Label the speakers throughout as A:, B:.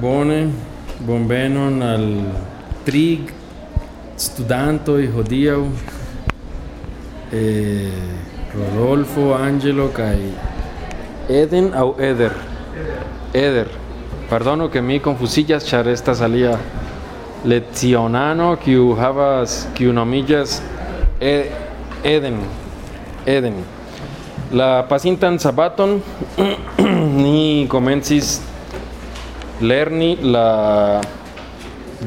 A: Bone, bonvenon al trig studanto y jodiau eh, Rodolfo, Angelo kai Eden au Eder. Eder. Perdono que mi confusillas char esta salía lezionano kiu havas kiu nomillas E- Eden. Eden. La pasintan sabaton ni komencis lerni la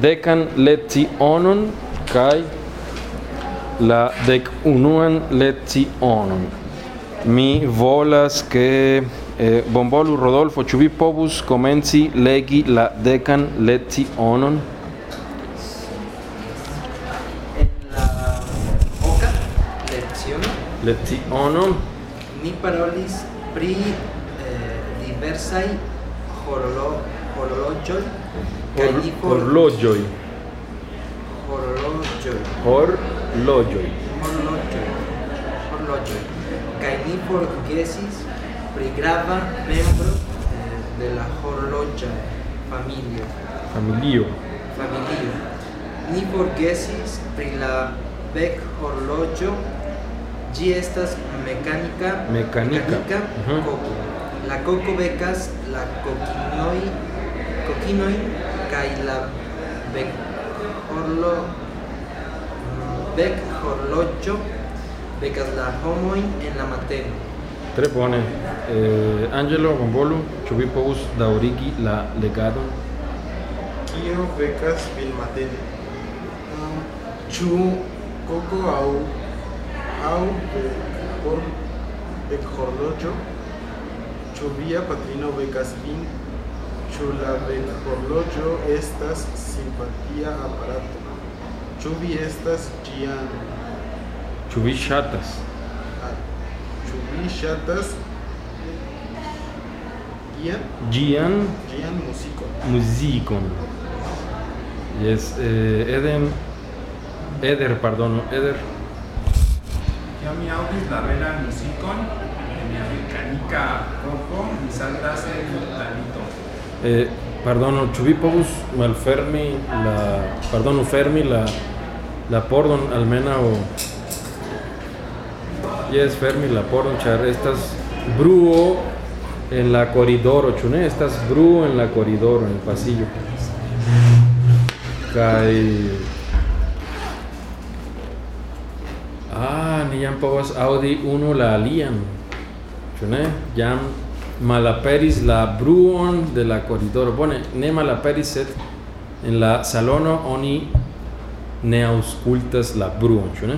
A: decan lecionon kaj la dec unuan lecionon. Mi volas ke eh, bombolu Rodolfo, ĉu vi povus komenci legi la decan lecionon? leciono
B: ni parolis pri eh, diversai horolo horloĝoj kaj li for-
A: horloĝoj.
B: horloĝoj
A: Horloĝoj.
B: horloĝoj horloĝoj kaj li forgesis pri grava membro eh, de la horloĝa familio
A: Familio.
B: familio. Ni forgesis pri la bec estas Mekanika.
A: Mhm.
B: koko. La koko bekas la bec horlo bec horloĝo bekas la homojn en la mateno.
A: Tre bone. Eh, Angelo, vi povus daŭrigi la legadon?
C: Kio? Um, Ĉu koko aŭ aŭ por vekhorloĝo? Ĉu via patrino vekas vin? Ĉu estas simpatia aparato? Ĉu vi estas ĝian
A: Ĉu vi ŝatas?
C: ah, Ĉu vi ŝatas ĝian
A: Ĝian
C: ĝian muzikon?
A: muzikon. Yes, eh, Eden, Eder, pardono, Eder.
D: Kiam mi aŭdis la belan muzikon mia mekanika korpo, mi saltas lito.
A: Eh, pardono, ĉu malfermi la, pardonu, fermi la, la pordon almenaŭ Yes, fermi la pordon, ĉar estas bruo en la koridoro, ĉu ne? Estas bruo en la koridoro, en el pasillo. Ah, ni jam povas aŭdi unu la alian. Ĉu ne? Jam malaperis la bruon de la koridoro. Bone, ne malaperis, sed en la salono oni ne aŭskultas la bruon, ĉu ne?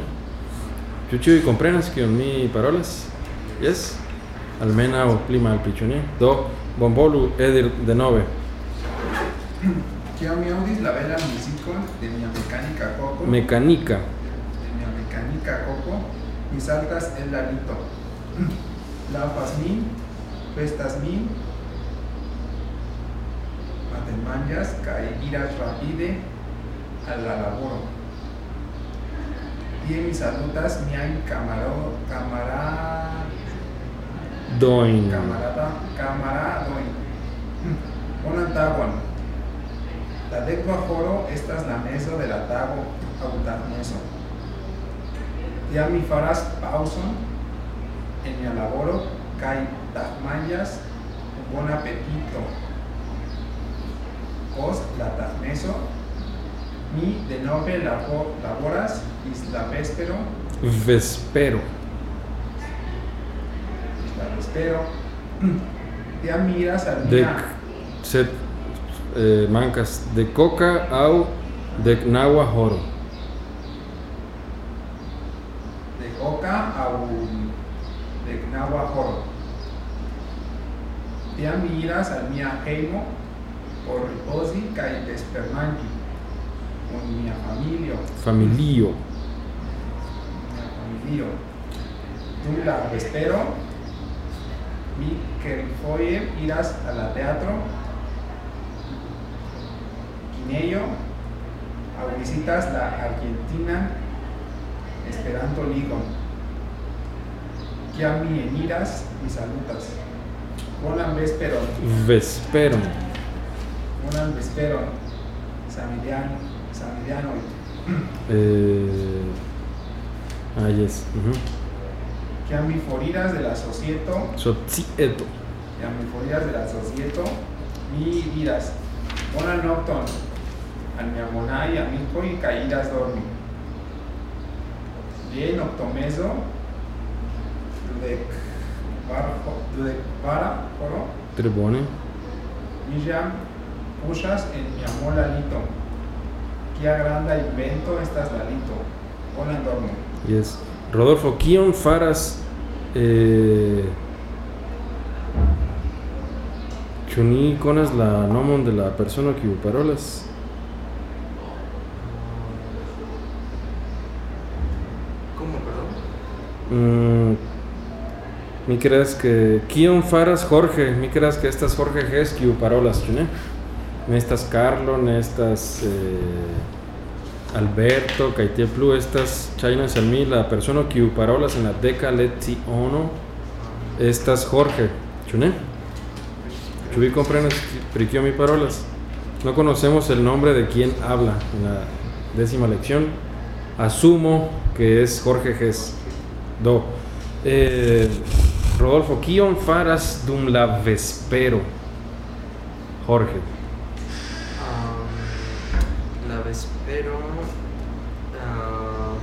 A: Ĉu ĉiuj komprenas kion mi parolas? Yes? Almenaŭ pli malpli, ĉu ne? Do, bonvolu Edir denove.
D: Kiam mi aŭdis la belan muzikon de mia mekanika koko,
A: Mekanika.
D: de mia mekanika koko, mi saltas en la lito. Lavas min, festas min, matenmanĝas kaj iras rapide al la laboro. Tie mi salutas miajn kamaro kamara
A: Doin.
D: Camarada, camaradoj. Bonan tagon. La dekva horo estas la mezo de la tago aŭ tagmezo. Tiam mi faras paŭzon en mia laboro kun bon apetito. Post la tagmezo mi denove labo, laboras ĝis la vespero
A: Vespero.
D: ĝis la vespero. Tiam mi iras al
A: De sed eh, mancas de coca aŭ de naŭa horo.
D: de coca aŭ de knaba horo. Tiam mi iras al mia hejmo por ripozi kaj vespermanĝi kun mia familio,
A: Familio.
D: familio. Dum la vespero mi kelkfoje iras al la teatro, kinejo aŭ vizitas la argentinan Esperanto ligon. Kiam mi eniras, mi salutas. Bonan vesperon.
A: Vesperon.
D: Bonan vesperon. Samidian, Samidianoi.
A: Eh, ah, yes. ujú.
D: Kiam mi foriras de la societo,
A: Sotzieto.
D: kiam mi foriras de la societo, mi diras. Bonan nocton. Al mi amonai amicoi caídas dormi. Ye noctomeso, ludec barjo, ludec para, coro,
A: Tre bone.
D: mi jam pushas en mi amor lalito. Kia granda invento estas lalito. Bonan dormo.
A: Yes. Rodolfo, kion faras eh, konas la nomon de la persono kiu parolas?
B: ¿Cómo, perdón?
A: Mm, mi creas que kion faras Jorge, mi creas que estas Jorge Ges kiu parolas? Ne estas Carlo, estas eh, Alberto, kaj tie plu estas ŝajnas al mi la persono kiu parolas en la deka leciono estas Jorge, ĉu ne? ¿Ĉu vi komprenas pri kio mi parolas? No conocemos el nombre de quien habla en la décima lección. Asumo que es Jorge Ges. Do. Eh, Rodolfo, kion faras dum la vespero? Jorge.
B: Am, la vespero. ah,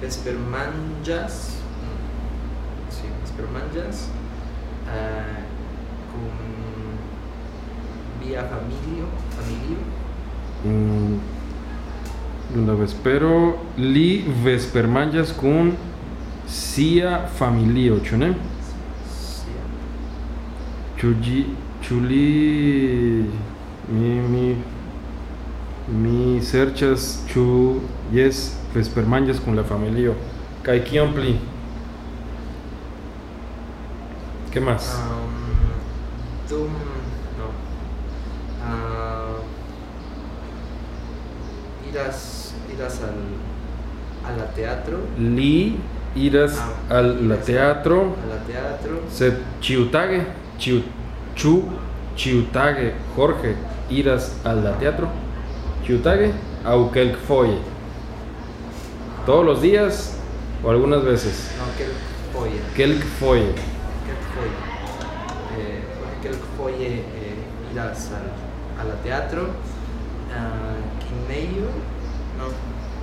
B: vespermanĝas. mm, Sí, vespermanĝas. ah, con via familio. Familio.
A: Mm, la vespero li vespermanĝas kun sia familio, ĉu ne? Ĉu ĝi ĉu li mi mi mi serĉas ĉu jes vespermanĝas kun la familio kaj kion pli? ¿Qué más?
B: Am, dum. No. Iras, iras al, a la teatro.
A: Li iras
B: Ah,
A: al la teatro
B: A la teatro.
A: sed ĉiutage ĉiu ĉu ĉiutage Jorge iras al la teatro ĉiutage aŭ kelkfoje todos los días o algunas veces
B: No, quel folle. Quel folle. Eh, quel folle eh, iras al, a la teatro. Ah, kineio. No.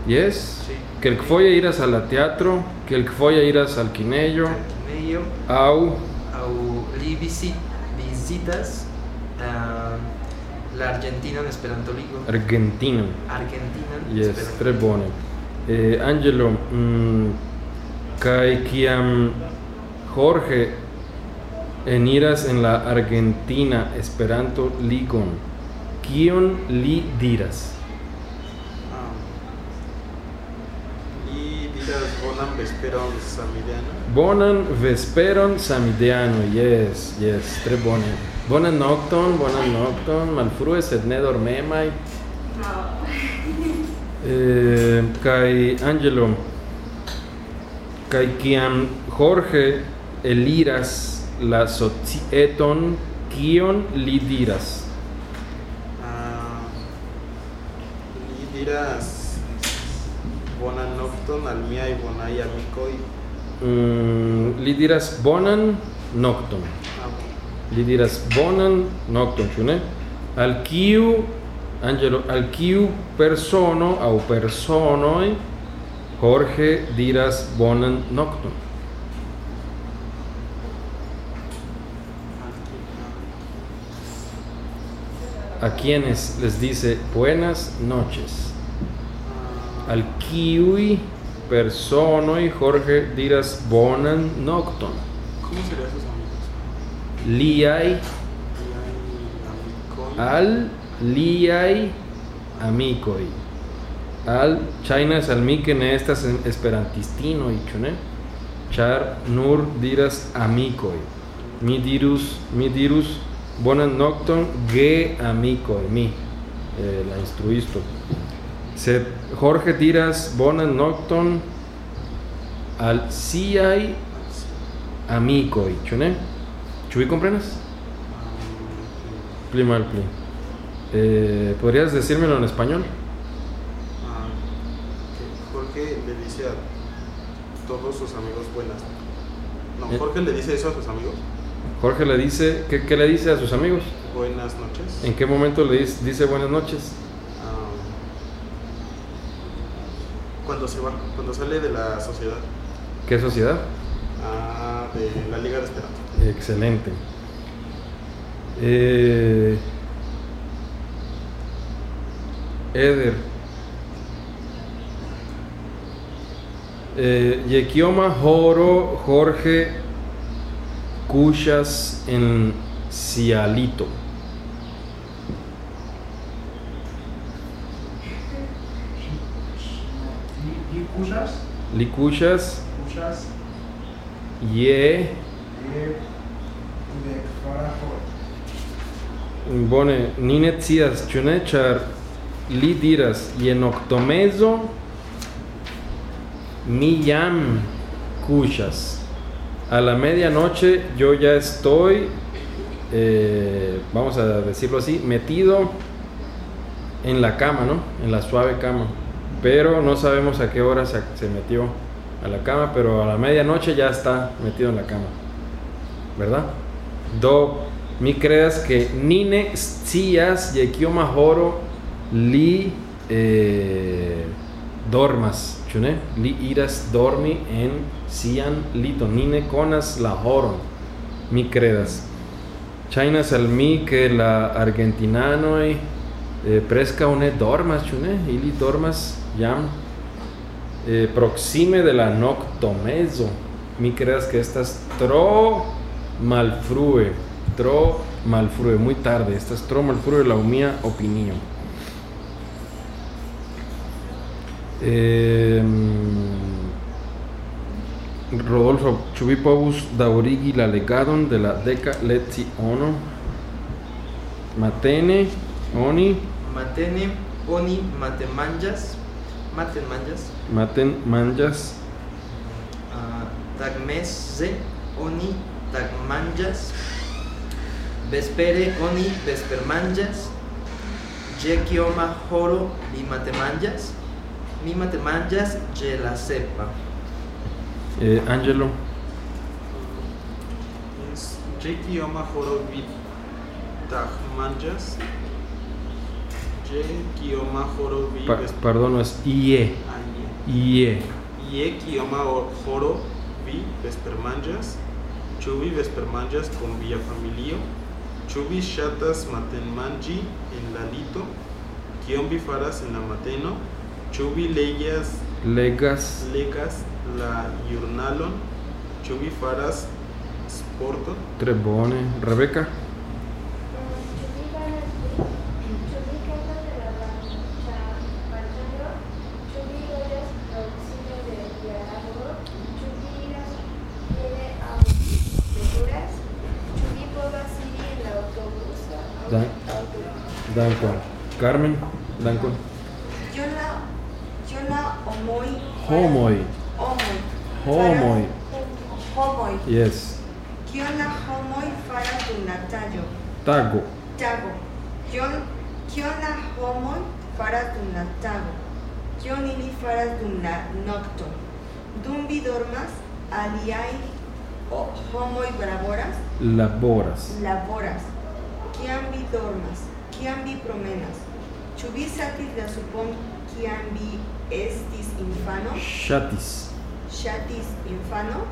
A: yes
B: Sí.
A: Kelkfoje iras al la teatro kelkfoje iras al
B: Kineio.
A: aŭ
B: Au li visit, visitas ah, la Argentinan Esperanto Ligo.
A: Argentinon
B: Argentinan
A: Yes, tre bone. Eh, Angelo, mm, kai kiam Jorge eniras en la Argentina Esperanto Ligon, kion li diras?
C: Ah. Li diras bonan vesperon samideano.
A: Bonan vesperon samideano, yes, yes, tre bone. Bonan nocton, bonan nocton, malfrue sed ne dormemai. Eh, kai Angelo, kai kiam Jorge eliras la societon, kion li diras?
C: Ah, li diras bonan nocton al miaj bonaj amikoj.
A: Mm, li diras bonan nocton.
C: Ah,
A: Li diras bonan nocton, ĉu ne? Al kiu Angelo, al kiu persono aŭ personoj Jorge diras bonan nocton? A quienes les dice buenas noches. Al kiuj personoj Jorge diras bonan nocton.
C: ¿Cómo serían sus amigos? Amikoj.
A: al liaj amikoj. Al ke ne estas en esperantistinoj, ĉu ne? Ĉar nur diras amikoj. Mi dirus, mi dirus bonan nokton ge amikoj, mi, eh, la instruisto. Sed Jorge diras bonan nokton al siaj amikoj, ĉu ne? Ĉu vi komprenas? Pli mal pli. Eh, ¿Podrías decírmelo en español?
C: Ah, Jorge le dice a todos sus amigos buenas. No,
A: Eh.
C: Jorge le dice eso a sus amigos.
A: Jorge le dice, ¿qué, qué le dice a sus amigos?
C: Buenas noches.
A: ¿En qué momento le dis- dice buenas noches?
C: Cuando se va, cuando sale de la sociedad,
A: ¿Qué sociedad?
C: ah, de la Liga de Esperanto.
A: Excelente. Eh, Eder. Eh, Yekioma Joro Jorge Cuchas en Cialito.
D: ¿Y, y Cuchas.
A: Ye. Bone Ninetzias Chunechar Lidiras Yenoctomezo Miyam Cuchas. A la medianoche yo ya estoy, eh, vamos a decirlo así, metido en la cama, ¿no? En la suave cama. Pero no sabemos a qué hora se, se metió a la cama, pero a la medianoche ya está metido en la cama. ¿Verdad? Do mi creas que nine stias yekioma joro li eh, dormas. ¿chune? Li iras dormi en sian lito. Nine conas la joron. Mi credas. Chainas al mi que la argentinanoi eh, presca une dormas, ¿chune? Ili dormas jam eh, proxime de la noctomezo. Mi creas que estas tro malfrue, tro malfrue, muy tarde, estas tro malfrue la mia opinión. Em, Rodolfo Chubipobus Daurigi la legadon de la deca leti ono. Matene, oni,
B: Matene, oni, mate manjas, mate manjas,
A: maten manjas,
B: ah, tagmese, oni, tagmanjas, vespere, oni, vespermanjas, jekioma joro, li matemanjas, mi matemanjas, je la sepa.
A: eh, Angelo,
C: Jeki Oma Joro Vid Vid
A: pa- perdón, es IE, IE.
C: Ye Kioma Joro Vi Vespermanjas. Chubi Vespermanjas con Villa Familio. Chubi Shatas Matenmanji en Lalito. Kiombi Faras en la Mateno. Chubi Leyas
A: Legas,
C: Legas la Yurnalon. Chubi Faras Sporto.
A: Trebone, Rebeca,
E: aliai oh, homoi laboras?
A: Laboras.
E: Laboras. Kiam vi dormas, Kiam vi promenas, ĉu vi satis la supon kiam vi estis infano?
A: Ŝatis.
E: Ŝatis infano?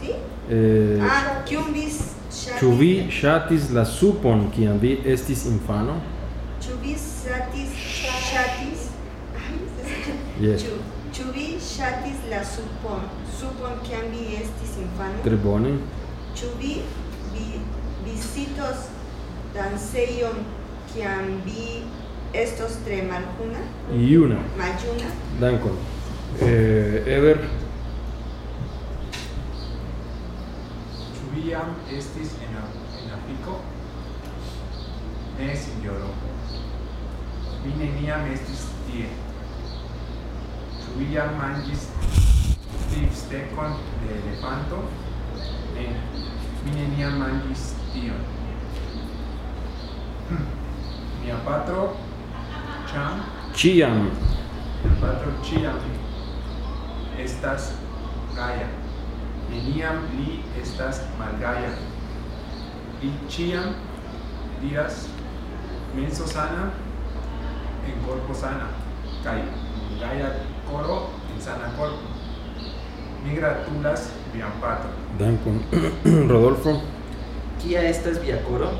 E: Si?
A: Eh,
E: ah, kiam vi ŝatis?
A: Ĉu vi ŝatis la supon kiam vi estis infano?
E: Ĉu vi satis ŝatis?
A: yes.
E: Ĉu ĉu ŝatis la supon, supon kiam vi estis infano?
A: Tre bone,
E: Ĉu vi vi vizitos dancejon kiam vi estos tre maljuna,
A: Juna,
E: maljuna?
A: Dankon. Eh, Eder,
D: Ĉu vi jam estis en, en Afriko? Ne, sinjoro. Mi neniam estis tie. William mangis bifstekon de elefanto, ne, mi neniam mangis tion. Hm, mia patro, Chan,
A: Chiam.
D: Mia patro Chiam estas gaia. Neniam li estas malgaia. Li ciam diras menso sana en corpo sana. Kai gaia coro en sana corpo. Mi gratulas vian patro.
A: Dankon. Rodolfo.
B: Kia estas via koro?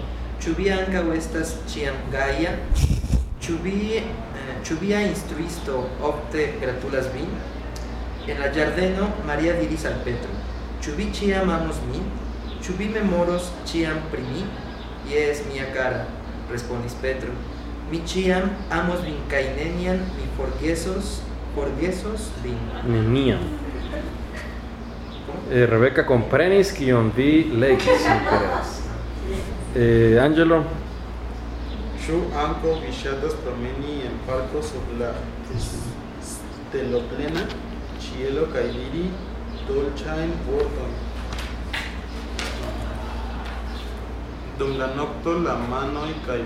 B: Ĉu vi ankaŭ estas? Ĉu vi eh, ĉu via instruisto ofte gratulas vin? En la ĝardeno Maria diris al Petro: Ĉu vi ĉiam amos min? Vi memoros ĉiam pri mi? Jes, mia kara, respondis Petro. Mi ĉiam amos vin mi forgesos forgesos vin.
A: Neniam. Eh, Rebeca comprenis kion vi legis, kredas. Eh, Angelo.
C: Ĉu ankaŭ vi ŝatas promeni en parko sub la steloplena ĉielo kaj diri dolĉajn vortojn? Dum la nokto la manoj kaj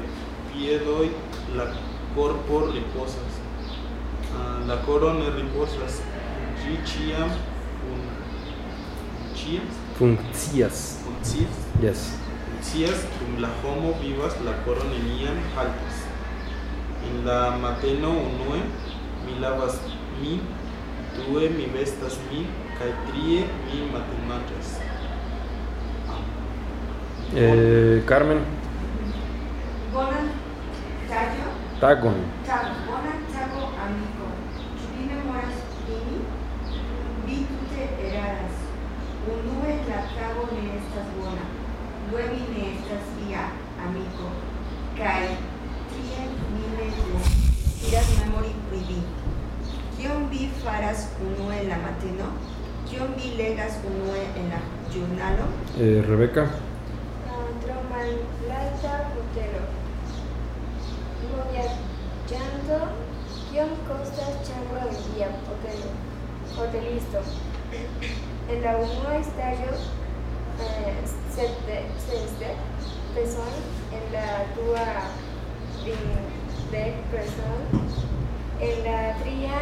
C: piedoj, la korpo ripozas. la koron ripozas ĝi ĉiam kun ĉiam
A: funkcias.
C: Funkcias?
A: Yes.
C: Funkcias. Dum la homo vivas la koro neniam haltas en la mateno unue mi lavas min due mi vestas min kaj trie mi matenmanĝas.
A: Eh, Carmen?
E: Bonan
A: tagon
E: ĵurnalo?
A: Eh, Rebeca.
F: Tro malalta hotelo. Vojaĝanto, kiom kostas ĉambro en via hotelo? Hotelisto. En la unua estaĵo eh, pesojn, en la dua kvindek pesojn, en la tria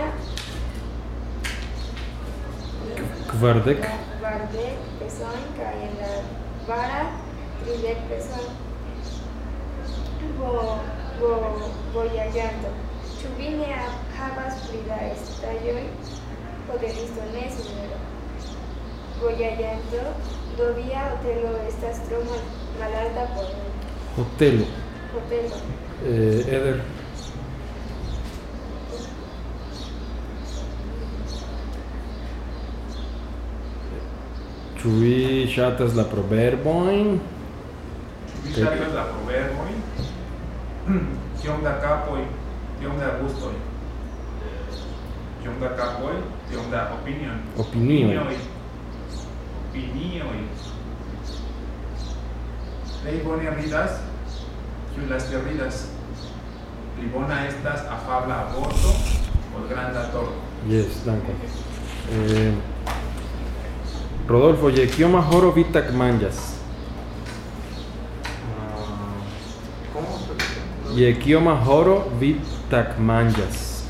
A: Kvardek.
F: kvardek kaj en la kvara tridek pesojn. Vo, vo, vojaĝanto, ĉu vi ne ha- havas pli da estaĵoj? Hotelisto ne, sinjoro. Vojaĝanto, do via hotelo estas tro mal- malalta por mi.
A: Hotelo.
F: Hotelo.
A: Eh, Eder. Ĉu vi ŝatas la proverbojn?
D: Vi ŝatas la proverbojn? Kiom da kapoj, tiom da gustoj. Kiom da kapoj, tiom da opinion.
A: Opinioj.
D: Opinioj. Plej bone ridas, kiu laste ridas. Pli bona estas afabla aborto ol granda torto.
A: Yes, dankon. Eh, Rodolfo, je kioma horo vi tagmanĝas? Je kioma horo vi tak
B: manĝas?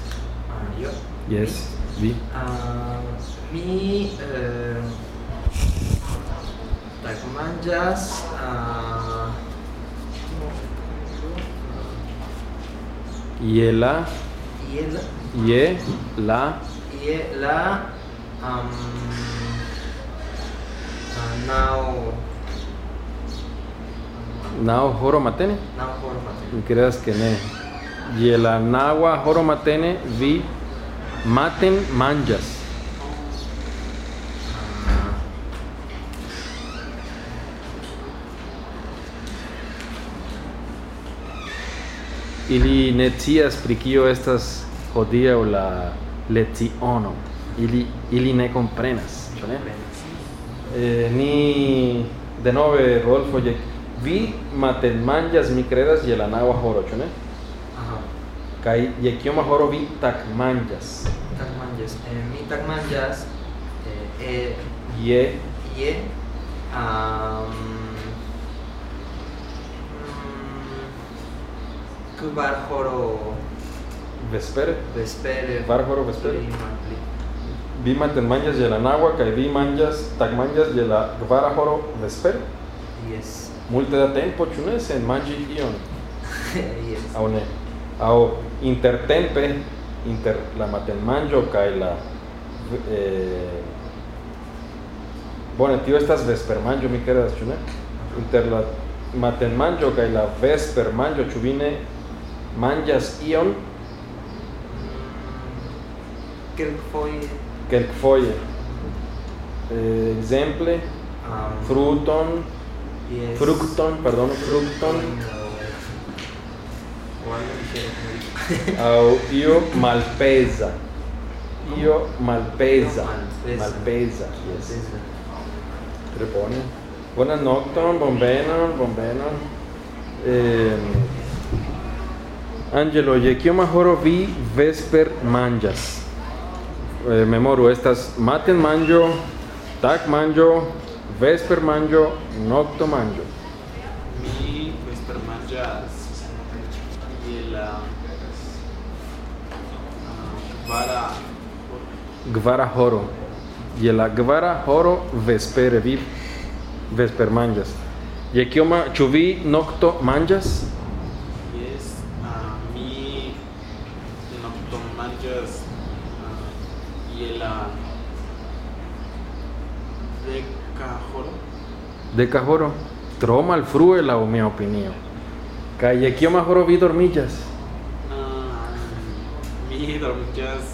B: Jo.
A: Yes, vi.
B: Uh, mi uh, tak manĝas uh,
A: je la
B: je la
A: je la
B: je la um, uh, now
A: naŭ horo matene?
B: naŭ horo matene.
A: Mi creas que ne. Je la naŭa horo matene vi maten manĝas.
B: Ah,
A: Ili ne scias pri kio estas hodiaŭ la leciono. Ili ili ne ne? Eh, ni denove Rodolfo je vi matenmanĝas mi kredas je la naŭa horo, ĉu ne?
B: Aha.
A: Kaj je kioma horo vi tagmanĝas?
B: Tagmanĝas. Eh, mi tagmanĝas eh, eh,
A: Je
B: je um, mm, kvar horo
A: vespere.
B: vespere.
A: Kvar horo vespere. Vi mantenmanjas je la naua kaj vi manjas tagmanjas je la kvara horo vespere. Multe da tempo, ĉu ne, sen manĝi ion?
B: yes.
A: Aŭ ne? Aŭ intertempe inter la matenmanĝo kaj la eh, bone, tio estas vespermanĝo, mi kredas, ĉu ne? Inter la matenmanĝo kaj la vespermanĝo, ĉu vi ne manĝas ion
B: Kelkfoje
A: kelkfoje? Eh, exemple,
B: um,
A: fruton,
B: yes.
A: fructon, pardon, fructon, io malpeza. Io. Malpeza.
B: Malpeza,
A: yes. Bonan nokton, bonvenon, bonvenon. Eh, Angelo, je kioma horo vi vesper manĝas? Eh, memoru, estas maten manĝo, tag manĝo, vesper manĝo, nokto manĝo.
C: Mi vespermanĝas je la ah, kvara
A: Gvara horo. Je la gvara horo vespere vi vesper manĝas. Je kioma ĉu vi nokto manĝas?
C: Yes, ah, mi noktomanĝas ah, je la deka horo.
A: Deka horo. Tro malfrue mia opinio. Kaj je kioma horo vi dormiĝas?
C: Ah, mi dormiĝas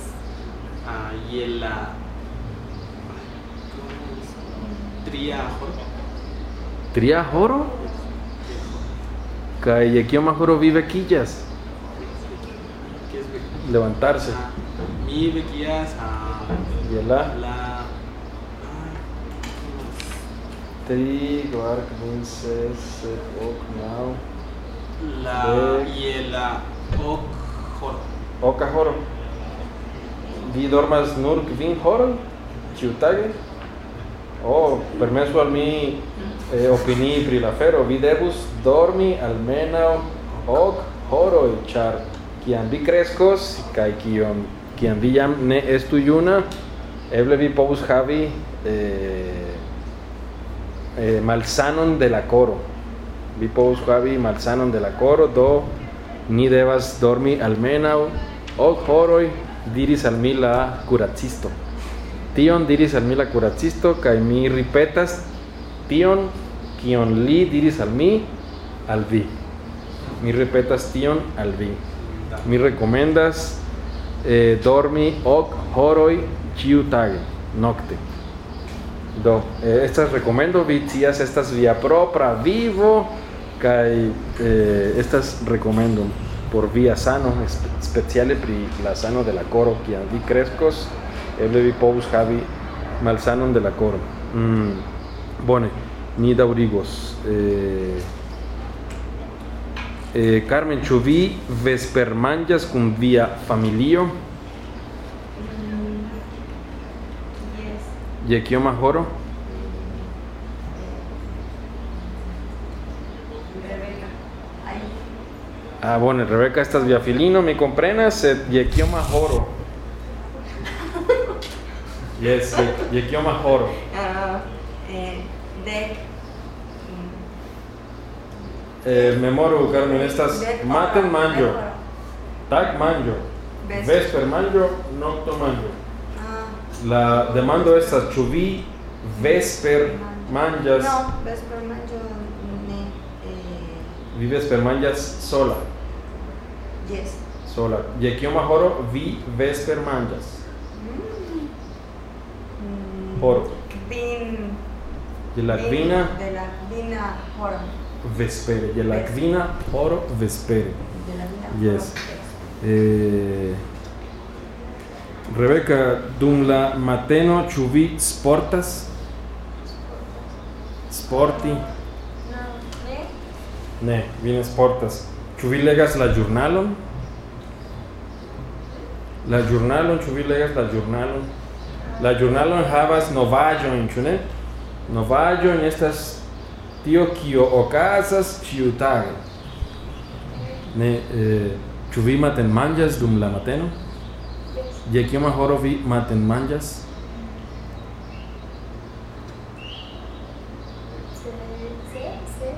C: ah, je la tria horo.
A: Tria horo? Kaj je kioma horo vi vekiĝas?
C: ¿Qué es ve-
A: Levantarse.
C: Ah, mi vekiĝas a
A: Je la tri, kvar, kvin, ses, sep, ok, naŭ.
C: La je la ok horo.
A: Oka horo. Vi dormas nur kvin horon ĉiutage? Oh, permesu al mi eh, opinii pri la afero. Vi devus dormi almenaŭ ok horoj, ĉar kiam vi kreskos kaj kiam kiam vi jam ne estu juna, eble vi povus havi eh, eh, malsanon de la koro. Vi povus havi malsanon de la koro, do ni devas dormi almenaŭ ok horoj, diris al mi la kuracisto. Tion diris al mi la ripetas tion kion li diris al mi al vi. Mi ripetas tion al vi. Mi rekomendas eh, dormi ok horoj ĉiutage, nokte. Do, eh, estas rekomendo vi scias estas via propra vivo kaj eh, estas rekomendo por via sano, espe- speciale pri la sano de la koro, kiam vi kreskos, eble vi povus havi malsanon de la koro. Mm, bone, ni daŭrigos. Eh, eh, Carmen, ĉu vi vespermanĝas kun via familio? Kioma horo?
E: Rebeca. Ahí.
A: Ah, bone, Rebeka estas via filino, mi komprenas, sed je kioma horo? Yes, je kioma horo?
E: Ah, eh, dek.
A: Eh, memoru, Carmen, estas maten
E: horo.
A: tag manĝo,
E: Vesper.
A: nokto manĝo.
E: Ah,
A: La demando estas, ĉu vi vesper manĝas,
E: No, vesper ne. Eh,
A: vi vesper manĝas sola,
E: yes.
A: sola. Je kioma horo vi vesper manĝas?
E: Mm,
A: Horo.
E: Kvin.
A: Je la kvina
E: De la kvina horo.
A: vespere, je la kvina horo vespere.
E: De la
A: Yes. Eh, Rebeca, dum la mateno ĉu vi sportas? Sporti?
F: Ne.
A: Ne, vi ne sportas. Ĉu vi legas la ĵurnalon? La ĵurnalon, ĉu vi legas la ĵurnalon? La ĵurnalon havas novaĵojn, ĉu ne? Novaĵojn estas tio kio okazas ĉiutage. Ne, eh, ĉu vi matenmanĝas dum la mateno?
F: Se,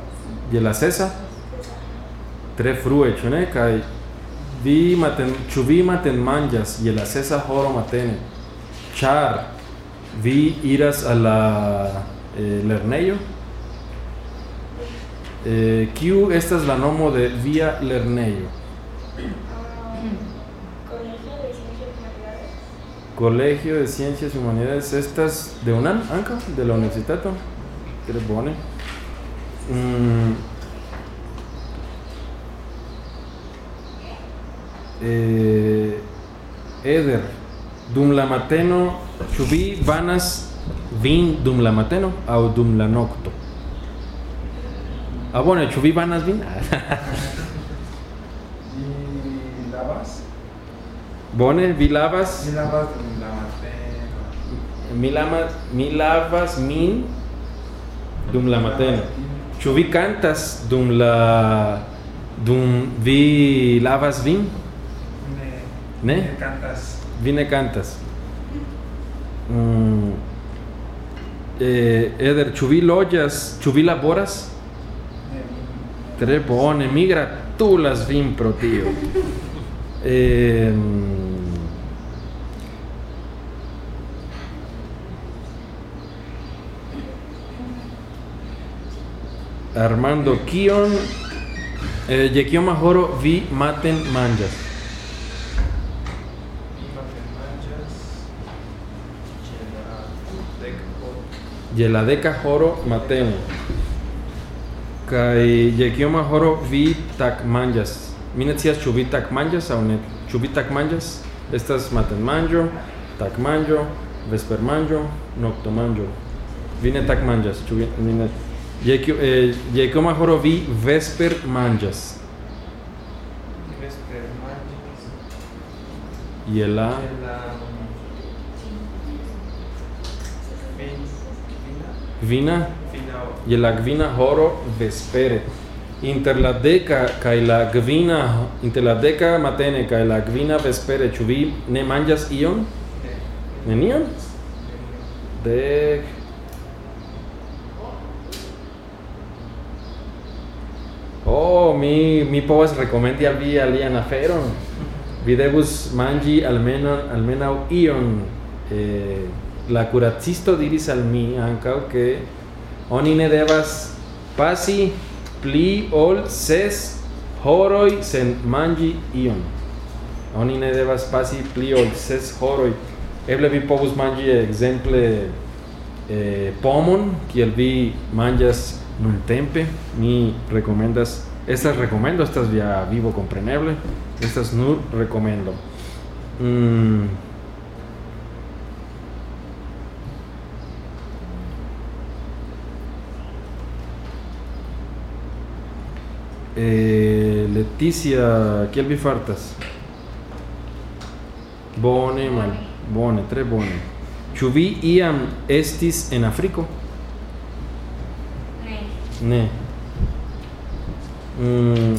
A: Je la sesa?
F: se,
A: Tre frue, ĉu ne? Kaj vi maten ĉu vi matenmanĝas je la sesa horo matene? Ĉar vi iras al la eh, lernejo? Eh, estas la nomo de via lernejo?
F: Ah, Colegio de Ciencias Humanidades.
A: Colegio de Ciencias y Humanidades estas de UNAM, anca, de la Universitato. Tre bone. Mm. Eh, Eder, dum la mateno, ĉu vi vanas vin dum la mateno aŭ dum la nokto? Ah, ĉu vi vanas vin?
D: ¿Y lavas?
A: Bone, vi lavas?
D: ¿Y lavas en la matena?
A: Mi, lama, mi lavas min dum la mateno. Ĉu vi cantas dum la dum vi lavas vin?
D: Ne.
A: Ne?
D: Cantas.
A: Vi ne cantas. Mm. Eh, Eder, ĉu vi loĝas, ĉu vi laboras? Tre bone, mi gratulas vin pro tio. Eh, Armando, kion eh, je kioma horo vi maten deka horo mateno. Kaj je kioma horo vi tagmanĝas? Mi ne scias ĉu vi tagmanĝas aŭ ne. Ĉu vi tagmanĝas? Estas matenmanĝo, tagmanĝo, vespermanĝo, noktomanĝo. Vi ne tagmanĝas, ĉu vi mi ne Je kio eh, je kioma horo vi vespermanĝas?
D: Vespermanĝas
A: Je la
D: ĉe la fin- fina
A: kvina
D: fina
A: je la kvina horo vespere. Inter la deka kaj la kvina inter la deka matene kaj la kvina vespere ĉu vi ne manĝas ion?
D: ne.
A: Nenion? Dek oh mi mi povas rekomendi al vi alian aferon. Vi devus manĝi almenaŭ almenaŭ ion. Eh, la kuracisto diris al mi ankaŭ ke oni ne devas pasi pli ol ses horoj sen manĝi ion. Oni ne devas pasi pli ol ses horoj eble vi povus manĝi ekzemple eh, pomon kiel vi manĝas nuntempe. Mi rekomendas, estas rekomendo, estas via vivo kompreneble. Estas nur rekomendo. Mm. Eh, Leticia, kiel vi fartas? Bone, mal, bone, tre bone. Vi iam estis en Afriko?
F: Ne.
A: Ne. Mm.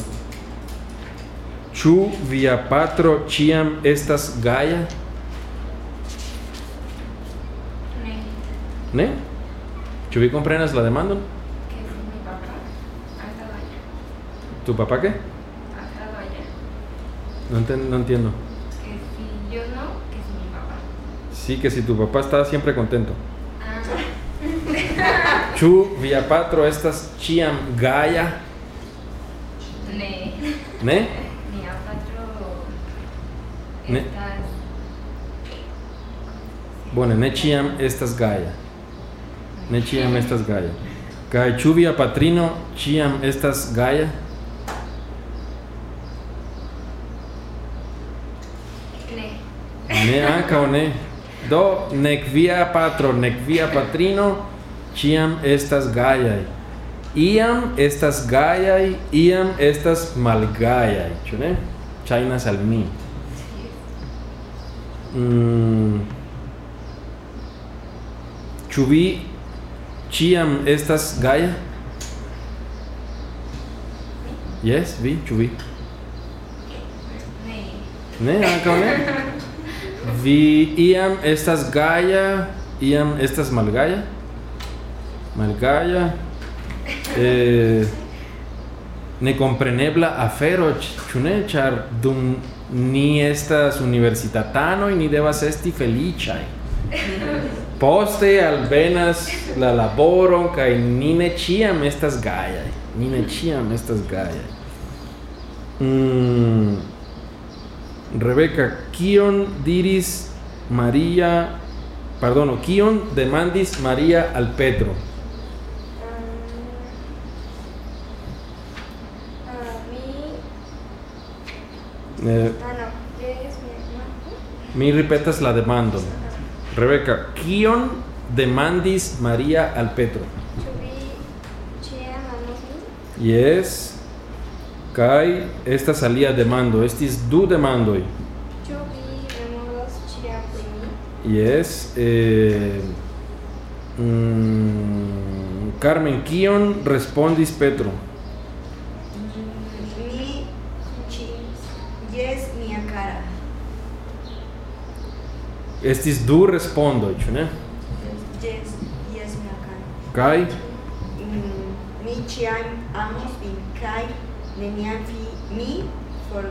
A: Ĉu via patro ĉiam estas gaja?
F: Ne.
A: Ne? Ĉu vi komprenas la demandon?
F: Que si mi papá ha estado allá.
A: ¿Tu papá qué?
F: Ha estado allá.
A: No, enten- no entiendo.
F: Que si yo no, que si mi papá.
A: Sí, que si tu papá está siempre contento. Ĉu via patro estas ĉiam gaja?
F: Ne.
A: Ne?
F: Mia patro
A: ne.
F: estas
A: Bone, ne ĉiam estas gaja. Ne ĉiam estas gaja. Kaj ĉu via patrino ĉiam estas gaja?
F: Ne.
A: Ne ankaŭ ne. Do nek via patro, nek via patrino ĉiam estas gajaj. Iam estas gajaj, iam estas malgajaj, ĉu ne? Ŝajnas al mi. Mm. Ĉu vi ĉiam estas gaja? Yes, vi, vi? Ne, ankaŭ ne? Vi iam estas gaja, iam estas malgaja? Malgaja. Eh, necomprenebla afero, ĉu ne? Ĉar dum ni estas universitatanoj, ni devas esti feliĉaj. Poste alvenas la laboro kaj ni ne estas gajaj. Ni ne estas gajaj. Mm. Rebecca, kion diris Maria, pardono, kion demandis Maria al Pedro?
F: Ah, ah, mi...
A: Eh,
F: Ah, no. ¿Qué es mi
A: mi ripetas la demandon. Rebecca, kion demandis Maria al Petro? Yes. Kai estas alia demando. Estis du demandoj. Yes. Eh, mm, Carmen, kion respondis Petro?
E: Mi, chi, yes, mia cara.
A: Estis du respondoj, ĉu ne?
E: Yes, yes, mia cara.
A: Kai
E: Mm, mi ĉiam amos vin kaj neniam vi mi for,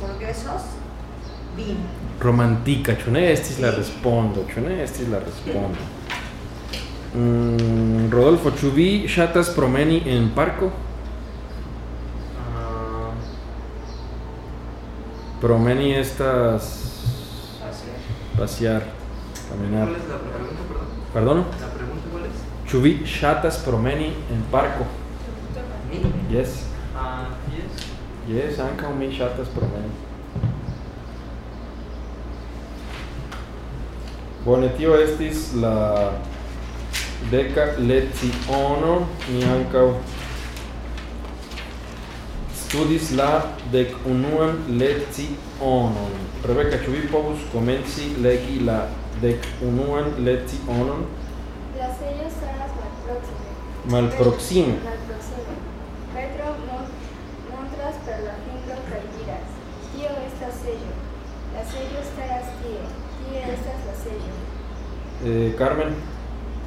E: forgesos vin.
A: romantica, ĉu ne? Estis la respondo, ĉu ne? Estis la respondo. Mm, Rodolfo, ĉu vi ŝatas promeni en parko?
C: Ah,
A: Promeni estas. Pasear, caminar.
B: ¿Cuál es la pregunta, perdón?
A: Perdón?
B: La pregunta, ¿cuál es?
A: Ŝatas promeni en parko?
B: Mi.
A: Yes.
B: Ah, yes.
A: Yes, ankaŭ mi ŝatas promeni. Bone, tio estis la deka leciono. Mi ankaŭ studis la dek unuan lecionon. Vi povus komenci legi la dek unuan lecionon
F: La sello staras malproksime.
A: malproksime?
F: Malproksime. Petro mon- montras per la fingro kaj diras: Tio estas sello. La sello staras tie. Tie estas la sello.
A: Eh, Carmen,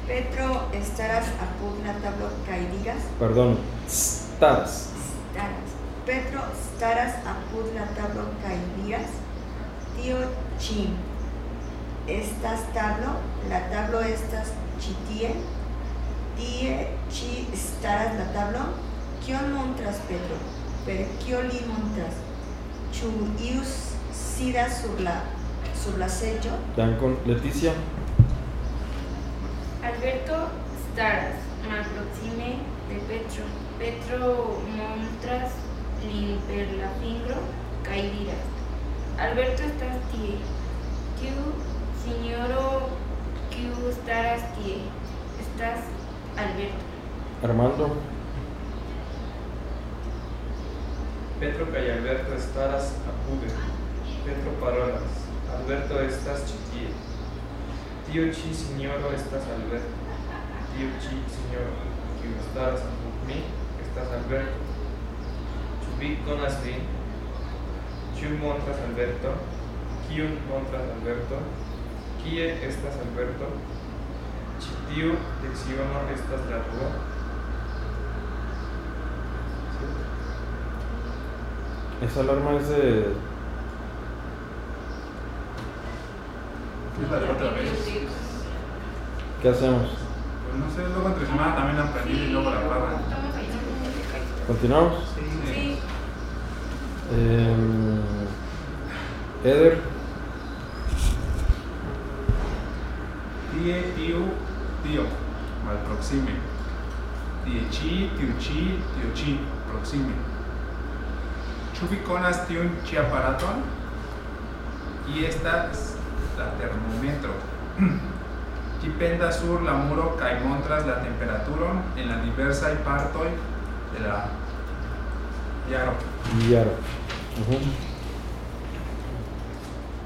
E: Petro estaras apud la tablo kaj diras,
A: perdón, staras.
E: staras. Petro staras apud la tablo kaj diras, tio ĉi estas tablo, la tablo estas ĉi tie, ĉi staras la tablo. Kion montras Petro? Per kio li montras? Ĉu iu sidas sur la sur la seĝo?
A: Dankon, Leticia.
G: Alberto staras malproksime de Petro. Petro montras lin per la fingro kaj diras: Alberto estas tie. Tiu sinjoro kiu staras tie estas Alberto.
A: Armando.
H: Petro kaj Alberto staras apude. Petro parolas. Alberto estas ĉi tie. Tio ĉi sinjoro estas Alberto. Tio ĉi sinjoro, kiu staras apud mi, estas Alberto. Ĉu vi konas Ĉiu montras Alberto? Kiun montras Alberto? Kie estas Alberto? Ĉi tiu leciono estas la dua.
A: Esa alarma es de.
D: Sí, la de otra vez.
A: ¿Qué hacemos?
D: Pues no sé, luego entre semana también aprendí y luego la
G: ahí.
A: ¿Continuamos? Em, Eder.
D: Tie, tiu, tio, malproxime. Tie ĉi, tiu ĉi, tio ĉi, proxime. Ĉu vi konas tiun ĉi aparaton? Kie estas la termometro? Ĝi pendas sur la muro kaj montras la temperaturon en la diversaj partoj de la jaro.
A: Villaro. Ujú.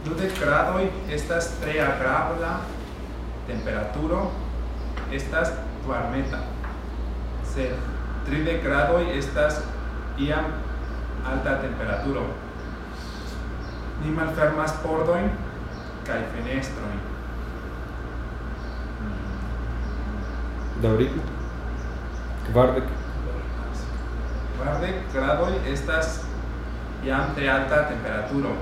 D: Dudek gradoj estas tre agrabla temperaturo, estas varmeta. Sed tridek gradoj estas iam alta temperaturo. Ni malfermas pordoin kai fenestroin.
A: Daŭrigu. Kvardek.
D: Kvardek gradoj estas jam tre alta temperaturo.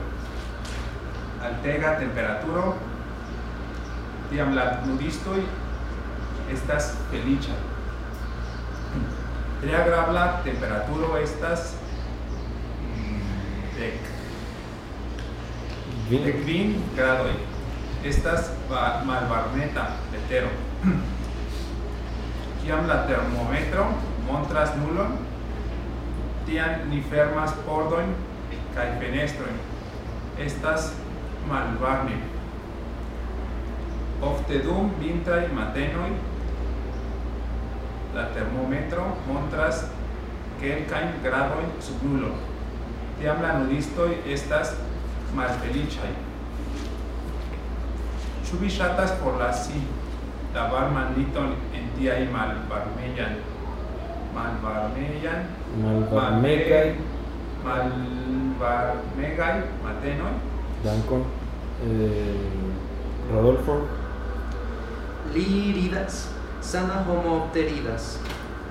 D: Altega temperaturo. Tiam la nudistoj estas feliĉa tre agrabla temperaturo estas dek. Dek
A: kvin
D: gradoj. Estas malvarmeta vetero kiam la termometro montras nulon. Tiam ni fermas pordojn kai fenestro estas malvarme. Ofte dum vintai matenoi la termometro montras kelkajn gradojn sub nulo. Tiam la nudistoj estas malfeliĉaj. Ĉu vi ŝatas forlasi la varman liton en tiaj malvarmejan, malvarmejan,
A: malvarmegaj, mal
D: malvarmegaj matenoj?
A: Dankon. Eh, Rodolfo.
B: Li ridas, sana homo ofte ridas.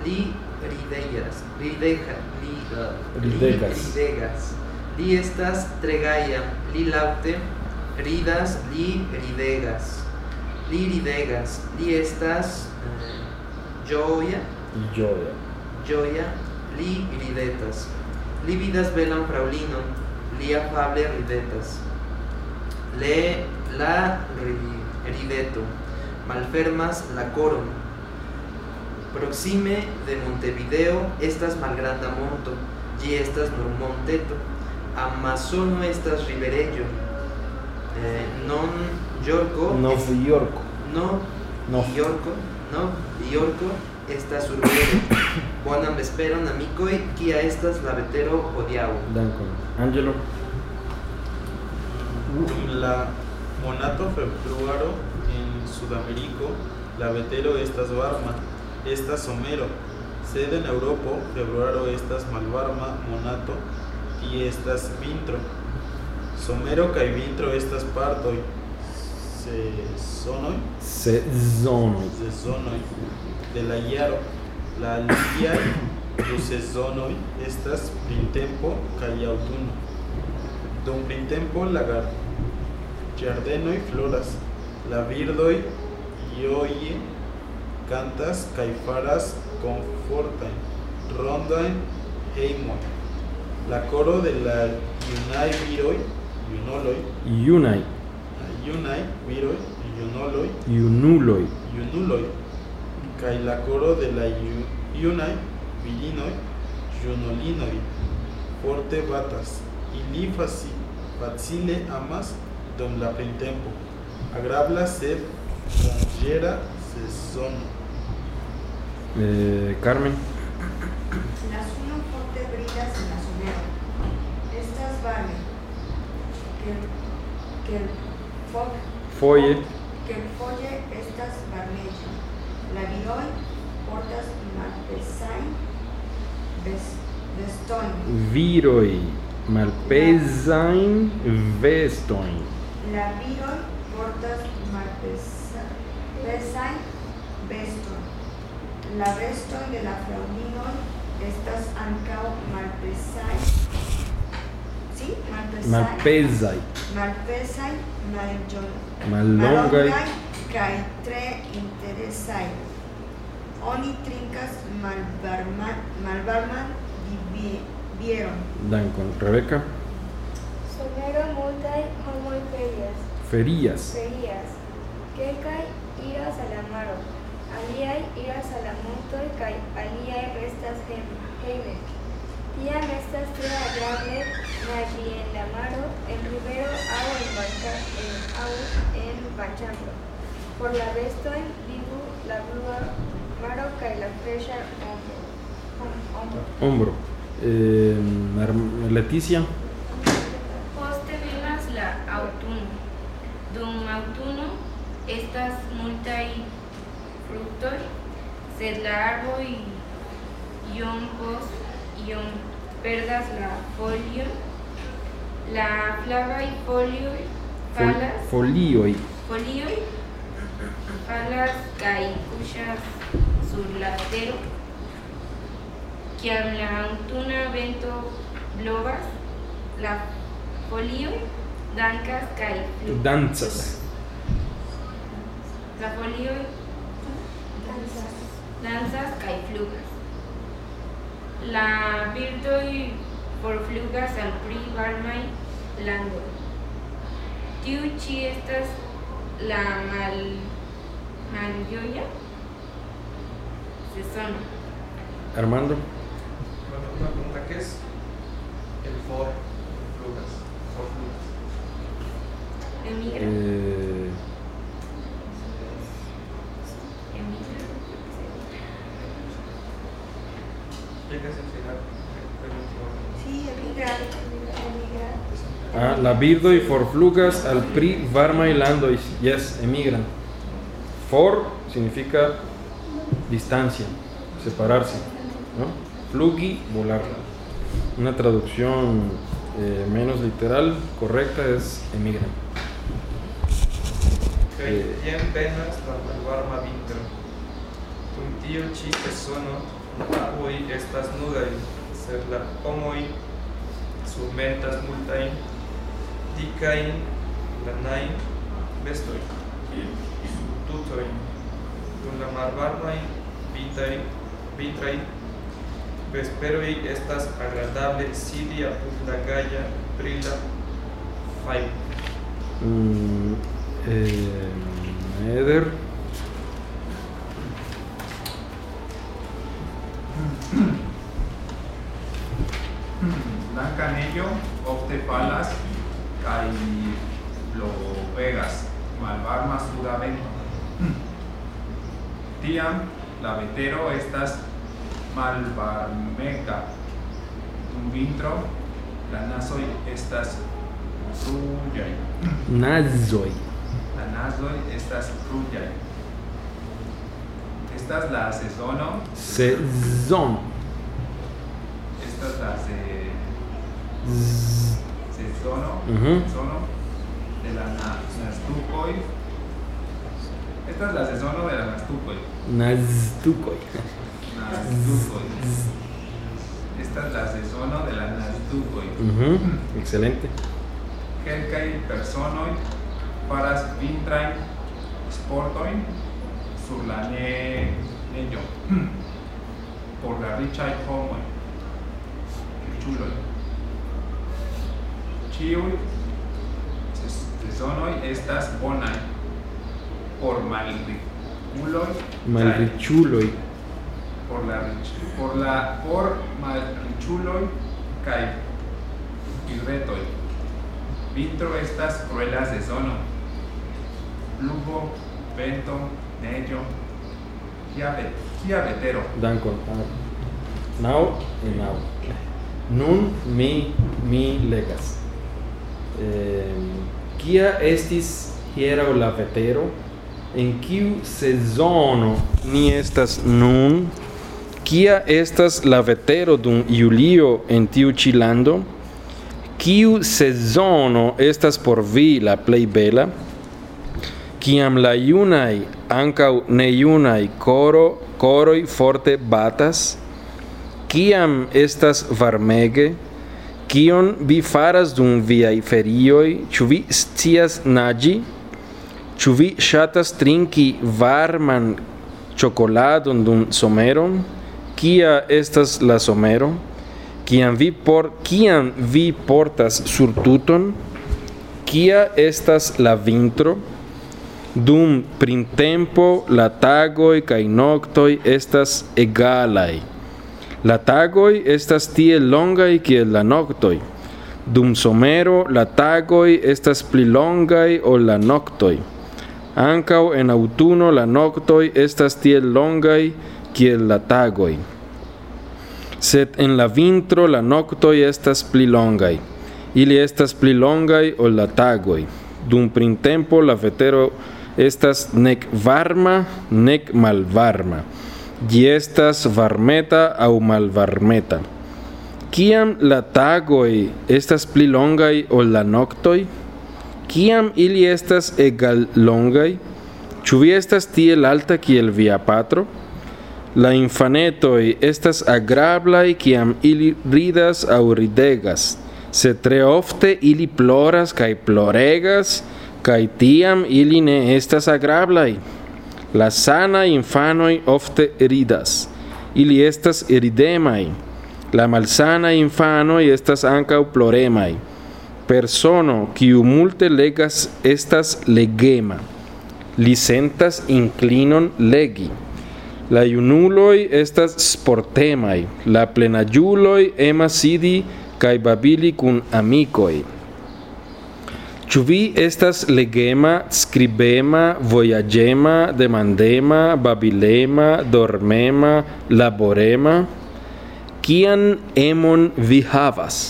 B: Li ridejas, rideja, li, uh, li
A: Ridegas.
B: ridegas. Li estas tre gaja, li laŭte ridas, li ridegas. Li ridegas, li estas eh, ĝoja,
A: Joya.
B: ĝoja, li ridetas. Li vidas belan fraŭlinon, li afable ridetas. Le la ri- rideto malfermas la koron. Proxime de Montevideo estas malgranda monto, ĝi estas nur monteto. Amazono estas riverejo. Eh, non Yorko
A: Nov Yorko.
B: no
A: Nov.
B: Yorko, no estas urbego. Bonan vesperon amikoj, kia estas la vetero hodiaŭ.
A: Dankon. Angelo.
C: Dum la monato februaro en Sudameriko la vetero estas varma, estas somero, sed en Eŭropo februaro estas malvarma monato, tie estas vintro. Somero kaj vintro estas partoj sezonoj
A: Sezonoj.
C: sezonoj de la jaro. La aliaj du sezonoj estas printempo kaj aŭtuno. Dum printempo la ĝardenoj floras, la birdoj ioje cantas kaj faras confortan rondan heimon. La coro de la Yunai viroi, Yunoloi,
A: Yunai,
C: Yunai viroi, Yunoloi,
A: Yunuloi,
C: Yunuloi, kaj la koro de la junaj virinoj junulinoj forte batas ili faci- facile amas dum la printempo agrabla sed danĝera sezono
A: Eh, Carmen.
E: La suno forte brilas en la somero. Estas varme. Que, que el fog,
A: Foje.
E: que el folle estas varmeja. La viroj portas malpezajn vestojn.
A: Viroj malpezajn vestojn.
E: La viroj portas malpezajn vestojn. La vestoj de la fraŭlinoj estas ankaŭ malpesai. Si? malpesai
A: Malpezaj.
E: Malpezaj, mallongaj.
A: Mallongaj
E: kaj tre interesaj. Oni trinkas malvarman, malvarman bibi- bieron.
A: Dankon. Rebecca.
F: Somero multaj homoj ferias.
A: Ferias.
F: Ferias. Kelkaj iras al la maro, aliaj iras al la montoj kaj aliaj restas hejme. Tiam estas tre agrable nagi en la maro, en rivero aŭ en banca, en, aŭ en banĉambro. Por la bestojn vivu la blua maro kaj la freŝa ombro. Om- ombro.
A: Hombro. Eh, Mar- Leticia.
G: Poste venas la aŭtuno. Dum aŭtuno estas multaj fruktoj, sed la arboj iom post iom perdas la folion La flavaj folioj
A: Fol-
G: falas
A: folioj.
G: folioj falas kaj kuŝas sur la tero. Kiam la aŭtuna vento blovas, la folioj dankas kaj flugas.
A: Danzas.
G: La folioj danzas kaj flugas. La birdoj forflugas al pli varmaj landoj. Tiu ĉi estas la mal malĝoja sezono.
A: Armando.
H: Bueno, una pregunta, ¿qué es el for flugas? For flugas.
G: Emigra.
A: Eh,
G: Emigra.
E: Sí, emigrar.
A: ah, la birdoj forflugas al pri varmaj landoj. Yes, emigran. For significa distancia, separarse. ¿no? Flugi, volar. Una traducción eh, menos literal, correcta, es emigran.
H: Kaj
A: Eh.
H: venas la malvarma vintro. Dum tiu ĉi sezono la arboj estas nudaj, sed la homoj surmetas multajn dikajn lanajn vestojn, la malvarmaj vintraj vintraj vesperoj estas agradable sidi apud la gaja brila fajro.
A: Mm, eh, Eder.
D: Blanca Nello, ofte falas, kaj blovegas, malvarma suda vento. Tiam la vetero estas malvarmega. Dum vintro la nasoj estas ruĝaj.
A: Nazoi.
D: La nasoj estas ruĝaj. Estas la sezono,
A: Sezon.
D: estas la se,
A: Z-
D: sezono, sezono de la na- nastukoj. Esta es la sezono de la nastukoj.
A: Naztukoi.
D: Nastukoj. Esta es la sezono de la nastukoj.
A: Ujú, Excelente.
D: Kelkaj personoj faras vintrajn sportojn sur la ne neĝo por la riĉaj homoj. Riĉuloj. Ĉiuj ses- sezonoj estas bonaj por malriculoi
A: malriculoi.
D: por la por la por malriculoi kai birretoi vintro estas cruelas de sono pluvo vento neĝo kia ve kia vetero?
A: Dankon. Naŭ now nun mi mi legas. Eh, kia estis hieraŭ la vetero? en kiu sezono ni estas nun, kia estas la vetero dum julio en tiu ĉi lando, kiu sezono estas por vi la plej bela, kiam la junaj ankaŭ nejunaj koro koroj forte batas, kiam estas varmege, kion vi faras dum viaj ferioj, ĉu vi scias naĝi? Ĉu vi ŝatas trinki varman ĉokoladon dum someron? Kia estas la somero? Kiam vi por kiam vi portas surtuton? Kia estas la vintro? Dum printempo la tagoj kaj noktoj estas egalaj. La tagoj estas tiel longaj kiel la noktoj. Dum somero la tagoj estas pli longaj ol la noktoj. Ancau en autuno la noctoi estas tiel longai kiel la tagoi. Sed en la vintro la noctoi estas pli longai. Ili estas pli longai ol la tagoi. Dum printempo la vetero estas nec varma, nec malvarma. Gi estas varmeta au malvarmeta. Kiam la tagoi estas pli longai ol la noctoi? Ciam ili estas egal longai, ĉu vi estas tiel alta kiel via patro? La infanetoi estas agrablai kiam ili ridas aŭ ridegas, se tre ofte ili ploras kaj ploregas, kaj tiam ili ne estas agrablai. La sana infanoi ofte ridas. Ili estas ridemaj. La malsana infanoi estas ankaŭ ploremai. Persono kiu multe legas estas legema. Li sentas inclinon legi. La junuloj estas sportemai, la plenaĝuloj emas sidi kaj babili kun amikoj. Ĉu vi estas legema, skribema, vojaĝema, demandema, babilema, dormema, laborema? Kian emon vi havas?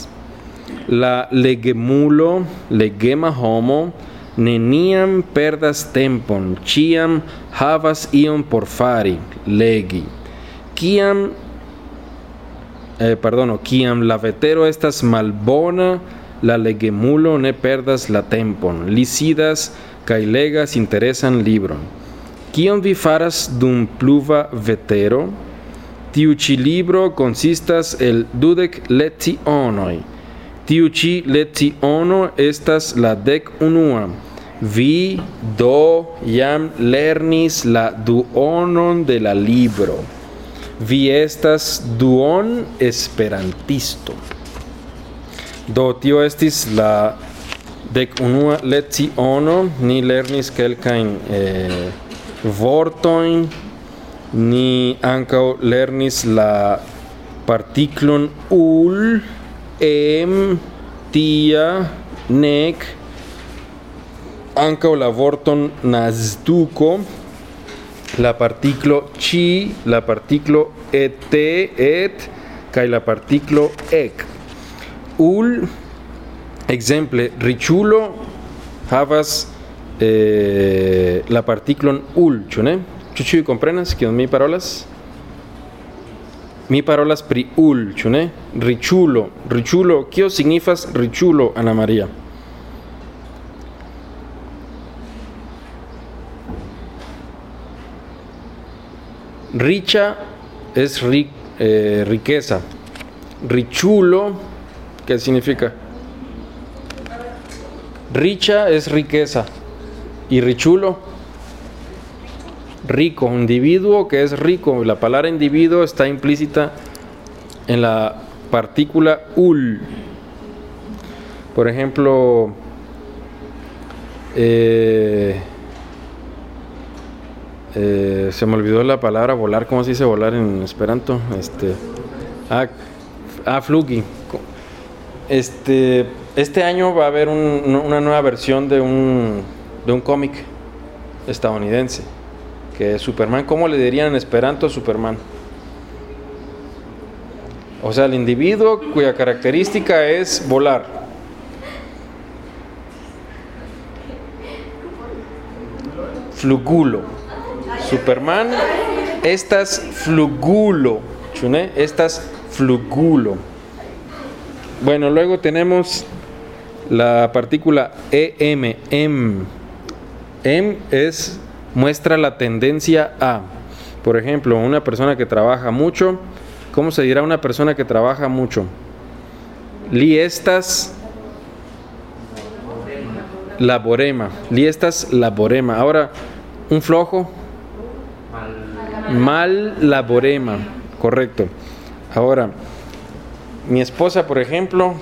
A: la legemulo, legema homo, neniam perdas tempon, ciam havas ion por fari, legi. Ciam, eh, pardono, ciam la vetero estas malbona, la legemulo ne perdas la tempon, li sidas kaj legas interesan libron. Kion vi faras dum pluva vetero? Tiu ĉi libro konsistas el dudek lecionoj. Tiu ĉi leciono estas la dek unua. Vi do jam lernis la duonon de la libro. Vi estas duon esperantisto. Do tio estis la dec unua leciono, ni lernis kelkajn eh, vortojn, ni ankaŭ lernis la partiklon ul, em, tia, nek, ankaŭ la vorton nazduko, la partiklo ĉi, la partiklo ete, et, kaj la partiklo ek. Ul, exemple, riĉulo havas eh, la partiklon ul, ĉu ne? Ĉu ĉiuj komprenas kion mi parolas? Mi parolas pri ul, ĉu ne? Riĉulo, riĉulo, kio signifas riĉulo, Ana Maria? Richa es eh, riqueza. Richulo, ¿qué significa? Richa es riqueza. Y richulo, rico. Individuo que es rico. La palabra individuo está implícita en la partícula ul. Por ejemplo, eh, eh, se me olvidó la palabra volar, ¿cómo se dice volar en Esperanto? Este, ah, ah, flugi. Este, este año va a haber un- una nueva versión de un, de un cómic estadounidense, que Superman. ¿Cómo le dirían en Esperanto Superman? O sea, el individuo cuya característica es volar. Flugulo. Superman, estas flugulo. ¿Chune? Estas flugulo. Bueno, luego tenemos la partícula EM. M. M es muestra la tendencia a. Por ejemplo, una persona que trabaja mucho. ¿Cómo se dirá una persona que trabaja mucho? Li estas laborema. Li estas laborema. Ahora, un flojo. Mal laborema. Correcto. Ahora, mi esposa, por ejemplo,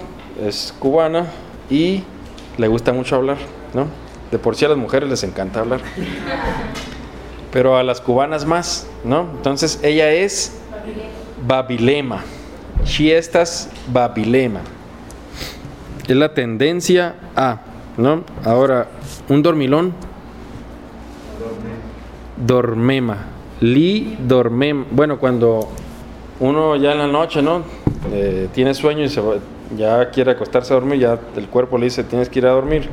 A: es cubana y le gusta mucho hablar, ¿no? De por sí a las mujeres les encanta hablar. Pero a las cubanas más, ¿no? Entonces ella es babilema. Si estas babilema. Es la tendencia a, ¿no? Ahora, un dormilón. Dormema. Li dormem. Bueno, cuando uno ya en la noche, ¿no? Eh, tiene sueño y se va- ya quiere acostarse a dormir, ya el cuerpo le dice tienes que ir a dormir.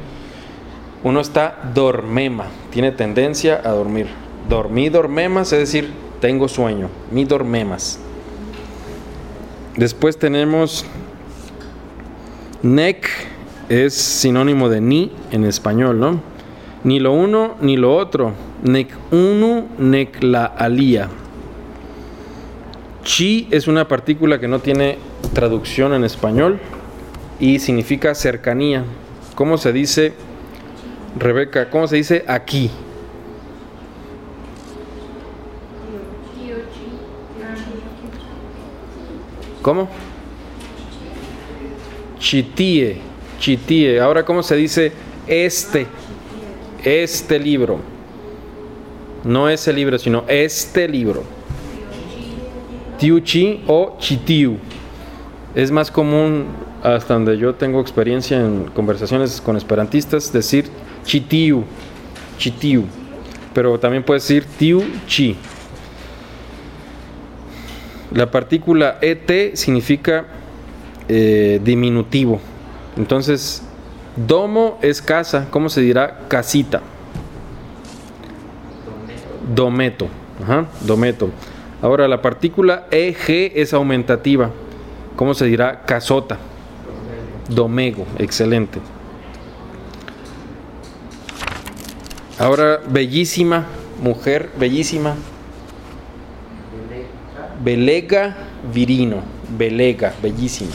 A: Uno está dormema, tiene tendencia a dormir. Dormí dormemas, es decir, tengo sueño. Mi dormemas. Después tenemos Nec es sinónimo de ni en español, ¿no? Ni lo uno ni lo otro. Nec uno, nec la alía. Chi es una partícula que no tiene traducción en español y significa cercanía. ¿Cómo se dice, Rebeca? ¿Cómo se dice aquí? ¿Cómo? Chitie, chitie. Ahora, ¿cómo se dice este? Este libro. No ese libro, sino este libro. Tiuchi o chitiu. Es más común, hasta donde yo tengo experiencia en conversaciones con esperantistas, decir chitiu, chitiu. Pero también puedes decir tiu chi. La partícula et significa eh, diminutivo. Entonces, domo es casa. ¿Cómo se dirá? Casita. Dometo. Ajá, dometo. Ahora, la partícula eg es aumentativa. ¿Cómo se dirá? Casota. Domego. Excelente. Ahora, bellísima. Mujer, bellísima. Belega virino. Belega, bellísima.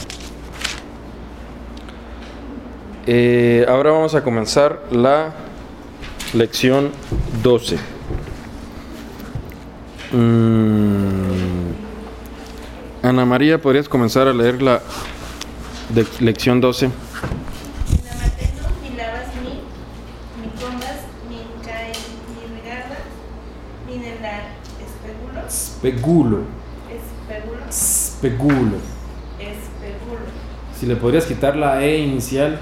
A: Eh, ahora vamos a comenzar la lección 12. Mm, Ana María, ¿podrías comenzar a leer la lección 12?
I: Namateno, ni lavas ni, ni comas, ni cae, ni regadas, ni en la espegulo,
A: Spegulo.
I: espegulo,
A: Spegulo.
I: espegulo.
A: Si le podrías quitar la E inicial.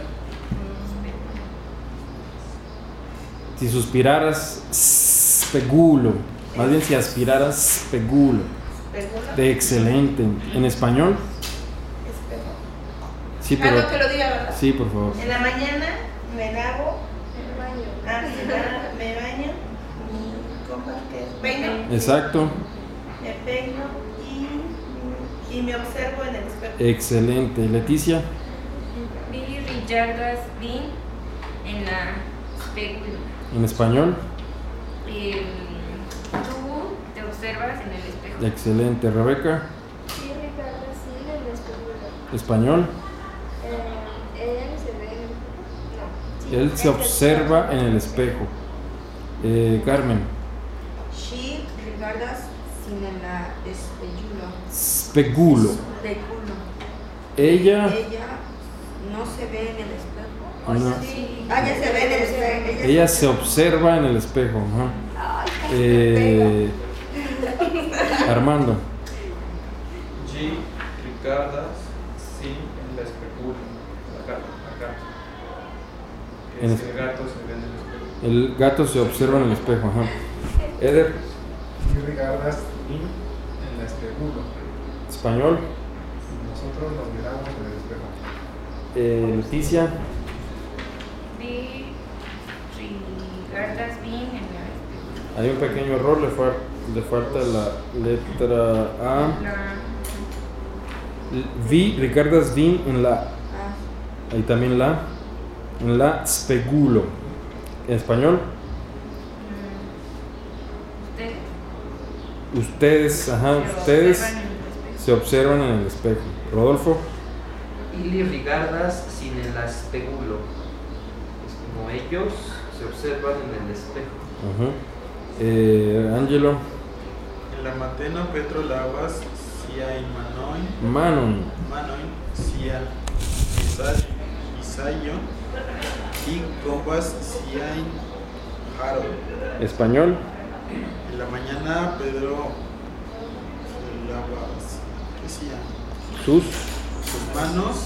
A: Si suspiraras, spegulo. Más bien si aspiraras, spegulo.
I: Espegulo,
A: De excelente. ¿En español?
I: espejo.
A: Sí,
I: Ah,
A: pero...
I: no, que lo diga, ¿verdad?
A: Sí, por favor.
I: En la mañana me lavo,
F: El baño.
I: ah, me ba- me baño, mi compa que peino,
A: Exacto.
I: Me peino y, y me observo en el espejo.
A: Excelente. Leticia.
G: Vi Richardas Dean en la espécula.
A: En español.
G: Eh, tú te observas en el espejo.
A: Excelente. Rebeca.
F: Sí, Ricardo, sí, en el espejuelo.
A: Español.
F: Eh, él se ve. No. sí,
A: Él se observa en el espejo. Eh, Carmen.
E: She regardas
A: Spegulo. Ella.
E: Ella no se ve en el espejo.
A: No.
E: Sí. Ah, ya se ve en el espejo.
A: Ella se observa en el espejo. ajá. Eh, Armando.
H: G. Ricardas, sí, en la. Acá, acá.
A: En
H: el gato se ve en el espejo.
A: El gato se observa en el espejo. Ajá. Eder.
D: Y regardas en la espejulo.
A: Español.
D: Nosotros nos miramos en el espejo.
A: Eh, Leticia. Hay un pequeño error. Le, fal- le falta la letra A.
G: La-
A: Vi Ricardas Dean en la.
E: Ah,
A: Ahí también la. En la spegulo. En español.
G: mm, Ustedes
A: ajá,
G: se
A: ustedes
G: observan en el espejo.
A: se observan en el espejo. Rodolfo.
B: Ili rigardas sin el espegulo. Es como ellos se observan en el espejo.
A: Ajá. Eh, Angelo.
C: En la matena Petro lavas sia in manoin,
A: Manon.
C: manoin sia visayon y combas sia in jaro.
A: Español.
C: La mañana Pedro se lava ¿qué hacía?
A: Sus.
C: sus manos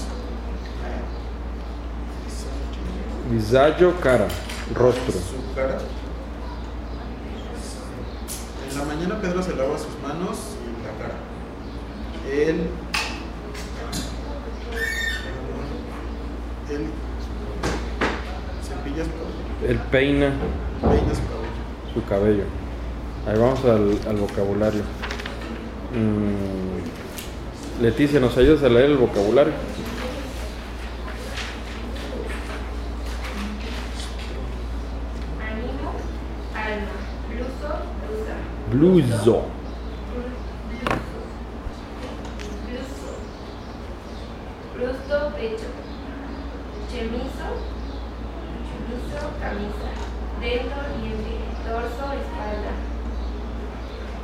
C: Visayo,
A: cara. Rostro.
C: su cara. En la mañana Pedro se lava sus manos y la cara. Él. Él cepilla su cabello,
A: Él peina
C: peina su cabello.
A: su cabello. Ahí vamos al, vocabulario. Mm, Leticia, ¿nos ayudas a leer el vocabulario? Animo, alma. Bluso, blusa.
G: Bluso. Bluso, pecho. Chemiso, chemiso, camisa. Dentro, diente. Torso, espalda.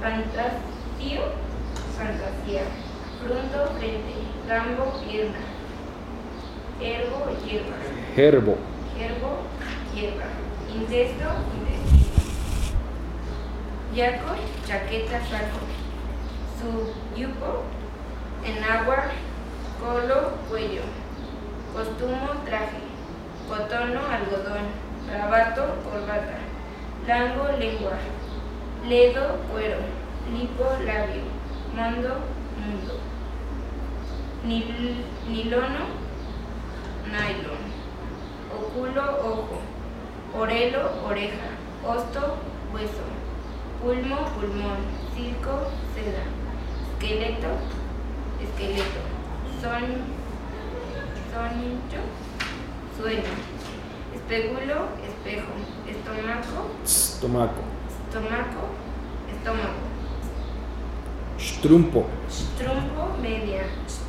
G: Fantasio, fantasía. Frunto, frente. Gambo, pierna. Ergo, hierba.
A: Gerbo.
G: Hierbo, hierba. Incesto, intestino. Yaco, chaqueta, saco. Subyupo, enagua, colo, cuello. Costumo, traje. Cotono, algodón. Rabato, corbata. Lango, lengua. Ledo, cuero. Lipo, labio. Mondo, mundo. Nil- nilono, nylon. Oculo, ojo. Orelo, oreja. Osto, hueso. Pulmo, pulmón. Circo, seda. Esqueleto, esqueleto. Son, soncho, sueño. Espegulo, espejo. Estomaco,
A: Stomaco.
G: estomaco, estómago.
A: Strumpo.
G: Trumpo, media.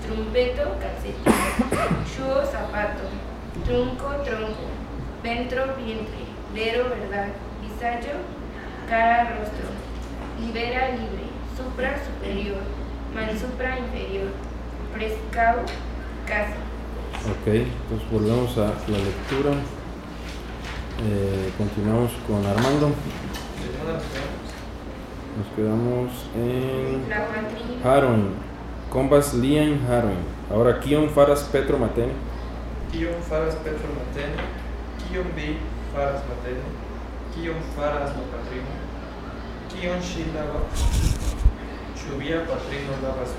G: Trumpeto, calcetín. Shuo, zapato. Trunco, tronco. Ventro, vientre. Vero, verdad. Visayo, cara, rostro. Libera, libre. Supra, superior. Mansupra, inferior. Prescao, casa.
A: Ok, entonces volvemos a la lectura. Eh, continuamos con Armando.
H: ¿De dónde nos quedamos?
A: En. Harwin. Combas Lian Harwin. Ahora Kion Faras Petro Matene.
H: Kion faras Petro matene, kion vi faras matene, kion faras la patrino, kion ĉu via patrino lavas?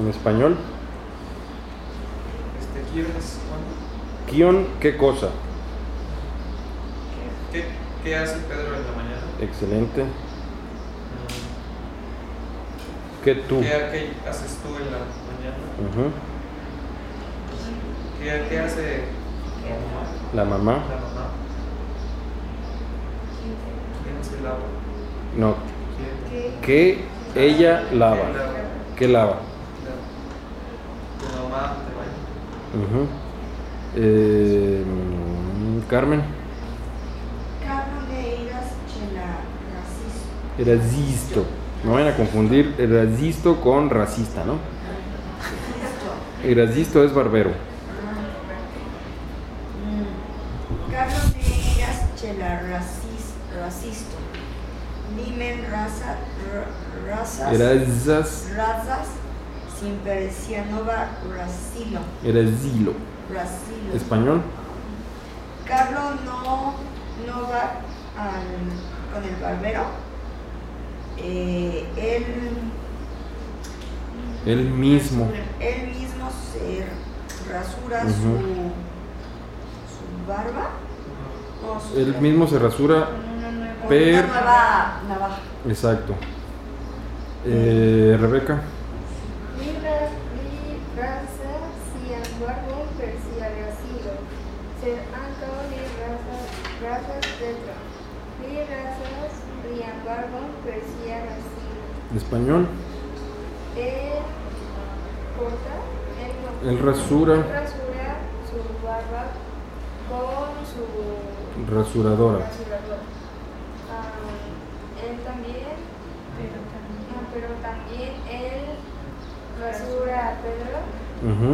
A: En español.
H: Este, kion es cuándo?
A: Kion, ¿qué cosa?
H: ¿Qué, ¿Qué hace Pedro en la mañana?
A: Excelente. ¿Qué tú?
H: ¿Qué, qué haces tú en la mañana? ¿Qué, qué hace la mamá?
A: La mamá.
H: La mamá. ¿Quién se lava?
A: No.
H: ¿Quién?
A: ¿Qué ella lava? ¿Qué lava?
H: Tu mamá te baña.
A: Ujú. Eh, mm, Carmen.
E: Carlos de Iras Chela Racis.
A: Razisto. No vayan a confundir razisto con racista, ¿no? Razisto es barbero.
E: Mm. Carlos de Iras Chela Racis, Racisto. Limen raza, ra- razas.
A: Razas.
E: razas. Sin persianova racilo.
A: Razilo.
E: Racilo.
A: Español.
E: Carlos no, no va al- con el barbero. Eh, él,
A: Él mismo.
E: él mismo se rasura su, su barba. No, su-
A: Él mismo se rasura.
G: Una nueva.
E: con
A: per-
E: una nueva navaja.
A: Exacto. Eh, Rebeca.
F: Mi, raza razas, barbon per sia gracilo.
A: Español.
F: Él corta, él no.
A: Él rasura.
F: Él rasura su barba con su
A: Rasuradora.
F: rasurador. Ah, él también
G: Pero también.
F: No, pero también él rasura a Pedro.
A: Ujú.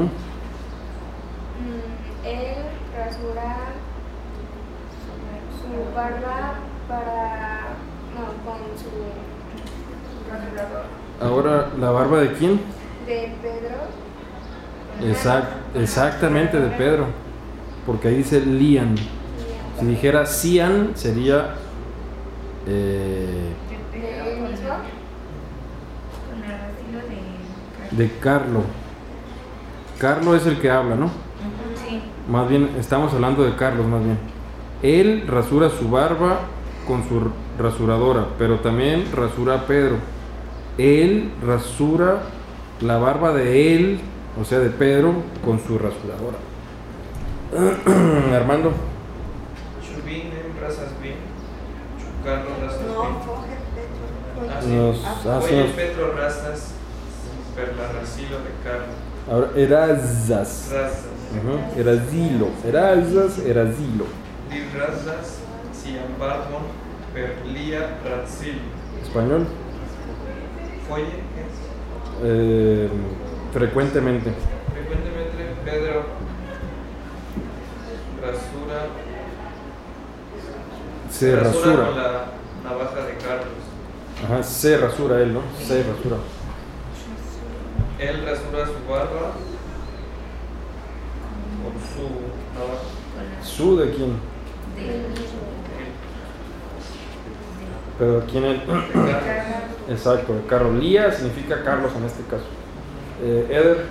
F: Mm, él rasura su barba para. No, con su rasurador.
A: Ahora, ¿la barba de quién?
F: De Pedro.
A: Exact, exactamente de Pedro. Porque ahí dice Lian. Si dijera Cian, sería. eh,
G: de
A: Carlo. Carlo es el que habla, ¿no?
G: Sí.
A: Más bien, estamos hablando de Carlos, más bien. Él rasura su barba con su rasuradora, pero también rasura a Pedro. Él rasura la barba de él, o sea, de Pedro, con su rasuradora. Armando.
E: Petro
H: Razas, de Carlos.
A: Ahora, Erasas.
H: Razas.
A: Ujú, Erasilo. Erasas, Erasilo.
H: Di Razas, Ciambardon, per Lia Razil.
A: Español.
H: Folle
A: eh, frecuentemente.
H: Frecuentemente Pedro rasura,
A: Se
H: con
A: rasura.
H: la navaja de Carlos.
A: Ajá, se rasura él, ¿no? Se rasura.
H: Él rasura su barba con su navaja.
A: ¿Su de quién? Quién él.
H: De Carlos.
A: Exacto, de Carlos. Lía significa Carlos en este caso. Eh, Eder,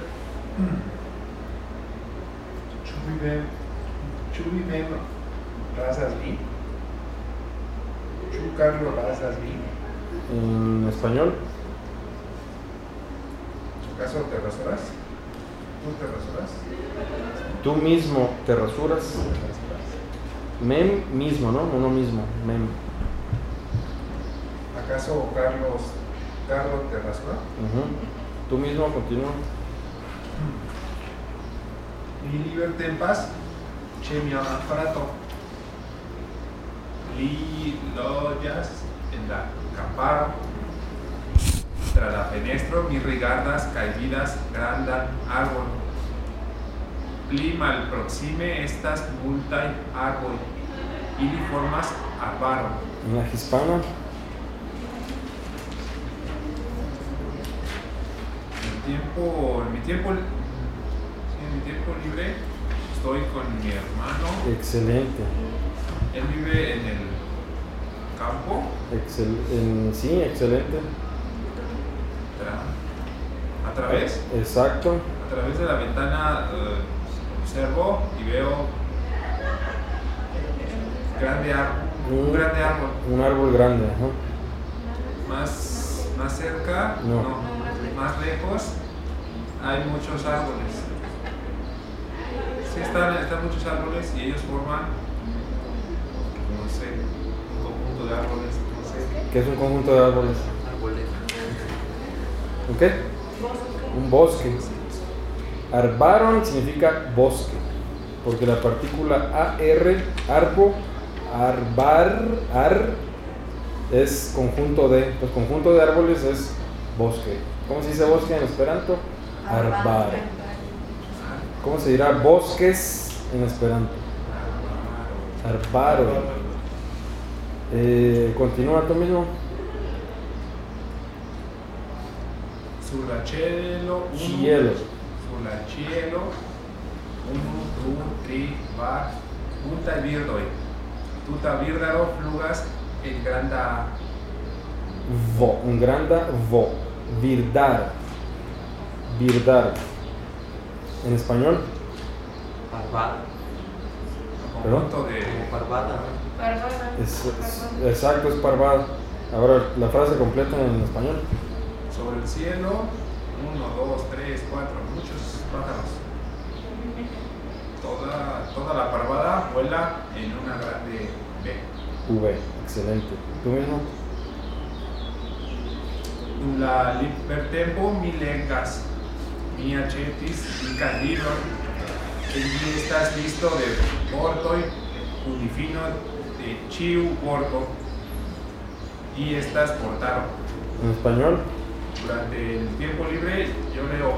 D: Chubibem, razas vi. Chu Carlos razas vi.
A: en español.
D: ¿Acaso te rasuras? ¿Tú te rasuras?
A: Tú mismo te rasuras. Mem mismo, ¿no? Uno mismo. Mem.
D: ¿Acaso Carlos, Carlos te rasura?
A: Ujú. Tú mismo continúa.
D: Li liberte en paz, che mi frato. Li loyas en la camparo. Tra la fenestro mi rigardas caídas grandan árbol. Pli mal proxime estas multaj arboj. Ili formas arbaro.
A: En la hispana.
D: En el tiempo, en mi tiempo, en mi tiempo libre estoy con mi hermano.
A: Excelente.
D: Él vive en el campo.
A: Excel- en- sí, excelente.
D: A través,
A: Exacto.
D: a través de la ventana eh, observo y veo grande árbol, un
A: Un-
D: grande árbol.
A: Un árbol grande. ajá.
D: Más, más cerca,
A: No.
D: no, más lejos, hay muchos árboles. Sí, están, están muchos árboles y ellos forman, no sé, un conjunto de árboles, no sé.
A: ¿Qué es un conjunto de árboles?
B: Arboleda.
A: ¿Un qué? Un bosque. Arbaron significa bosque, porque la partícula AR, arbo, arbar, ar, es conjunto de, pues conjunto de árboles es bosque. ¿Cómo se dice bosque en esperanto? Arbaro. ¿Cómo se dirá bosques en esperanto? Arbaro. Eh, continúa tú mismo.
D: Sur la cielo, uno,
A: Cielo.
D: sur la cielo, uno, du, tri, va, multa birdoi. Tuta birdaro flugas en granda
A: Vo, un granda vo, virdar, virdar. En español,
B: Barbada.
A: ¿Perdón?
D: conjunto de
B: Como barbada, ¿no?
G: Bárbara.
A: es, es- exacto, es parvada. Ahora, la frase completa en español.
D: sobre el cielo, uno, dos, tres, cuatro, muchos pájaros. Toda, toda la parvada vuela en una grande B.
A: V, excelente. ¿Tú mismo?
D: La libertempo mi legas, mi aĉetis libron, ke mi estas listo de vortoj kun difino de ĉiu vorto y estas portaro.
A: En español,
D: Durante el tiempo libre yo leo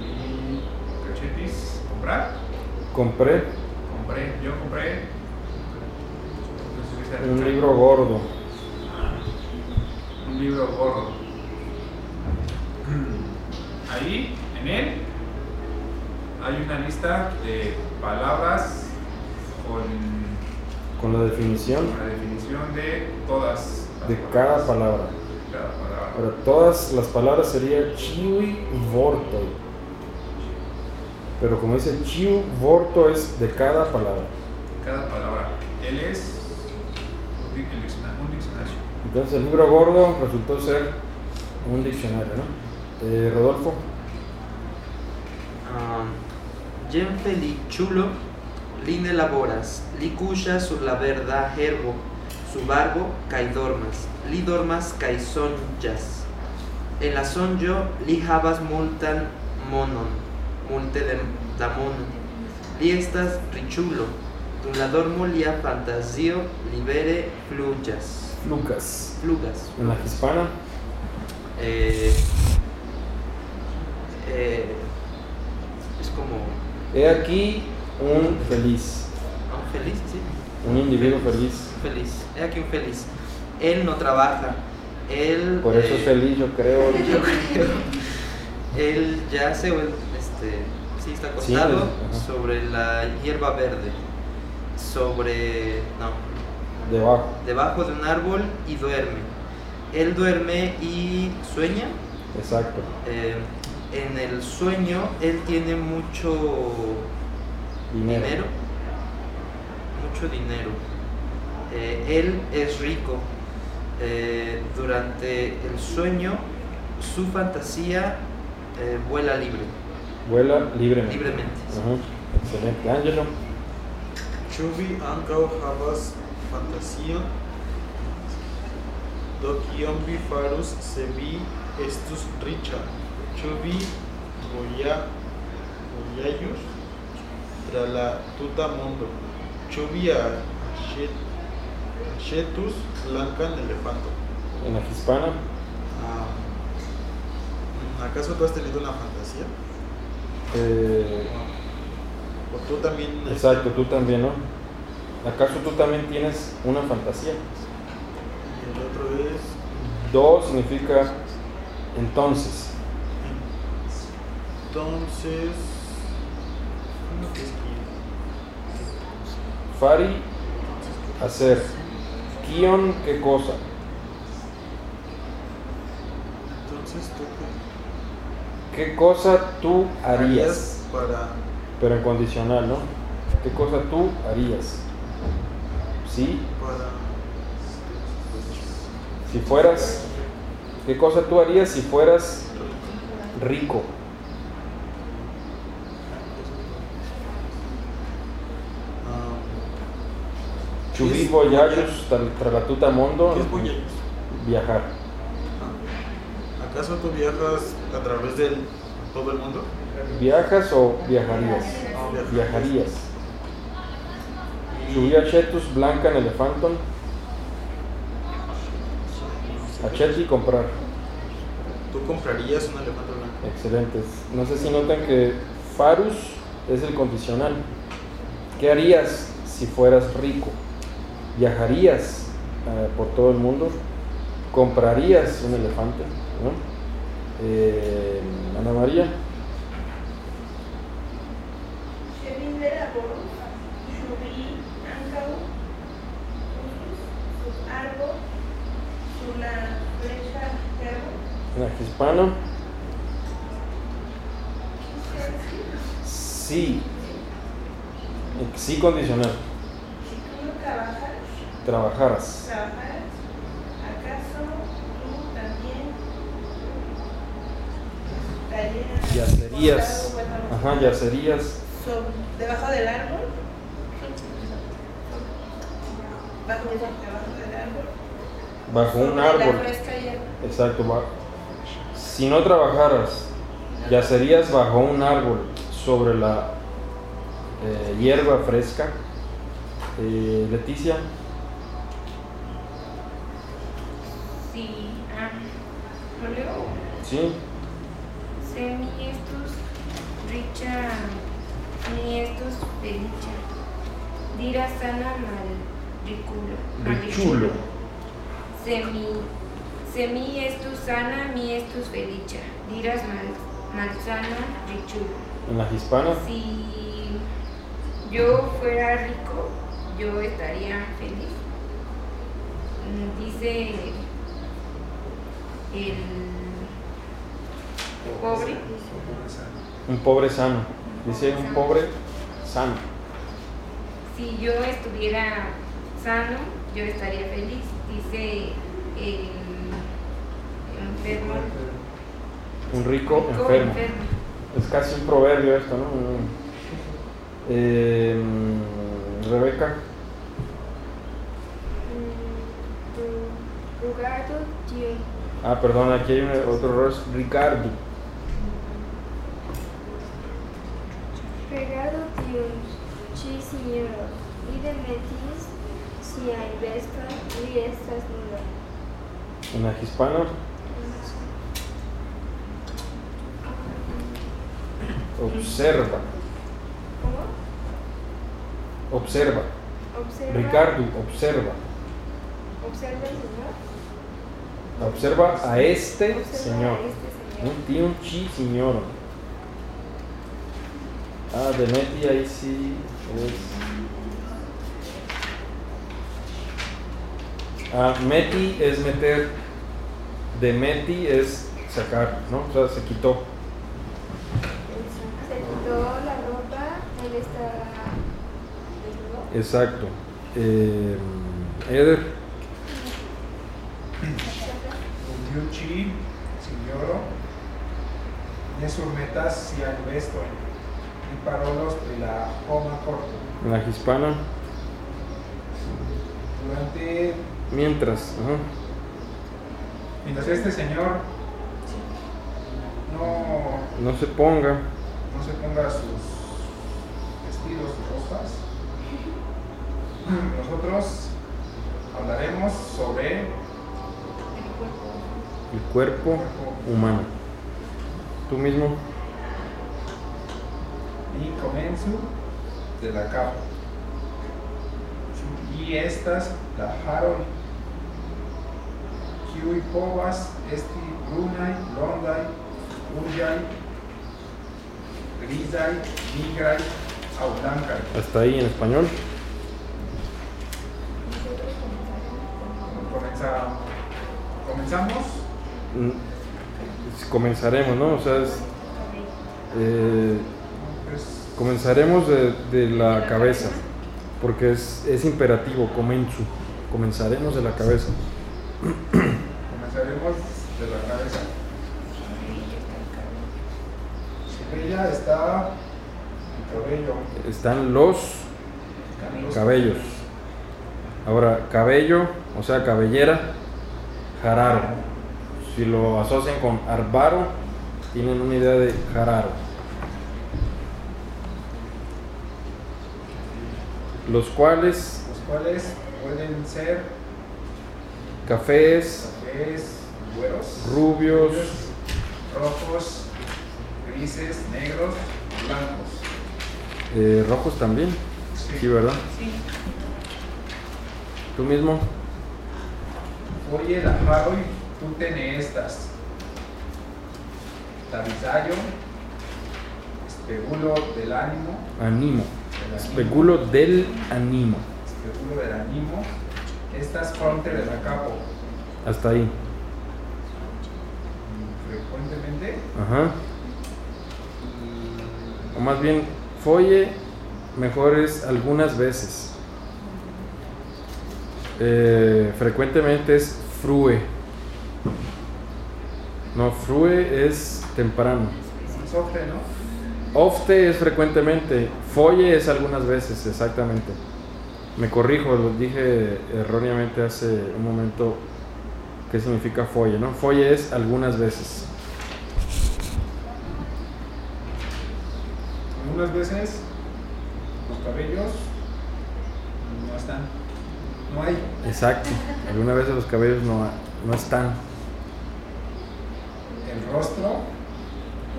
D: mi aĉetis, comprar,
A: compré.
D: Compré, yo compré. No sé
A: un libro gordo.
D: Un libro gordo. Ahí, en él, hay una lista de palabras con,
A: Con la definición
D: con la definición de todas las
A: de
D: palabras.
A: cada palabra.
D: Cada palabra.
A: Ahora, todas las palabras sería chiwi vorto. Pero como dice chiu vorto es de cada palabra.
D: Cada palabra. Él es el.
A: Entonces el libro gordo resultó ser un diccionario, ¿no? Eh, Rodolfo,
B: Ah, Jen feliĉulo li ne laboras, li kuŝas sur la verda herbo, subarbo kai dormas. Li dormas kai sonjas. En la sonjo li havas multan monon, multe de, da mono. Li estas riĉulo. Dum la dormo lia fantazio libere flugas.
A: Lucas.
B: Flugas.
A: En la hispana,
B: Eh, eh, es como
A: he aquí un feliz,
B: un feliz, sí.
A: un individuo feliz.
B: Feliz. He aquí un feliz. Él no trabaja. Él.
A: Por eso
B: eh,
A: es feliz, yo creo.
B: Yo creo. Él yace, o este, sí, está acostado
A: ajá.
B: sobre la hierba verde. Sobre. No,
A: Debajo.
B: debajo de un árbol y duerme. Él duerme y sueña.
A: Exacto.
B: Eh, en el sueño, él tiene mucho
A: Dinero.
B: dinero. Mucho dinero. Eh, él es rico. Eh, durante el sueño, su fantasía eh, vuela libre,
A: Vuela libremente.
B: libremente.
A: Ajá. Excelente. Ángelo.
C: Ĉu vi ankaŭ havas fantazion? Do kion vi farus se vi estus riĉa? Ĉu vi voja vojaĝus tra la tuta vi aĉet- aĉetus blankan elefanton?
A: En la hispana,
C: Ah, ¿Acaso tú has tenido una fantasía?
A: eh,
C: ¿O tú también... este,
A: exacto, tú también, ¿no? ¿Acaso tú también tienes una fantasía?
C: El otro es...
A: Do significa entonces.
C: Entonces... ¿Cómo que es que-
A: Fari, hacer. Kion, ¿qué cosa?
C: Entonces tú qué
A: ¿Qué cosa tú harías?
C: para...
A: Pero en condicional, ¿no? ¿Qué cosa tú harías? ¿Sí? Si fueras... ¿Qué cosa tú harías si fueras rico? Chubi
C: es
A: voyagos tra la tuta mondo.
C: ¿Qué es voyagos?
A: Viajar.
C: Ah, ¿Acaso tú viajas a través de todo el mundo?
A: ¿Viajas o viajarías?
C: Ah.
A: Viajarías. Subí a Chetus Blanca en Elefanton. A Chetty comprar.
C: ¿Tú comprarías un elefante blanco?
A: Excelentes. No sé si notan que Farus es el condicional. ¿Qué harías si fueras rico? ¿Viajarías eh, por todo el mundo? ¿Comprarías un elefante? ¿no? Eh, Ana María,
I: Ĉe vi ne laboros, ĉu vi ankaŭ uzus sub arbo, sur la freŝa herbo?
A: en la hispana. Sí. Sí condicional.
I: Si tú no trabajas,
A: Trabajaras.
I: trabajar, ¿acaso tú también
A: Yacerías. Ajá, yacerías.
I: debajo del árbol? Bajo, debajo del árbol.
A: Bajo un árbol. Exacto. ba- Si no trabajaras, yacerías bajo un árbol sobre la eh, hierba fresca. Eh, Leticia,
G: Sí, ah, ¿lo leo?
A: sí.
G: Semi estus richa, mi estus felicia. Dira sana mal riculo.
A: Richulo.
G: Semi, semi estus sana, mi estus felicia. Diras mal, malsana richulo.
A: En la hispana,
G: Si yo fuera rico, yo estaría feliz. Dice el pobre.
A: un pobre sano. Dice un pobre sano.
G: Si yo estuviera sano, yo estaría feliz. Dice el enfermo.
A: Un rico
G: rico
A: enfermo. Es casi un proverbio esto, ¿no? Eh, Rebeca,
F: Mm, tiun.
A: Ah, perdón, aquí hay otro error, es Ricardo.
F: Regado tiun, ci signoro, ide metis sian veston, li estas nuda.
A: En la hispana, observa,
F: ¿Cómo?
A: observa.
F: Observa.
A: Ricardo, observa.
F: Observa el señor.
A: Observa a este
F: Observa
A: señor.
F: a este señor.
A: Un tío, un chi, señor. Ah, de Meti ahí sí es. Ah, Meti es meter. De Meti es sacar, ¿no? O sea, se quitó.
F: Quitó la ropa, él está desnudo.
A: Exacto. Eh, Eder,
D: Utiuchi, signoro, ne surmetas sian vestojn, y parolos pri la homa corto.
A: la hispana.
D: Durante,
A: Mientras, ajá.
D: mientras este señor no,
A: no se ponga.
D: No se ponga sus vestidos, sus ropas, nosotros hablaremos sobre
A: el cuerpo humano. Tú mismo.
D: y comenzu de la capa. Y estas la kiuj povas esti brunaj, blondaj, ruĝaj, blankaj.
A: Hasta ahí en español.
F: Comenzamos.
D: Comenza- comenzamos.
A: Mm, Comenzaremos, ¿no? O sea, es, eh,
D: Pues,
A: comenzaremos de, de la cabeza, porque es, es imperativo, comenzu. Comenzaremos de la cabeza.
D: comenzaremos de la cabeza. Sobre ella está el cabello.
A: Están los
D: los
A: cabellos. Ahora, cabello, o sea, cabellera, jararo. Si lo asocian con arbaro, tienen una idea de jararo. Los cuales,
D: los cuales pueden ser
A: cafés,
D: cafés, güeros,
A: rubios,
D: rojos, grises, negros, blancos.
A: eh, rojos también. Sí, ¿verdad?
I: Sí.
A: Tú mismo.
D: Oye, la jaroj, tú tenés estas. Tabizayo, espegulo del ánimo,
A: Animo.
D: del ánimo,
A: Especulo del animo.
D: espegulo del ánimo, estas fronte de la capo.
A: Hasta ahí.
D: Frecuentemente,
A: Ajá. O más bien, folle mejor es algunas veces. Eh, frecuentemente es frue. No, frue es temprano.
D: sofre, ¿no?
A: Ofte es frecuentemente. Folle es algunas veces, exactamente. Me corrijo, lo dije erróneamente hace un momento qué significa folle, ¿no? Folle es algunas veces.
D: Algunas veces los cabellos no están, no hay.
A: Exacto. Algunas veces los cabellos no, no están.
D: El rostro,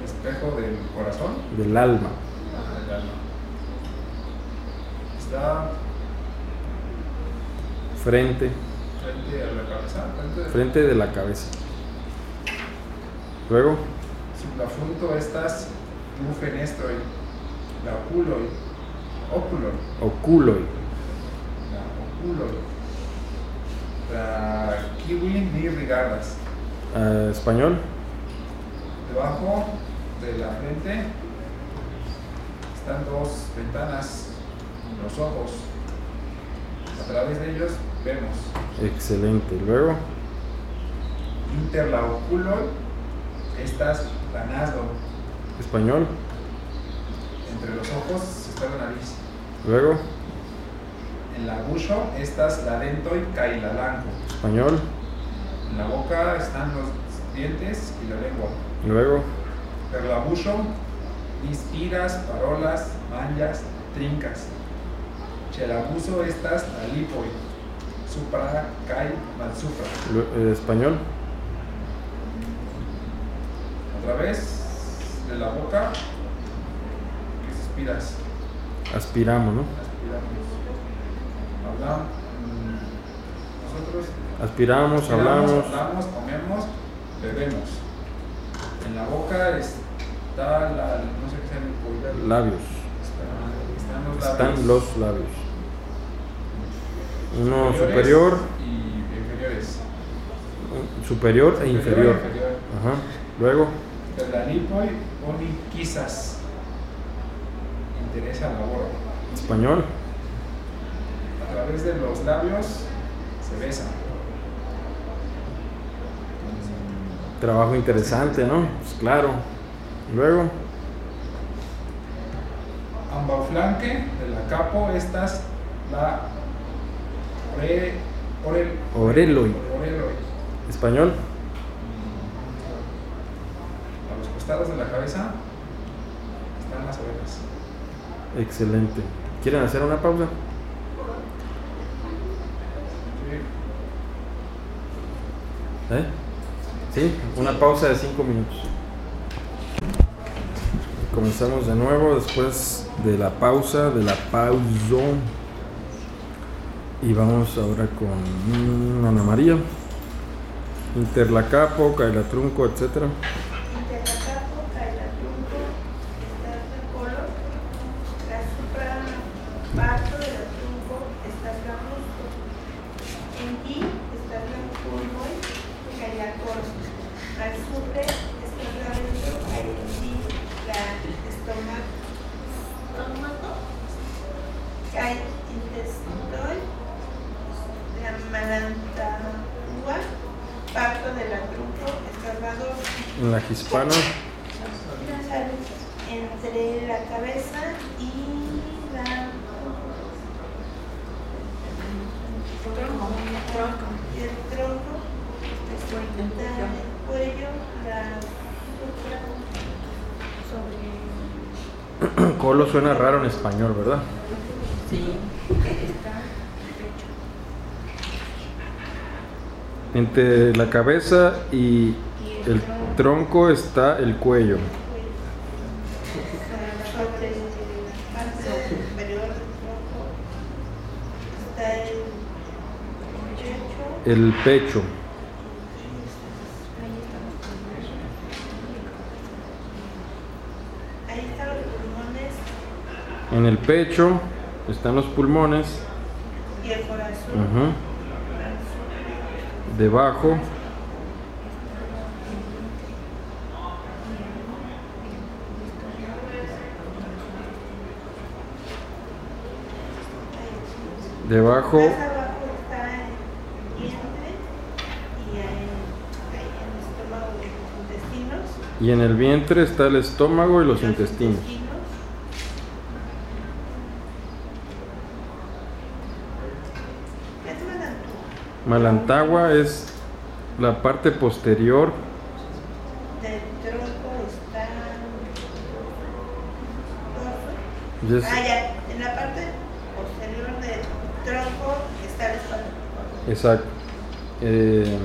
D: espejo del corazón,
A: Del alma.
D: del alma. Está
A: Frente.
D: frente a la cabeza, frente de
A: Frente de la cabeza. Luego,
D: Sublafunto estas du fenestroj, la okuloj, okuloj,
A: oculoi.
D: la okuloj, la kiuj ni rigardas.
A: Eh, español.
D: Debajo de la frente están dos ventanas, los ojos. A través de ellos vemos.
A: Excelente. Luego,
D: Inter la oculoj estas la nasdo.
A: español.
D: Entre los ojos está la nariz.
A: Luego,
D: En la buŝo estas la dentoj kaj la lango.
A: español.
D: En la boca están los dientes y la lengua.
A: Luego,
D: Per la buŝo ni spiras, parolas, manĝas, trinkas. Ĉe la buso estas la lipoj, supra kaj malsupra.
A: lu- eh, español.
D: Otra vez, de la boca,
A: Aspiramos, ¿no?
D: aspiramos. Hablamos, mm, nosotros
A: Aspiramos, hablamos.
D: hablamos, comemos, bebemos. En la boca está la, no sé qué sea el pulgar.
A: Labios.
D: Están los labios.
A: Están los labios. Uno superior,
D: y inferiores.
A: un superior e inferior.
D: inferior.
A: Ajá. Luego,
D: La lipoi oni quizás interesa labor.
A: español.
D: A través de los labios se besan.
A: Trabajo interesante, ¿no? Pues claro. Luego,
D: Ambauflanque de la capo estas la ore, orel,
A: Oreloi.
D: oreloi.
A: Español.
D: A los costados de la cabeza están las orejas.
A: Excelente. ¿Quieren hacer una pausa? ¿Eh? Sí, una pausa de cinco minutos. Comenzamos de nuevo después de la pausa, de la pausa. Y vamos ahora con Ana María. Interlacapo, Cailatrunco, etcétera.
I: Interlacapo, Cailatrunco, Estatacolo, la supra parto de la trunco, Estatamusto. En ti, Estatacolo, Cailacoro. Al supre, Estatamento, Cailenti, la estómago, estómago, Cail intestinoy, la malantagua, parto de la trunco, escarvador.
A: En la hispana,
I: entre la cabeza y la y el tronco, está el cuello, la sobre
A: colo suena raro en español, ¿verdad? Entre la cabeza y el tronco está el cuello.
I: el pecho
A: El pecho.
I: ahí están los pulmones
A: En el pecho están los pulmones.
I: y el corazón.
A: Debajo. Debajo.
I: Y en el
A: vientre está el estómago y los intestinos.
I: ¿Qué es Malantú?
A: Malantagua es la parte posterior
I: Del tronco está. Ah, ya. En la parte posterior del tronco está el estómago.
A: Exacto. Eh,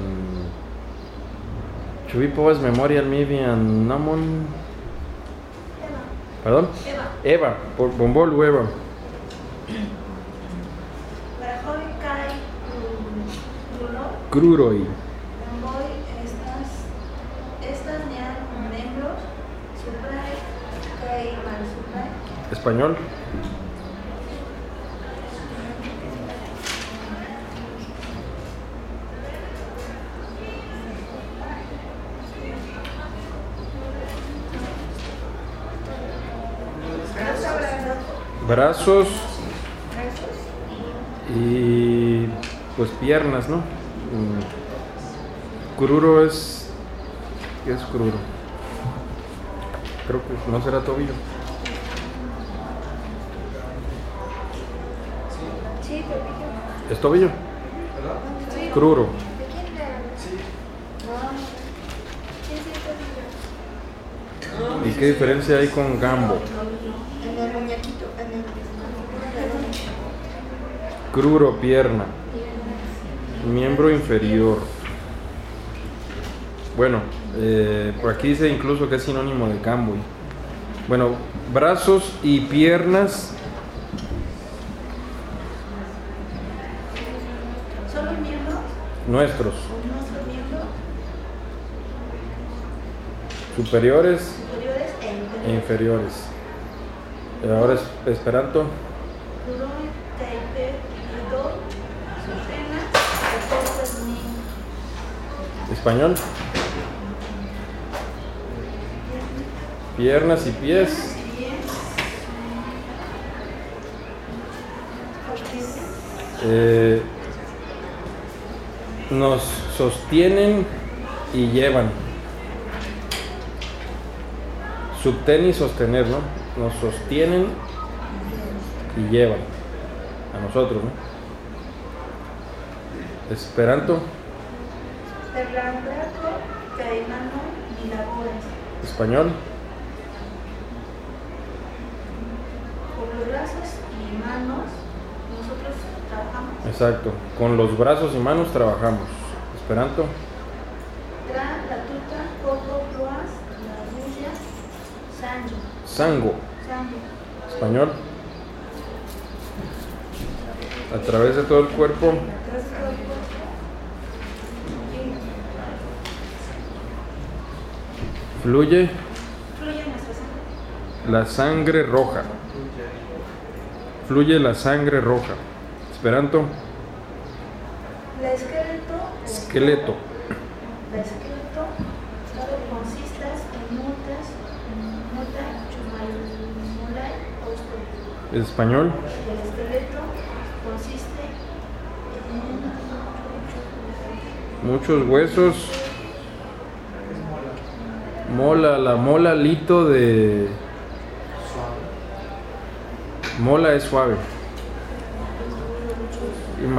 A: Ĉu vi povas memori al mi vian nomon? Pardon? Eva, por bonvolu Eva.
I: Barajoj kaj krulo.
A: Kruroj.
J: Voy, estas, estas nean membros, suprae
A: Español. Brazos y pues piernas, ¿no? Cururo es. ¿Qué es cururo? Creo que no será tobillo.
F: Sí, tobillo.
A: ¿Es tobillo?
F: Sí. Cururo.
H: Ah,
A: ¿Y qué diferencia hay con gambo?
E: En el muñequito, en el...
A: Cruro, pierna. Miembro inferior. Bueno, eh, por aquí dice incluso que es sinónimo de gambo. Bueno, brazos y piernas.
J: ¿Son los miembros?
A: Nuestros.
J: ¿Nuestros miembros
A: Superiores
J: superiores e
A: e
J: inferiores?
A: inferiores. Eh, Ahora es Esperanto. Español. Piernas y pies. eh, nos sostienen y llevan. Subten y sostener, ¿no? Nos sostienen y llevan a nosotros, ¿no? Esperanto, español,
J: Con los brazos y manos, nosotros trabajamos.
A: Exacto. Con los brazos y manos trabajamos. Esperanto,
J: Tra, la tuta, poco, proas, la rusia, sanjo.
A: sango,
J: Sanjo.
A: español. A través de todo el cuerpo, fluye
J: Fluye nuestra sangre.
A: la sangre roja. Fluye la sangre roja. Esperanto,
J: La esqueleto.
A: esqueleto.
J: La esqueleto sabe consistas en mutas, muta, chumalmolai, osto.
A: Español,
J: El esqueleto consiste en
A: muchos huesos. Mola, la mola lito de... Mola es suave.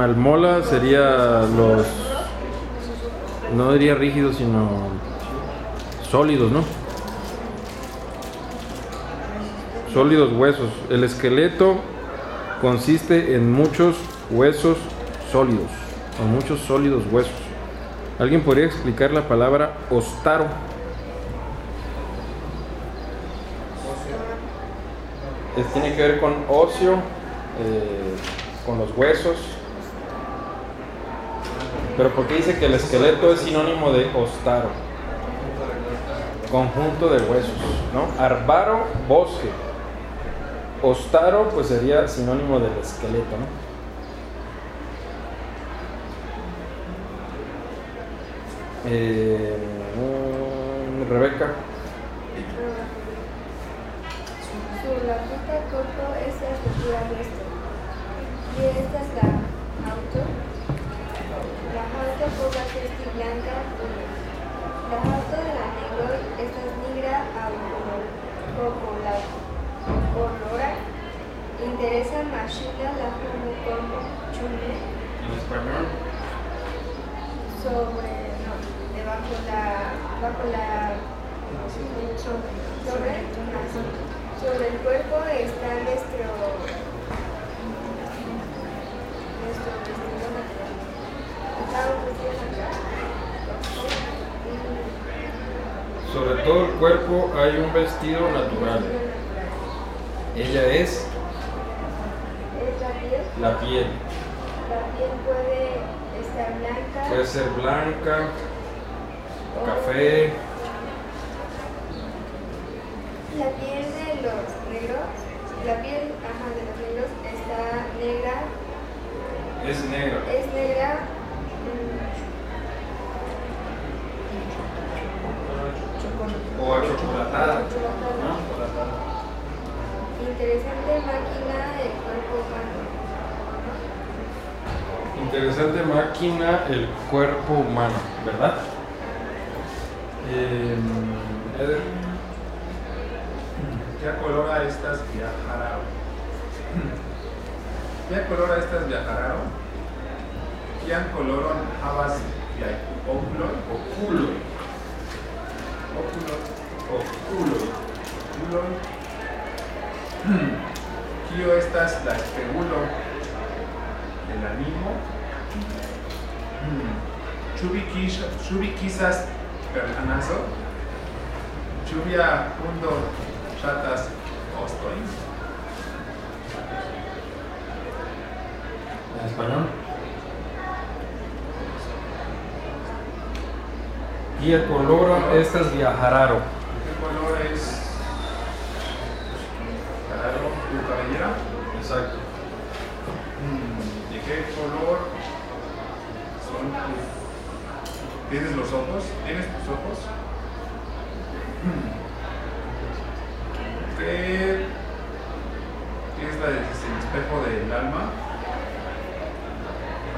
A: Malmola sería los... No diría rígidos, sino sólidos, ¿no? Sólidos huesos. El esqueleto consiste en muchos huesos sólidos, o muchos sólidos huesos. ¿Alguien podría explicar la palabra ostaro? Tiene que ver con óseo, eh, con los huesos. Pero ¿por qué dice que el esqueleto es sinónimo de ostaro? Conjunto de huesos, ¿no? Arbaro, bosque. Ostaro, pues sería sinónimo del esqueleto, ¿no? Eh, Rebeca,
F: Su corto es la estructura resto. Y esta es la auto. La blanca auto de la negro, esta es negra a la colora. Interesa machila la como corpo chune
A: en español.
F: sobre, no, debajo la, bajo la, sobre, sobre el cuerpo está nuestro, nuestro vestido natural. Está un vestido natural.
A: Sobre todo el cuerpo hay un vestido natural. Ella es
F: Es la piel.
A: la piel.
F: La piel puede estar blanca.
A: Puede ser blanca, café,
F: La piel de los negros, la piel ajá, de los negros está negra,
A: es negra.
F: es negra.
A: O achocolatada.
F: chocolatada. Interesante máquina del cuerpo humano.
A: Interesante máquina el cuerpo humano, ¿verdad? Eh, Eder,
D: ¿Qué colora estas viajarão? ¿Qué colora estas viajarão? kian koloron havas viaj okuloj?
A: Okuloj.
D: Okuloj. Okuloj. Okuloj. Hmm. Kio estas la spegulo de la animo? Hmm. Ĉu vi kisas ĉu vi kisas per la nazo ĉu via hundo ŝatas ostojn?
A: Español. Español. Kia coloro estas viajararo.
D: ¿Qué color es? Claro, tu cabellera.
A: Exacto.
D: Mm, ¿De qué color son tus... ¿Tienes los ojos? ¿Tienes tus ojos? Mm. ¿Qué, qué es la, el espejo del alma?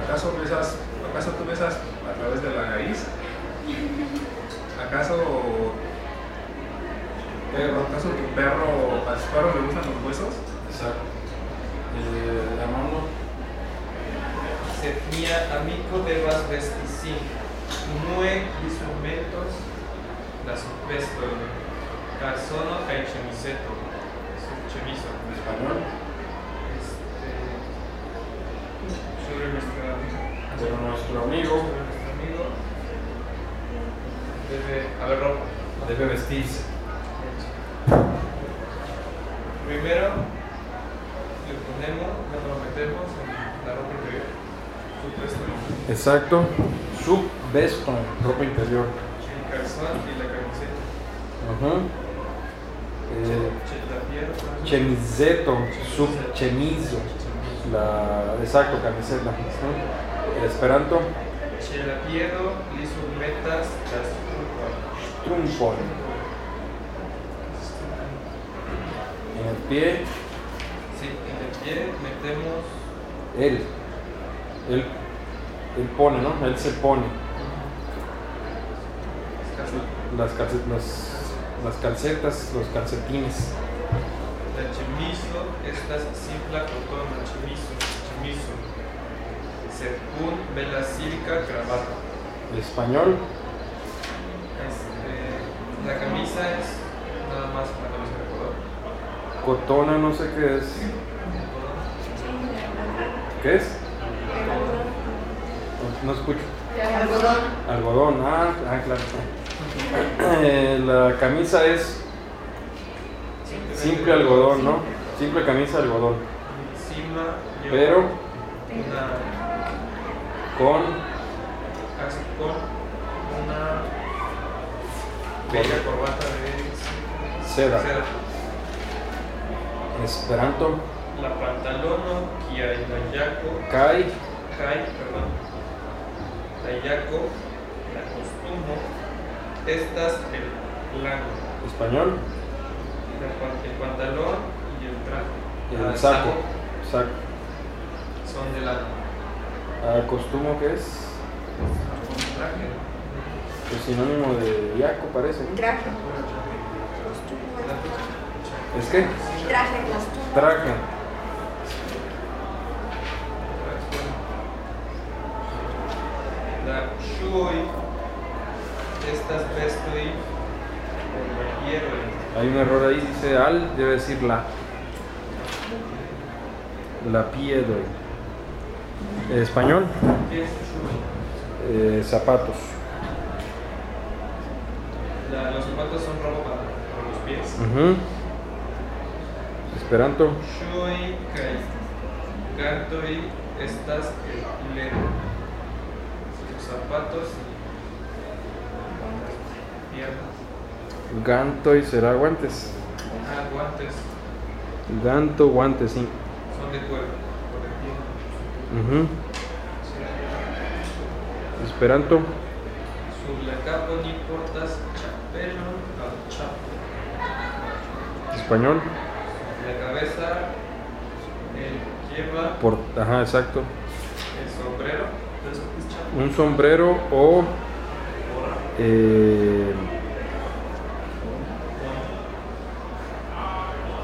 D: ¿Acaso, besas, ¿Acaso tú besas a través de la nariz? ¿Acaso, perro, ¿acaso tu perro, a le gustan los huesos?
A: Exacto. Eh, Armando.
H: Sed mia amico devas vesti sin, unue instrumentos, la vestojn, calzono kaj ĉemiseto, ĉemizo.
A: En español.
H: Este, sobre nuestra
A: Pero amigo
H: nuestro amigo debe haber ropa.
A: debe vestirse.
H: Primero le ponemos, lo metemos en la ropa interior, supuestamente,
A: Exacto. Su ropa interior.
H: el calzón y la camiseta.
A: Ajá. Eh, chemiseto, sub chemizo. La, exacto, camiseta. Ajá. Esperanto,
H: Che la piero li submetas las
A: trumpon. En el pie,
H: Sí, en el pie metemos
A: él. Él, él pone, ¿no? Él se pone.
H: las calzones.
A: Las, las, calcetas, los calcetines.
H: La chemizo estas simpla cotona chemizo, chemizo. Sed kun bela silka cravata.
A: Español,
H: Este, la camisa es nada más una camisa de color.
A: cotona, no sé qué es. ¿Qué es? No, no escucho.
E: Algodón.
A: Algodón, ah, ah claro. Eh, la camisa es simple algodón, ¿no? Simple camisa de algodón. Pero
H: una
A: con
H: con una bella corbata de
A: seda.
H: seda.
A: Esperanto,
H: La pantalono kiaj la jako
A: kai,
H: kaj, perdón, la jako, la costumo, estas el blanco,
A: español,
H: la el pantalón y el traje.
A: el
H: Ah,
A: saco. Saco.
H: son de lana.
A: Ah, costumo que es
H: traje.
A: El sinónimo de yaco, parece.
E: Traje.
A: ¿Es qué?
E: Traje, costumbre.
A: Traje.
H: La estas banieroj.
A: Hay un error ahí, dice al, debe decir la. La piedra. Español, eh, zapatos.
H: La- los zapatos son ropa para, para los pies.
A: Ujú. Esperanto,
H: Ŝuoj kaj gantoj estas el leno. Los zapatos y piernas.
A: ganto y será guantes.
H: Ah, guantes
A: Ganto, guantes, sí.
H: son de cuero, por el pie.
A: Esperanto,
H: Sur la kapo ni portas ĉapo.
A: español,
H: La cabeza él lleva
A: por, ajá, exacto.
H: el sombrero,
A: Un sombrero o eh,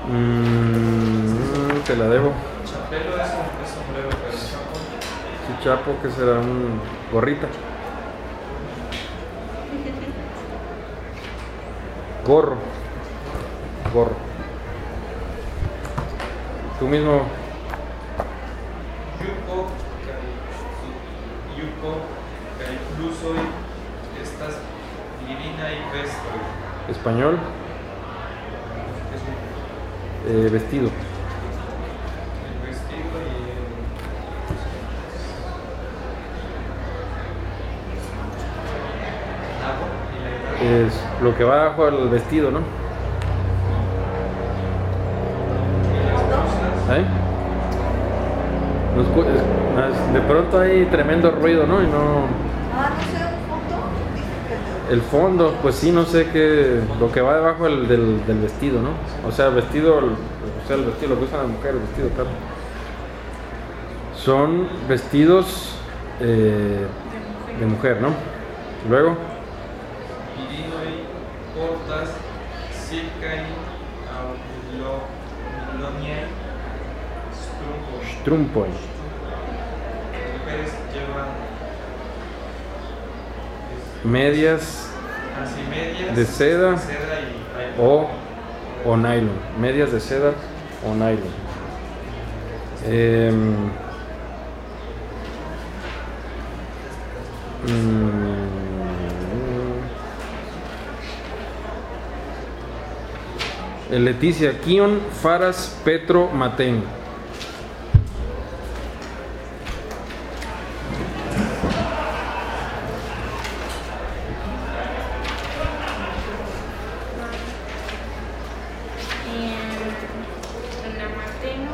A: mm, te la debo.
H: chapelo es un sombrero, pero chapo
A: Sí, chapo, que será un gorrita. Gorro. Gorro. Tú mismo.
H: Yuko Yuko kai blusoj estas virina y vestoj.
A: Español. Eh, vestido.
H: el vestido y el nabo y la
A: Es lo que va bajo el vestido, ¿no? ¿Eh? De pronto hay tremendo ruido, ¿no? Y no.
E: Ah, no sé, no.
A: El fondo, pues sí, no sé qué. Lo que va debajo del, del, del vestido, ¿no? O sea, el vestido. el- O sea, el vestido, lo que usan las mujeres, el vestido, claro. Son vestidos eh, de mujer, ¿no? Luego,
H: Virinoj portas mujeres llevan
A: Medias
H: así medias
A: De seda
H: de seda y
A: o, o nylon. Medias de seda o nylon. Em, mm, Leticia Kion Faras Petro Maten.
G: En la mateno.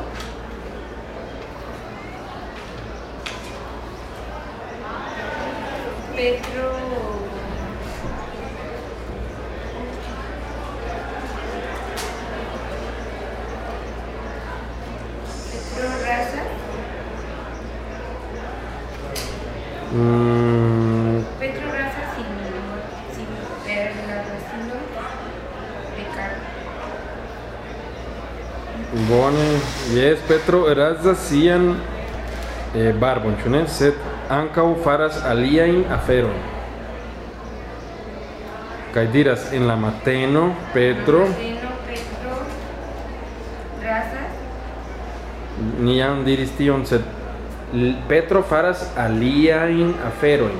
G: Petro. Petro Raza.
A: Mm,
G: Petro Raza sin, sin perlacindo de carne.
A: Bone, yes, Razas sian eh, barbon, ĉu ne? Sed ankaŭ faras aliajn aferojn. Kaj diras en la mateno Petro
G: Mateno, Petro Raza.
A: ni jam diris tion, sed l- Petro faras aliajn aferojn.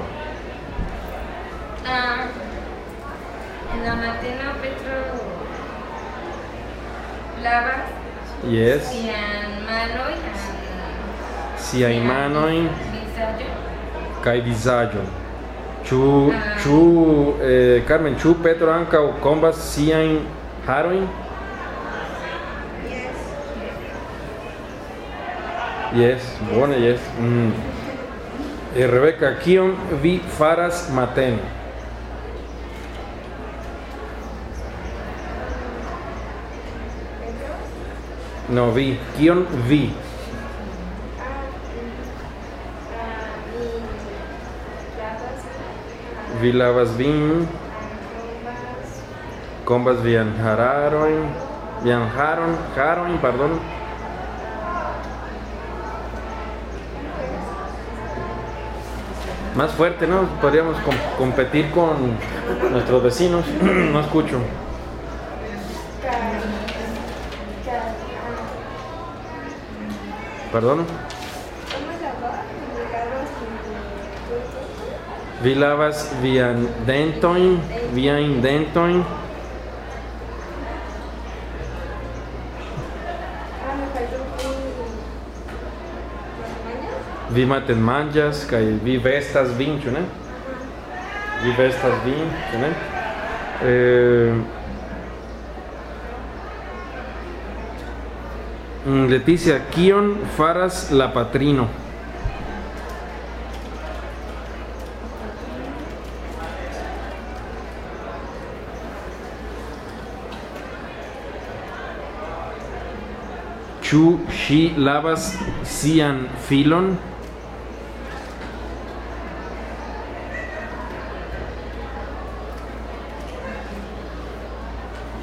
G: Ah, en la mateno Petro lavas
A: Yes, siajn manojn
G: vizaĝo
A: kaj vizaĝon. Ĉu ĉu eh, Carmen, ĉu Petro ankaŭ kombas siajn harojn?
E: Yes.
A: Bone, yes. Mm. Eh, Rebecca, kion vi faras matene? No, vi. Kion vi? Vi lavas vin, kombas vian hararojn, vian haron, harojn, pardon. Más fuerte, ¿no? Podríamos com- competir con nuestros vecinos. no escucho. Perdón. Vi lavas vian dentojn, viajn dentojn. Vi matenmanĝas kaj vi vestas vin, ĉu? Vi vestas vin, ĉu? Eh, mm, Leticia, kion faras la patrino? Ĉu ŝi lavas sian filon?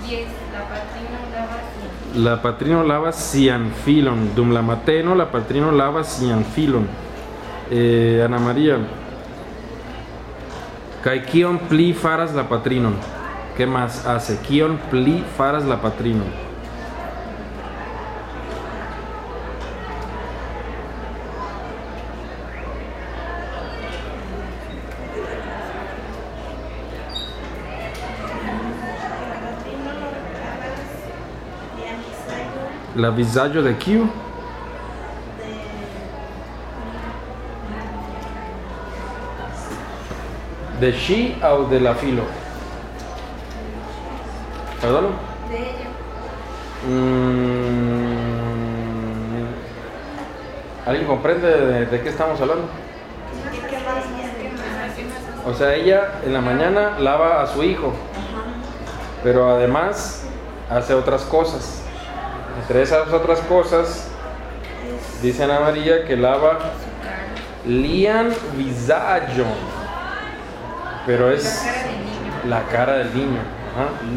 G: Yes, la patrino lavas sian
A: La patrino lavas sian filon. Dum la mateno la patrino lavas sian filon. Eh, Ana María. Kaj kion pli faras la patrinon? ¿Qué más hace? Kion pli faras la patrino.
I: patrino havas lian vizaĝon
A: La visaggio de kiu?
I: de
A: she o de la filo. ¿Perdón?
G: De ella.
A: Mm, ¿Alguien comprende de, de qué estamos hablando? O sea, ella en la mañana lava a su hijo, pero además hace otras cosas. Entre esas otras cosas, dice Ana María que lava lian visaggio, pero es
G: La cara del niño.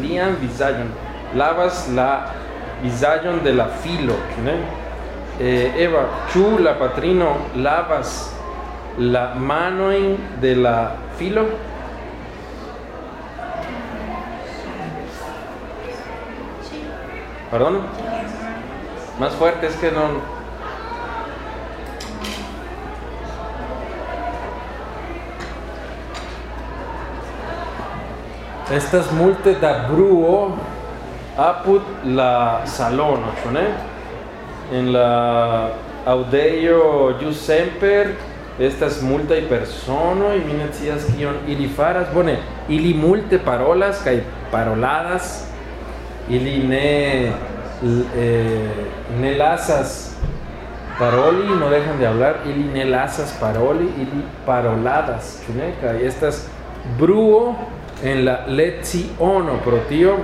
A: Lian visaggio. Lavas la visaggio de la filo. Eh, Eva, chu la patrino, lavas la mano de la filo. Perdón. Más fuerte, es que no. Estas multe da bruo apud la salono, ne? En la aŭdejo ĵus semper estas multaj personoj, mi ne scias kion ili faras. Bone, ili multe parolas kaj paroladas. Ili ne eh, ne lasas paroli, no dejan de hablar, ili ne lasas paroli, ili paroladas, ĉu ne? Kaj estas bruo en la leciono pro tio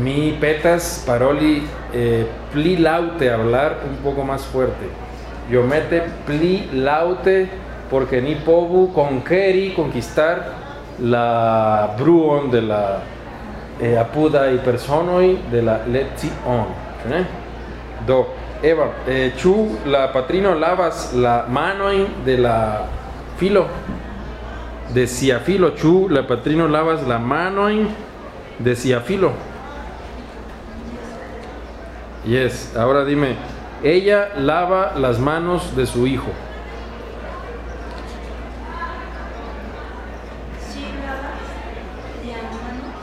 A: mi petas paroli eh, pli laute hablar un poco más fuerte. Yo mete pli laute porque ni povu conqueri conquistar la bruon de la eh, apuda y personoi de la lezion. ¿eh? Do, Eva, eh, chu la patrino lavas la manoi de la filo. De ciafilo, chu la patrino lavas la manoi de ciafilo. Yes, ahora dime, ella lava las manos de su hijo.
J: Sí, lavas lian manos.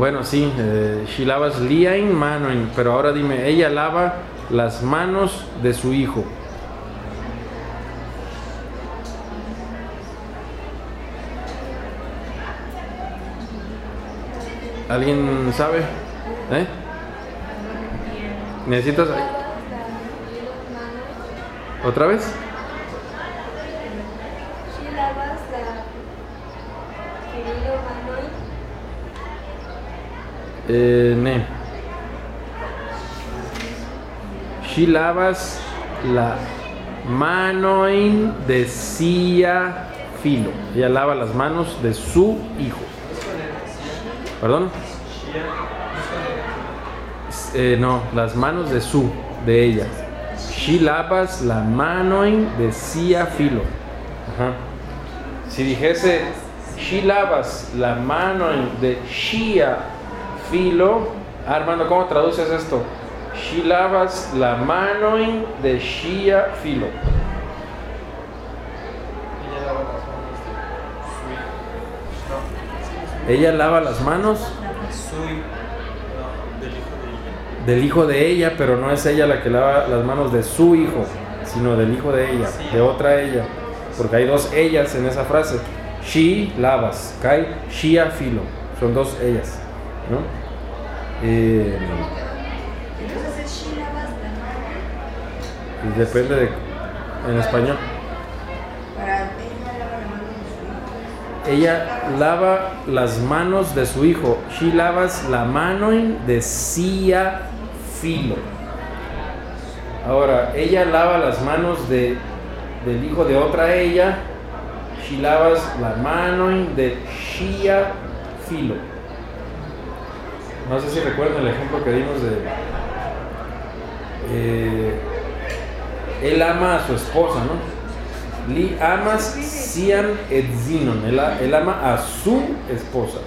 A: Bueno, sí, eh, she lavas liain manoin, pero ahora dime, ella lava las manos de su hijo. ¿Alguien sabe? ¿Eh? ¿Necesitas otra vez?
F: Sí, lavas la querido Manuel.
A: Eh, ne. She lavas la manoin de sia filo. Ella lava las manos de su hijo. ¿Perdón? Eh, no, las manos de su, de ella. She lavas la manoin de sia filo. Si dijese, she lavas la manoin de shia filo. Ah, Armando, ¿cómo traduces esto? She lavas la manoin de shia filo.
H: Ella lava las manos
C: del hijo de ella,
A: pero no es ella la que lava las manos de su hijo, sino del hijo de ella, de otra ella. Porque hay dos ellas en esa frase. She lavas, kai shia filo. Son dos ellas. ¿no? Eh, depende de. En español.
E: Ella lava
A: las manos de su hijo. She lavas la mano de sia filo. Ahora, ella lava las manos de, del hijo de otra ella. She lavas la mano de shia filo. No sé si recuerdan el ejemplo que dimos de. eh, él ama a su esposa, ¿no? Li amas sian et zinon. Él ama a su esposa.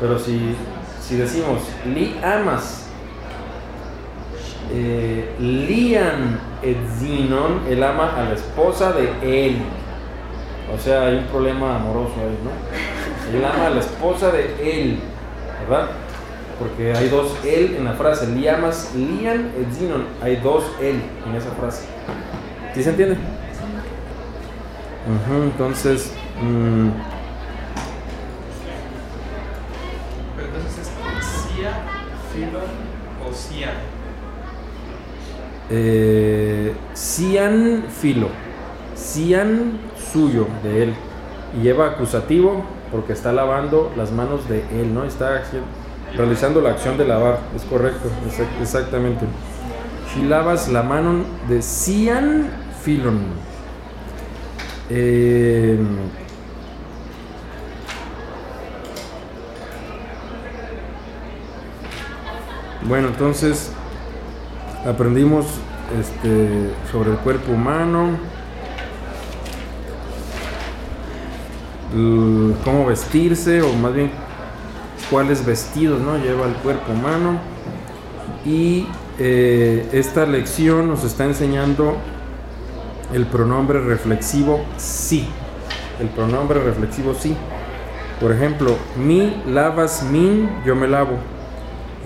A: Pero si, si decimos li amas eh, lian et zinon, él ama a la esposa de él. O sea, hay un problema amoroso ahí, ¿no? Él ama a la esposa de él, ¿verdad? Porque hay dos él en la frase. Li amas lian et zinon. Hay dos él en esa frase. ¿Sí se entiende? Entonces, mm,
H: Pero entonces es Cia, Filon o Cian.
A: eh, cian filo, cian suyo de él. Y lleva acusativo porque está lavando las manos de él, ¿no? Está haci- realizando la acción de lavar, es correcto, exac- exactamente. Si lavas la mano de cian filon. Eh, bueno, entonces aprendimos este, sobre el cuerpo humano, cómo vestirse, o más bien cuáles vestidos ¿no? lleva el cuerpo humano. Y eh, esta lección nos está enseñando el pronombre reflexivo sí. El pronombre reflexivo sí. Por ejemplo, mi lavas min, yo me lavo.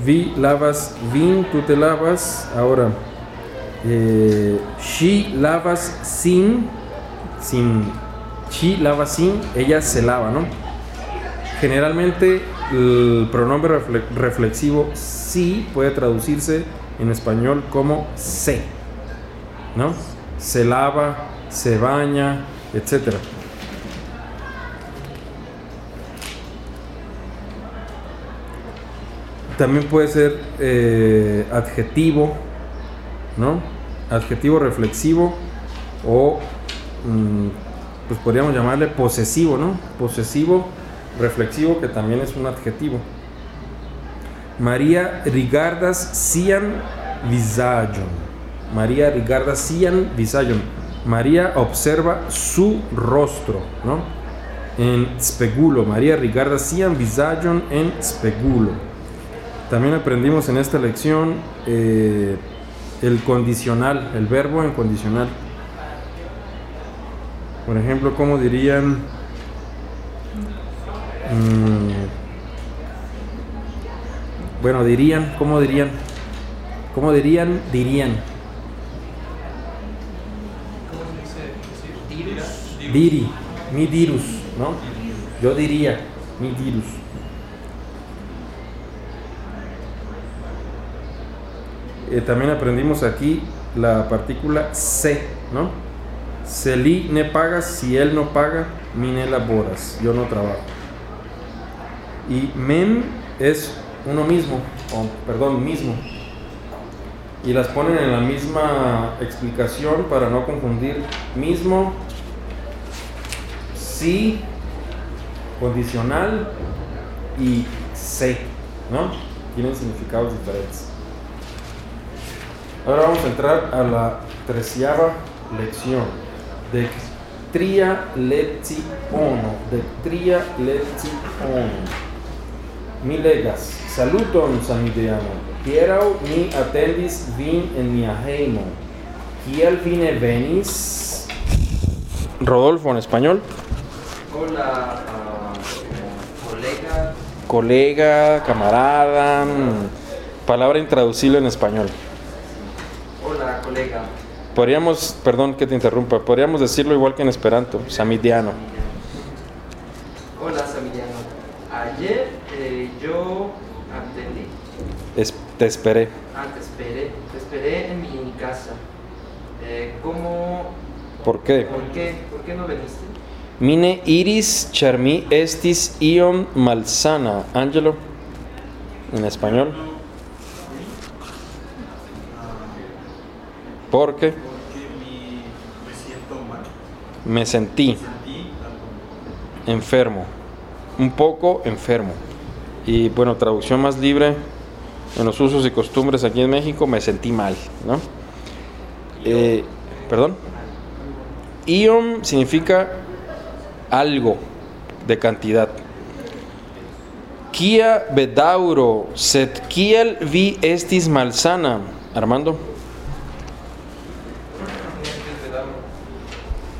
A: Vi lavas vin, tú te lavas. Ahora, eh, she lavas sin, sin, she lava sin, ella se lava, ¿no? Generalmente el pronombre refle- reflexivo sí puede traducirse en español como se, ¿no? Se lava, se baña, etcétera. También puede ser eh, adjetivo, ¿no? Adjetivo reflexivo o mm, pues podríamos llamarle posesivo, ¿no? Posesivo reflexivo que también es un adjetivo. María rigardas sian visagion. María rigardas sian visagion. María observa su rostro, ¿no? En spegulo. María rigardas sian visagion en spegulo. También aprendimos en esta lección eh, el condicional, el verbo en condicional. Por ejemplo, ¿cómo dirían? Mm, bueno, dirían, ¿cómo dirían? ¿Cómo dirían? Dirían. Diri, mi dirus, ¿no? Yo diría, mi dirus. Eh, también aprendimos aquí la partícula se, ¿no? Se li ne pagas, si él no paga, mi ne laboras, yo no trabajo. Y mem es uno mismo, perdón, mismo. Y las ponen en la misma explicación para no confundir mismo, sí, condicional y se, ¿no? Tienen significados diferentes. Ahora vamos a entrar a la treceava lección. De tria leti ono. De tria leti ono. Mi legas. Saluton samideano. Hieraŭ mi atendis vin en mia hejmo. Kiel vi ne venis? Rodolfo en español.
B: Hola, ah, colega.
A: Colega, camarada. mm, Palabra intraducible en español.
B: Hola, colega.
A: Podríamos, perdón que te interrumpa, podríamos decirlo igual que en esperanto, samidiano.
B: Hola, Samiliano. Ayer eh, yo atendí.
A: Es- te esperé.
B: Ah, te esperé. Te esperé en mi casa. Eh, ¿Cómo?
A: ¿Por qué?
B: ¿Por qué? ¿Por qué no viniste?
A: Mine iris charmi estis iom malsana. Angelo, en español. Porque
C: Porque mi, me siento mal.
A: me sentí enfermo, un poco enfermo. Y bueno, traducción más libre en los usos y costumbres aquí en México, me sentí mal, ¿no? Eh, ¿Perdón? Iom significa algo de cantidad. Kia bedauro, sed kiel vi estis malsana. Armando.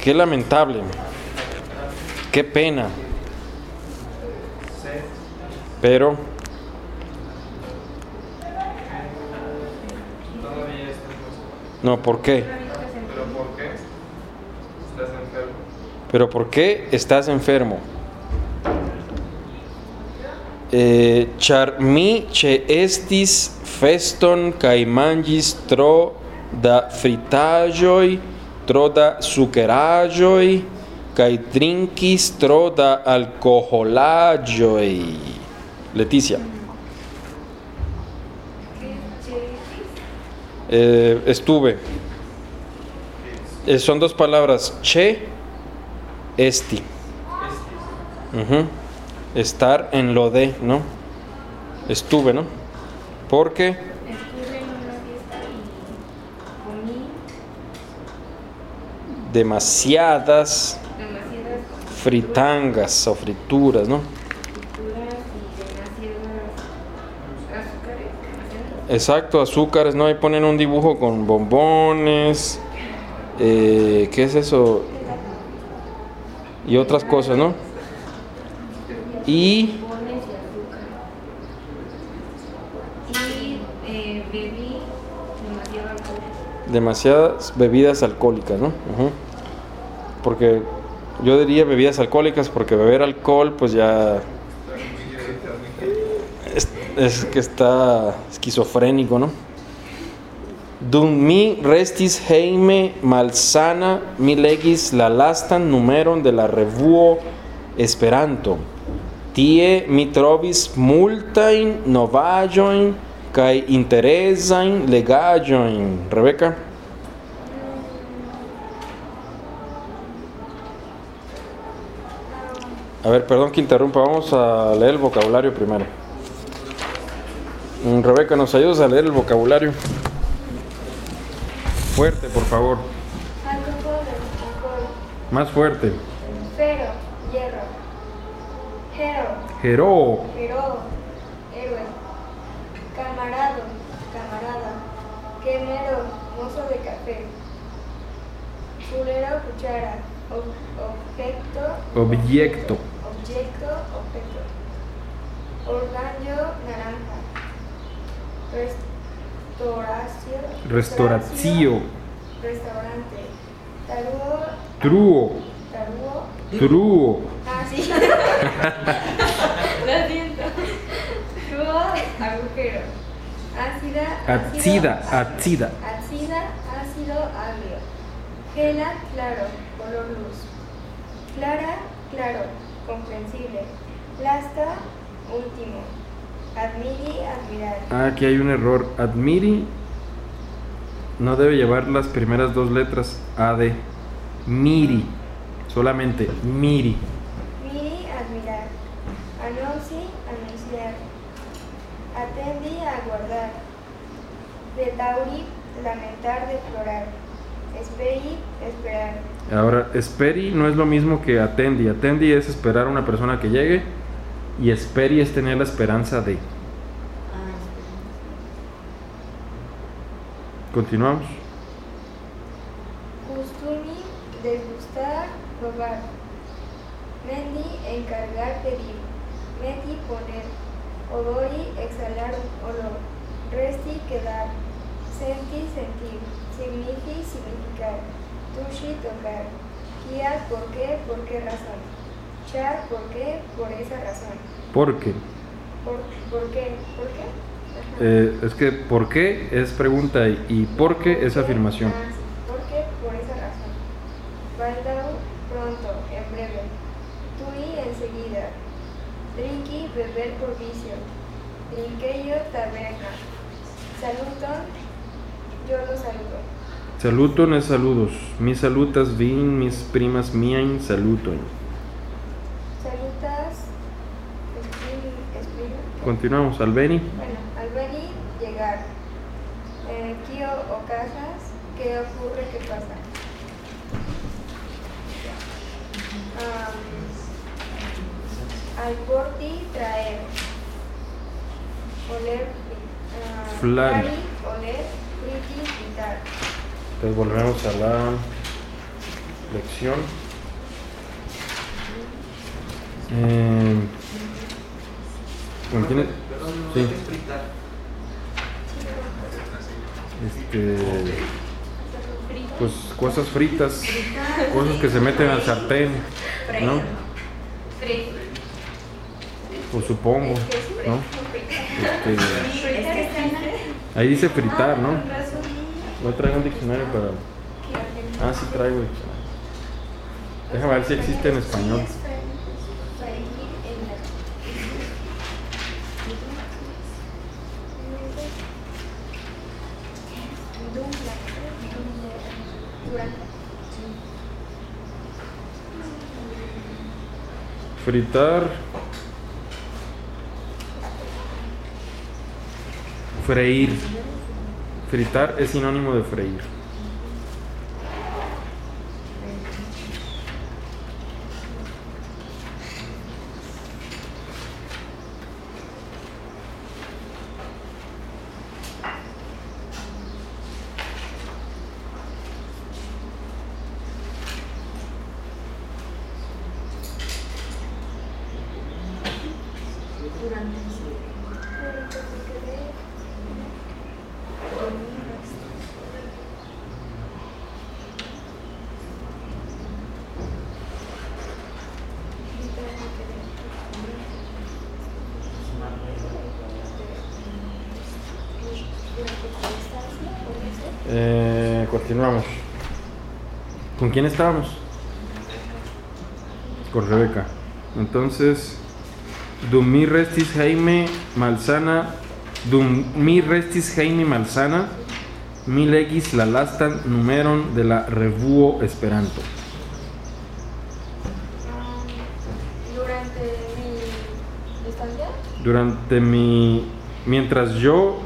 A: Qué lamentable. Qué pena. Pero no, ¿por qué?
H: ¿Pero por qué? Estás enfermo.
A: Pero ¿por qué estás enfermo? Eh, char mi che estis feston kai mangis tro da fritaĵoj, tro da sukeraĵoj kaj drinkis tro da alkoholaĵoj. Leticia. Eh, estuve. Eh, son dos palabras, che, esti. Estar en lo de, ¿no? Estuve, ¿no? Porque
G: Estuve en una fiesta y comí
A: demasiadas
G: demasiadas
A: fritangas o frituras, ¿no?
G: frituras y demasiadas azúcares. demasiadas-
A: Exacto, azúcares, ¿no? Ahí ponen un dibujo con bombones, eh, ¿qué es eso? Y otras cosas, ¿no? Y demasiadas bebidas alcohólicas, ¿no? Porque yo diría bebidas alcohólicas porque beber alcohol pues ya es, que está esquizofrénico, ¿no? Dum mi restis heime malsana mi legis la lastan numeron de la revuo Esperanto. Tie mi trovis multajn novaĵojn kaj interesajn legaĵojn. Rebeca. A ver, perdón que interrumpa, vamos a leer el vocabulario primero. Mm, Rebeca, ¿nos ayudas a leer el vocabulario? Fuerte, por favor.
F: Alcohol, alcohol.
A: Más fuerte.
F: Fero, hierro. Hero,
A: Jeró.
F: hero, héroe. Camarado, camarada. Quemero, mozo de café. Fulero, cuchara. Ob- objeto,
A: Objeto.
F: objeto, objeto. Orgallo, naranja. Restauración.
A: Restauratio.
F: Restaurante. Tarugo,
A: Truo.
F: tarugo.
A: Truo.
F: Ah, sí. Lo siento. Tubo, agujero. Ácida, ácido,
A: Atsida.
F: Ácida, ácido, agrio. Gela, claro, color luz. Clara, claro, comprensible. Plasta, último. Admiri, admirar.
A: Ah, aquí hay un error. Admiri no debe llevar las primeras dos letras AD. Miri. Solamente miri.
F: Miri, admirar. Anunci, anunciar. Atendi, aguardar. Bedauri, lamentar, deplorar. Esperi, esperar.
A: Ahora, esperi no es lo mismo que atendi. Atendi es esperar a una persona que llegue. Y esperi es tener la esperanza de. Continuamos.
F: Custumi, desgustar, robar. Mendi, encargar, pedir. Meti, poner. Odori, exhalar olor. Resti, quedar. Senti, sentir. Signifi, significar. Tushi, tocar. Kia, ¿por qué? ¿Por qué razón? Char, ¿por qué? Por esa razón.
A: Porque.
F: ¿Por, por qué? ¿Por qué?
A: Eh, es que ¿por qué? es pregunta y, ¿por qué es afirmación.
F: ¿Por qué? Por esa razón. Baldau, pronto, en breve. Tui, enseguida. Drinki, beber por vicio. Drinqueyo, taberna. Saluton, yo lo saludo.
A: Saluton es saludos. Mis salutas vin, mis primas miain saluton. Continuamos. Albeni.
F: Bueno, al venir, llegar. Eh, Kio o casas, ¿qué ocurre? ¿Qué pasa? Al porti traer. Oler.
A: Flari.
F: flari, Oler. Friti, fritar.
A: Entonces volvemos a la lección. Eh, ¿con quién Sí.
B: hay que fritar.
A: Este, pues cosas fritas, cosas que se meten al sartén, ¿no? Pues supongo, ¿no? Este, ahí dice fritar, ¿no? Voy a traer un diccionario para... Ah, sí traigo diccionario. Déjame ver si existe en español. Fritar. Freír. Fritar es sinónimo de freír. Continuamos. ¿Con quién estábamos? Con Rebeca. Entonces, dum mi restis Jaime Malsana, dum mi restis Jaime Malsana, mi legis la lastan numeron de la revuo Esperanto.
F: Durante mi estancia,
A: Durante mi. Mientras yo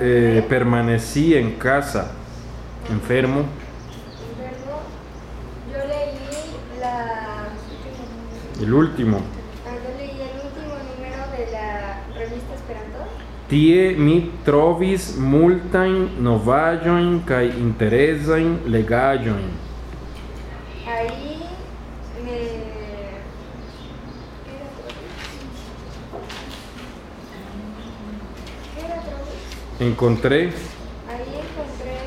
A: eh, permanecí en casa, enfermo,
F: enfermo, yo leí la.
A: el último.
F: ah, Yo leí el último número de la revista Esperanto.
A: Tie mi trovis multajn novaĵojn kaj interesajn legaĵojn.
F: Ahí me.
A: Encontré
F: Ahí encontré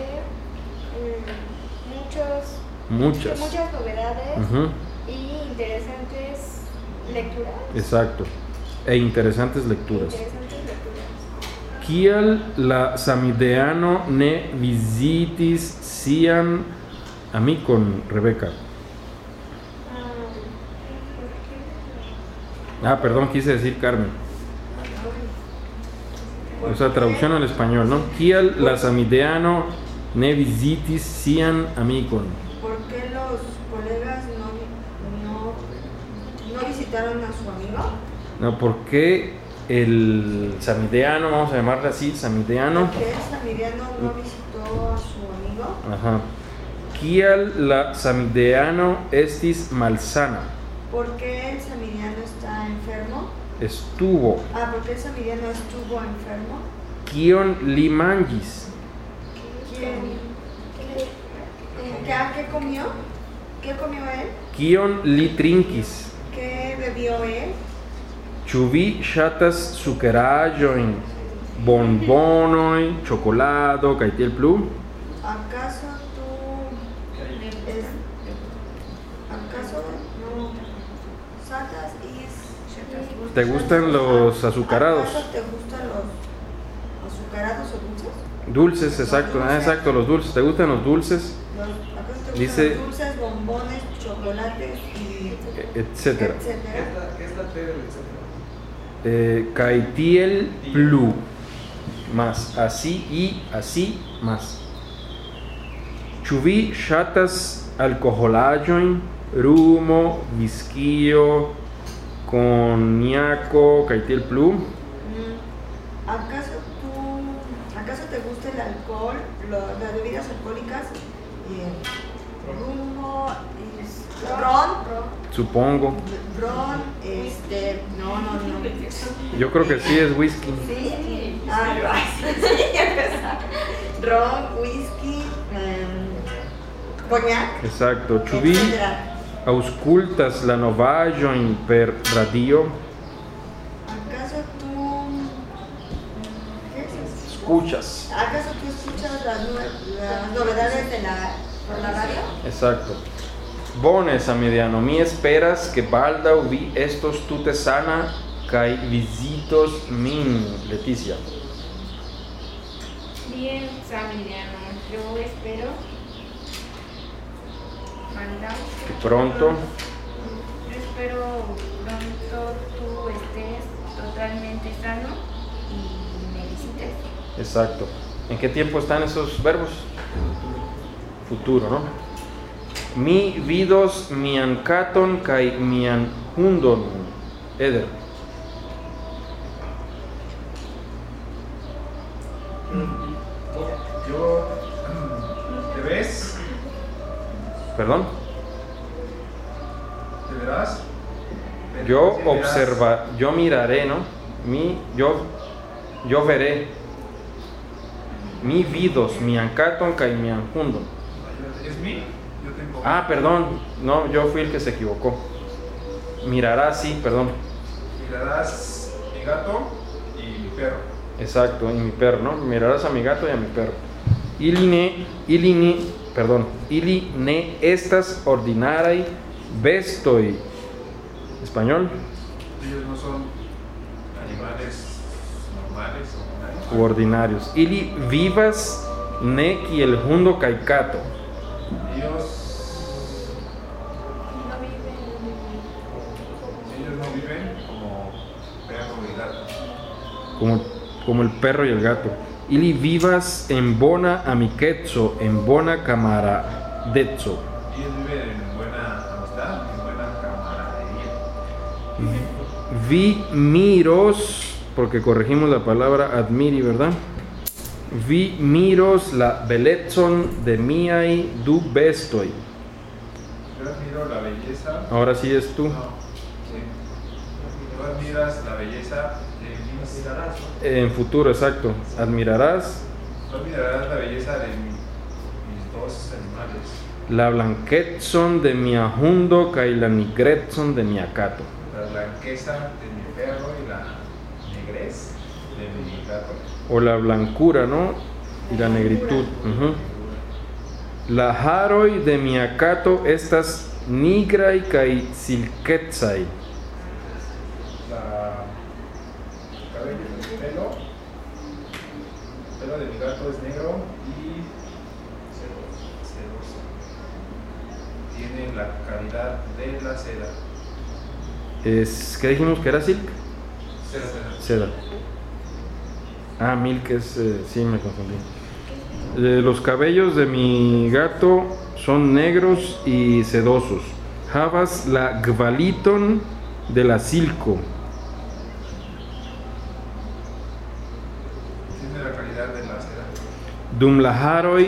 F: mm, muchos,
A: muchas.
F: muchas novedades y interesantes lecturas.
A: Exacto. E interesantes lecturas.
F: Interesantes lecturas.
A: Kial la samideano ne visitis sian amikon Rebeca.
F: Ah, ¿por qué?
A: Ah, perdón, quise decir Carmen. O sea, traducción al español, ¿no? Kial la samideano ne visitis sian amikon.
E: ¿Por qué los colegas no, no, no visitaron a su amigo?
A: No, ¿por qué el samideano, vamos a llamarle así, samideano?
E: ¿Por qué el samidiano no visitó a su amigo?
A: Ajá. Kial la samideano estis malsana.
E: ¿Por qué el samidiano está enfermo?
A: Estuvo.
E: Ah, ¿por qué el samidiano estuvo enfermo?
A: Kion li mangis.
E: ¿Quién? ¿Qué, ¿Qué comió? ¿Qué comió él?
A: Kion li trinkis.
E: ¿Qué bebió él?
A: Ĉu vi ŝatas sukeraĵojn, bonbonoj, ĉokolado kaj tiel plu?
E: ¿Acaso tú... es- ¿Acaso no... Satas y...
A: ¿Te gustan los azucarados?
E: ¿Acaso te gustan los azucarados o dulces?
A: Dulces, exacto, ah, exacto, los dulces. ¿Te gustan los dulces?
E: Los- ¿Acaso te gustan
A: Dice-
E: los dulces, bombones, chocolates y...
A: E- Etcétera.
E: etcétera?
H: ¿Qué es la?
A: Eh, plu. Más así y así más. Ĉu vi ŝatas alkoholaĵojn, rumo, viskio, koniako kaj tiel plu?
E: Mm, ¿Acaso tú... ¿Acaso te gusta el alcohol, lo- las bebidas alcohólicas Rumbo es Ron,
A: Supongo.
E: Ron, este, no, no, no.
A: Yo creo que sí es whisky.
E: Sí, ah, sí. Ron, whisky, em, coñac,
A: Exacto. Chubi
E: etcétera.
A: auscultas la novaĵojn per radio.
E: ¿Acaso tú ¿qué es eso?
A: Escuchas.
E: ¿Acaso tú escuchas las, las novedades de la, por la radio?
A: Exacto. Bone, Samidiano, mi esperas que baldaŭ vi estos tute sana kaj visitos min, Leticia.
G: Bien, Samiriano, yo espero mandar
A: Pronto.
G: Yo espero pronto tú estés totalmente sano y me visites.
A: Exacto. ¿En qué tiempo están esos verbos? Futuro, ¿no? Mi vidos mian katon kaj mian hundon. Eder.
D: Yo, ¿te ves?
A: Perdón.
D: ¿Te verás?
A: Yo observa, yo miraré, ¿no? Mi, yo, yo veré. Mi vidos mian katon kaj mian hundon.
D: ¿Es mí?
A: Ah, perdón. No, yo fui el que se equivocó. Mirará, sí, perdón.
D: Mirarás mi gato y mi perro.
A: Exacto, y mi perro, ¿no? Mirarás a mi gato y a mi perro. Ili ne, ili ni, perdón, ili ne estas ordinaraj bestoj. Español,
D: Ellos no son animales normales o
A: ordinarios. Ili vivas ne kiel hundo kaj kato.
D: Ellos,
F: No viven
D: ellos no viven como perro y gato.
A: Como, el perro y el gato. Ili vivas en bona amikeco, en bona camaradeco.
D: Ellos viven en buena amistad, en buena camaradería.
A: Vi miros, porque corregimos la palabra admiri, ¿verdad? Vi miros la belecon de miai du bestoi.
D: Yo admiro la belleza.
A: Ahora sí es tú.
D: No, sí. Tú admiras la belleza de mis.
A: En futuro, exacto. Admirarás
D: Tú admirarás la belleza de mi- mis dos animales.
A: la blanquezon de mi ajundo kaj la nigretson de mi acato.
D: La blanqueza de mi perro y la negrez de mi gato.
A: O la blancura, ¿no? Y la negritud. ujú. La haroj de mi acato estas nigraj kaj silkecaj.
D: La el cabello de mi pelo. El pelo de mi gato es negro y sedoso. sedoso. Tiene la calidad de la seda.
A: Es, ¿Qué dijimos que era silk?
D: Seda, seda.
A: Seda. Ah, milk es. eh, sí, me confundí. Eh, los cabellos de mi gato son negros y sedosos. Havas la gvaliton de la silco.
D: Tiene la calidad de la seda.
A: Dum la haroj,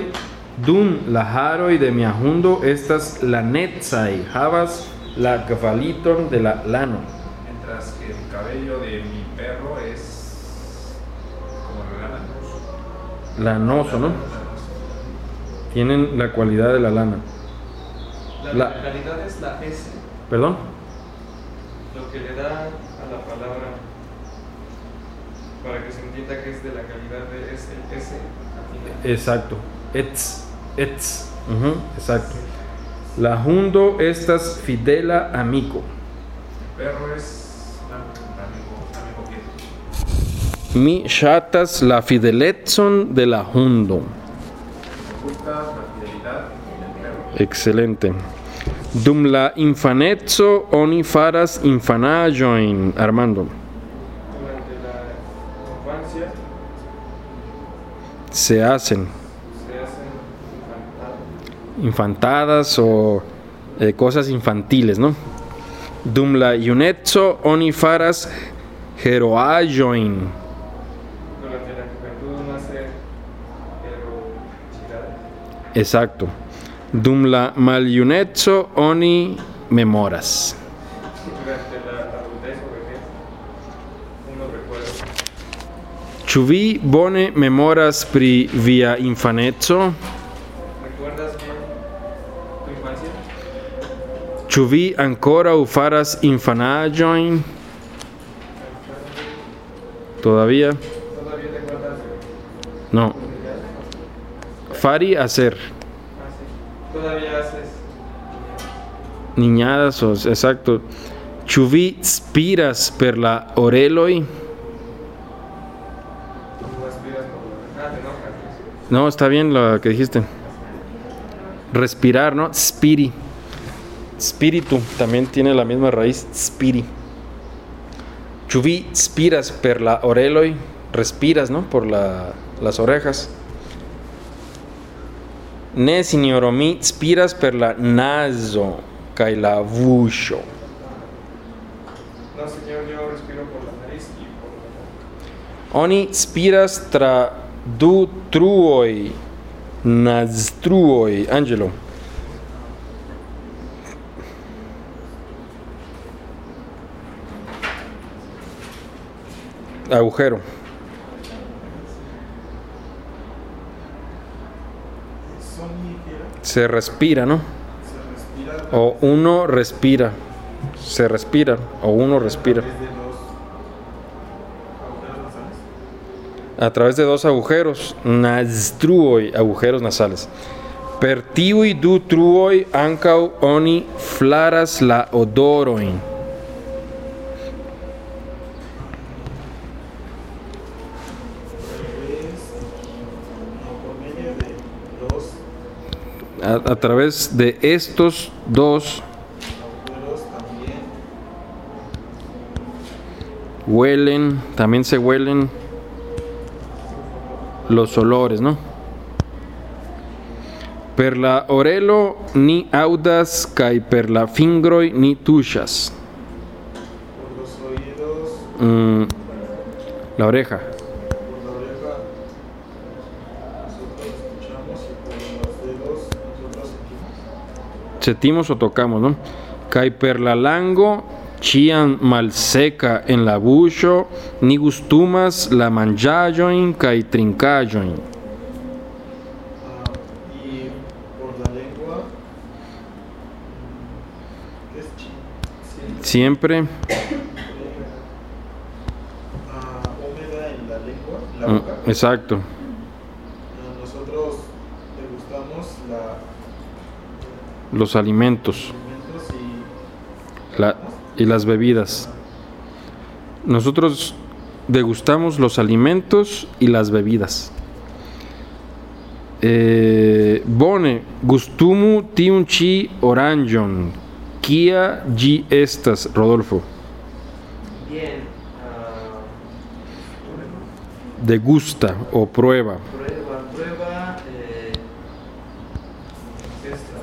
A: dum la haroj de mi ajundo estas la netzai. Havas la gvaliton de la lano.
D: Mientras que el cabello de mi perro es como la lana.
A: Lanoso, ¿no? Tienen la cualidad de la lana.
H: La,
A: La-
H: realidad es la S,
A: ¿Perdón?
H: lo que le da a la palabra para que se entienda que es de la calidad de S, el S.
A: Exacto. Etz. Etz. Exacto. La hundo estas fidela amico.
D: El perro es amigo, amigo fiel.
A: Mi shatas la fideletson de la hundo. Excelente. Dum la infanezzo oni faras infanaĵojn, Armando.
H: Durante la infancia
A: Se hacen
H: infantadas.
A: o eh, cosas infantiles, ¿no? Dum la junezzo oni faras heroaĵojn.
H: Durante la juventud nace heroicidad.
A: Exacto. Dum la maljuneco oni memoras.
H: Durante la adultez o vejez, uno recuerda.
A: Ĉu vi bone memoras pri via infaneco? Ĉu vi ankoraŭ faras infanaĵojn? Todavía
H: ¿Todavía te acuerdas de
A: no. Fari hacer.
H: Ah. Todavía haces
A: Niñadas, exacto. Ĉu vi spiras per la oreloj? No, está bien lo que dijiste. Respirar, ¿no? Spiri. Espíritu también tiene la misma raíz. Spiri. Ĉu vi spiras per la oreloj? Respiras, ¿no? Por la- las orejas. Ne, signoro, mi spiras per la naso kaj la.
H: No, señor, yo respiro por la nariz y por la boca.
A: Oni spiras tra du truoj, naztruoj. Angelo. Agujero. Se respira, ¿no? O uno respira. Se respira. O uno respira.
C: desde dos agujeros nasales.
A: A través de dos agujeros. Naztruoj, agujeros nasales. Per tiuj du truoj ankaŭ oni flaras la
C: dos
A: A, a través de estos dos huelen, también se huelen los olores, ¿no? Per la orelo ni audas kaj per la fingroj ni tuŝas.
C: por los oídos,
A: Mm, la oreja.
C: por la oreja nosotros escuchamos y por los dedos nosotros sentimos.
A: Sentimos o tocamos, ¿no? Per la lango ĉiam malseka en la buŝo ni gustumas la manĝaĵojn kaj trinkaĵojn. Siempre
C: en la lengua,
A: exacto.
C: Nosotros degustamos la,
A: los alimentos
C: alimentos y
A: la- y las bebidas. Nosotros degustamos los alimentos y las bebidas. Eh, bone, gustumu tiun ĉi oranĝon. Kia ĝi estas, Rodolfo?
B: Bien. ah,
A: Degusta o prueba.
B: prueba, prueba. eh,
H: Esta.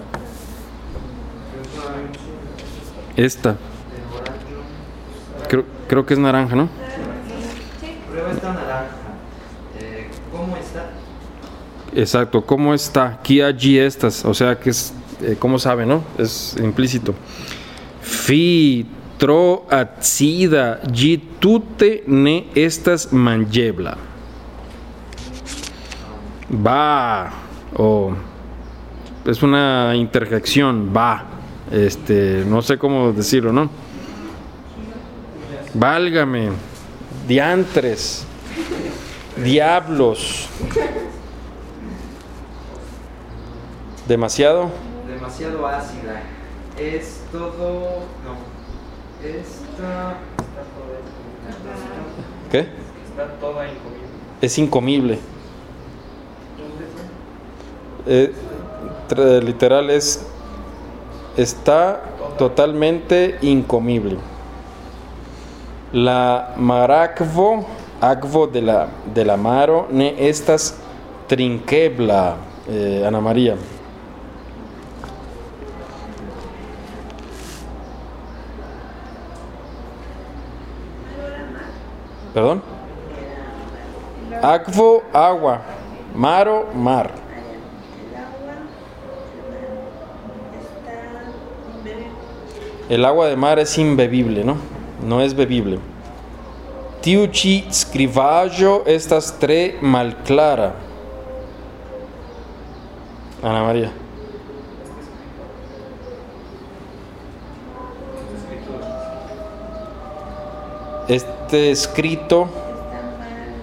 H: Esta hay un chingo.
A: Esta,
B: el orange.
A: Creo, que es naranja, ¿no?
B: Prueba esta naranja. Eh, ¿Cómo está?
A: Exacto, ¿cómo está? Kia ĝi estas, o sea que es, eh, ¿cómo sabe, no? Es implícito. Fi tro acida ĝi tute ne estas manĝebla. Va, o es una interjección, va. Este, no sé cómo decirlo, ¿no? Válgame, diantres, diablos. ¿Demasiado?
B: Demasiado ácida. Es todo. No. Esta.
A: ¿Qué?
H: Está toda incomible.
A: Es incomible. Eh, literal es está totalmente incomible. La maracvo, agvo de la, de la maro, ne estas trinquebla, eh, Ana María. ¿Perdón? Agvo, agua. Maro, mar. El agua de mar es imbebible, ¿no? No es bebible. Tiu ci scrivaggio estas tre malclara. Ana María. Este escrito
I: Está mal.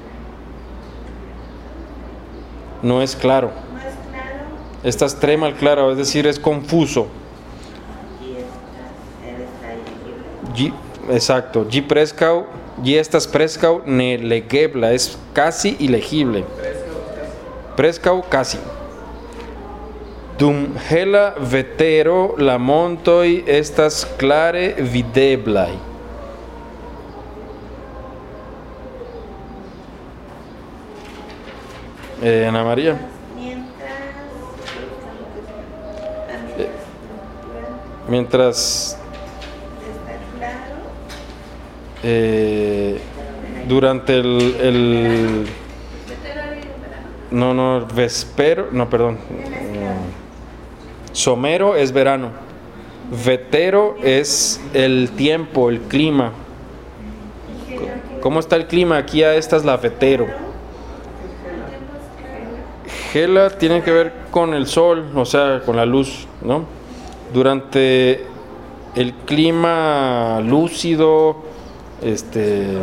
A: no es claro.
I: No es claro.
A: Estas tre malclara, es decir, es confuso. Exacto. Gi prescau, gi estas prescau ne legebla, es casi ilegible. Prescau casi. Dum hela vetero la montoi estas clare videblai. Eh, Ana María.
I: Mientras.
A: Eh. Mientras
I: Está claro.
A: Eh, durante el, no no vespero no perdón. Mm. somero es verano. Vetero es el tiempo el clima. Cómo está el clima aquí a esta es la vetero. Gela tiene que ver con el sol, o sea, con la luz, ¿no? Durante el clima lúcido, este,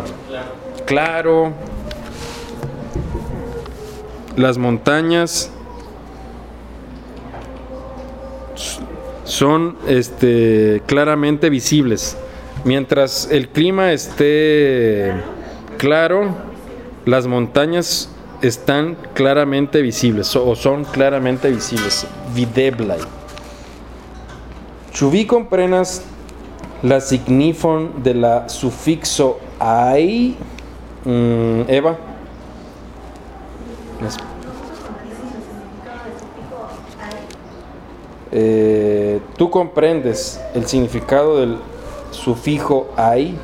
A: claro, las montañas son este, claramente visibles. Mientras el clima esté claro, las montañas están claramente visibles o son claramente visibles. Videblai. Ĉu vi komprenas la signifon de la sufixo ai? Mm, Eva. Eh, ¿Tú comprendes el significado del sufijo ai?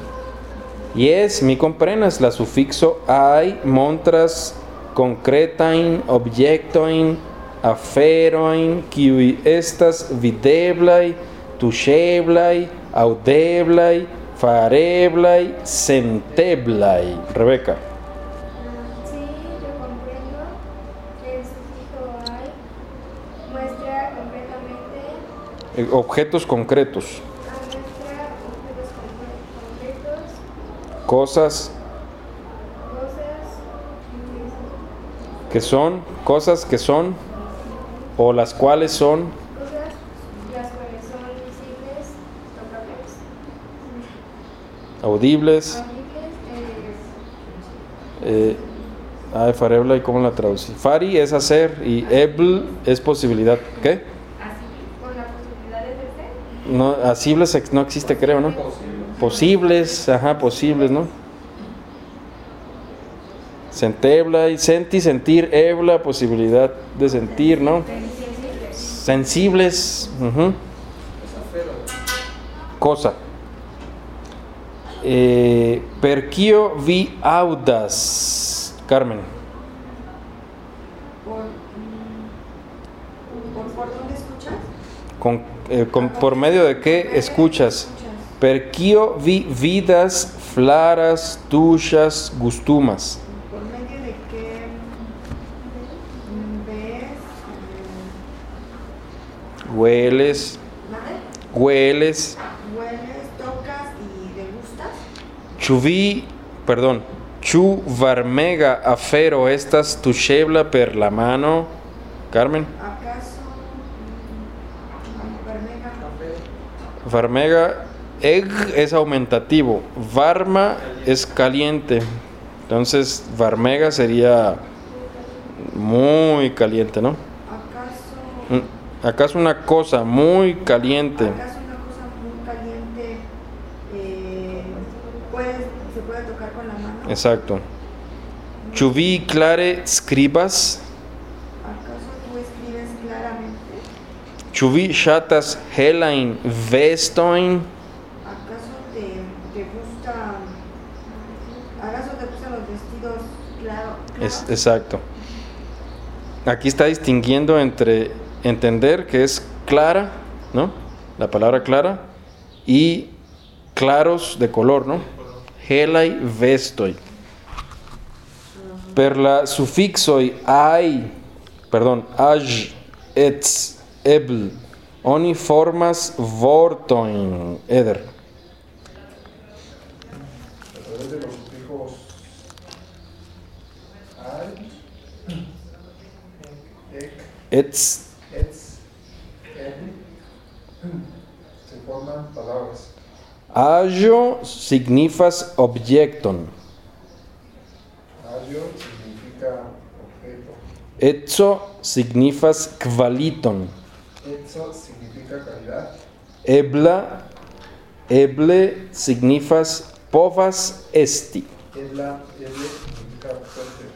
A: Yes, mi comprenas la sufixo ai montras concretain objectoin aferoin kiuj estas videblaj, tuŝeblaj, aŭdeblaj, fareblaj, senteblaj. Rebeca.
F: Sí, yo comprendo que el sufijo hay muestra concretamente,
A: Objetos concretos,
F: muestra objetos concre- concretos,
A: cosas
F: cosas
A: que son, cosas que son, o las cuales son,
F: cosas las cuales son visibles, tocables,
A: audibles. Eh, ay, farebla, ¿y cómo la traducí? Fari es hacer y ebl es posibilidad. ¿Qué? No, asibles no existe, creo, ¿no? Posibles, ajá, posibles, ¿no? Sentebla y senti, sentir, ebla, posibilidad de sentir, ¿no? Sensibles, ujú. cosa. Eh, per quio vi audas, Carmen.
E: ¿Por, mm, por, por dónde escuchas?
A: Con, eh, con- por medio de qué escuchas. Per quio vi vidas flaras tuŝas gustumas.
E: ¿Por medio de qué mm, ves? eh,
A: hueles. Hueles, Ĉu vi, perdón, ĉu varmega afero estas tuŝebla per la mano, Carmen?
E: ¿Acaso mm, Varmega?
A: Varmega, egg es aumentativo, varma es caliente. Entonces, varmega sería muy caliente, ¿no?
E: ¿Acaso,
A: Mm, ¿Acaso una cosa muy caliente?
E: ¿Acaso una cosa muy caliente eh, puede- se puede tocar con la mano?
A: Exacto. Ĉu vi clare skribas?
E: ¿Acaso tú escribes claramente?
A: Ĉu vi ŝatas helajn vestojn?
E: ¿Acaso te, te gustan, acaso te gustan los vestidos claro,
A: Es,
E: claros?
A: exacto. Aquí está distinguiendo entre entender que es clara, ¿no? La palabra clara, y claros de color, ¿no? Helai vestoi. Per la sufixoi ai, perdón, aj, ets, ebl, oni formas vortoin, eder. Ets,
D: ets, el, se forman palabras.
A: Ajo signifas objecton.
D: Agio significa objeto.
A: Etso signifas qualiton.
D: Etso significa calidad.
A: Ebla, eble signifas povas esti.
D: Ebla, eble significa poste.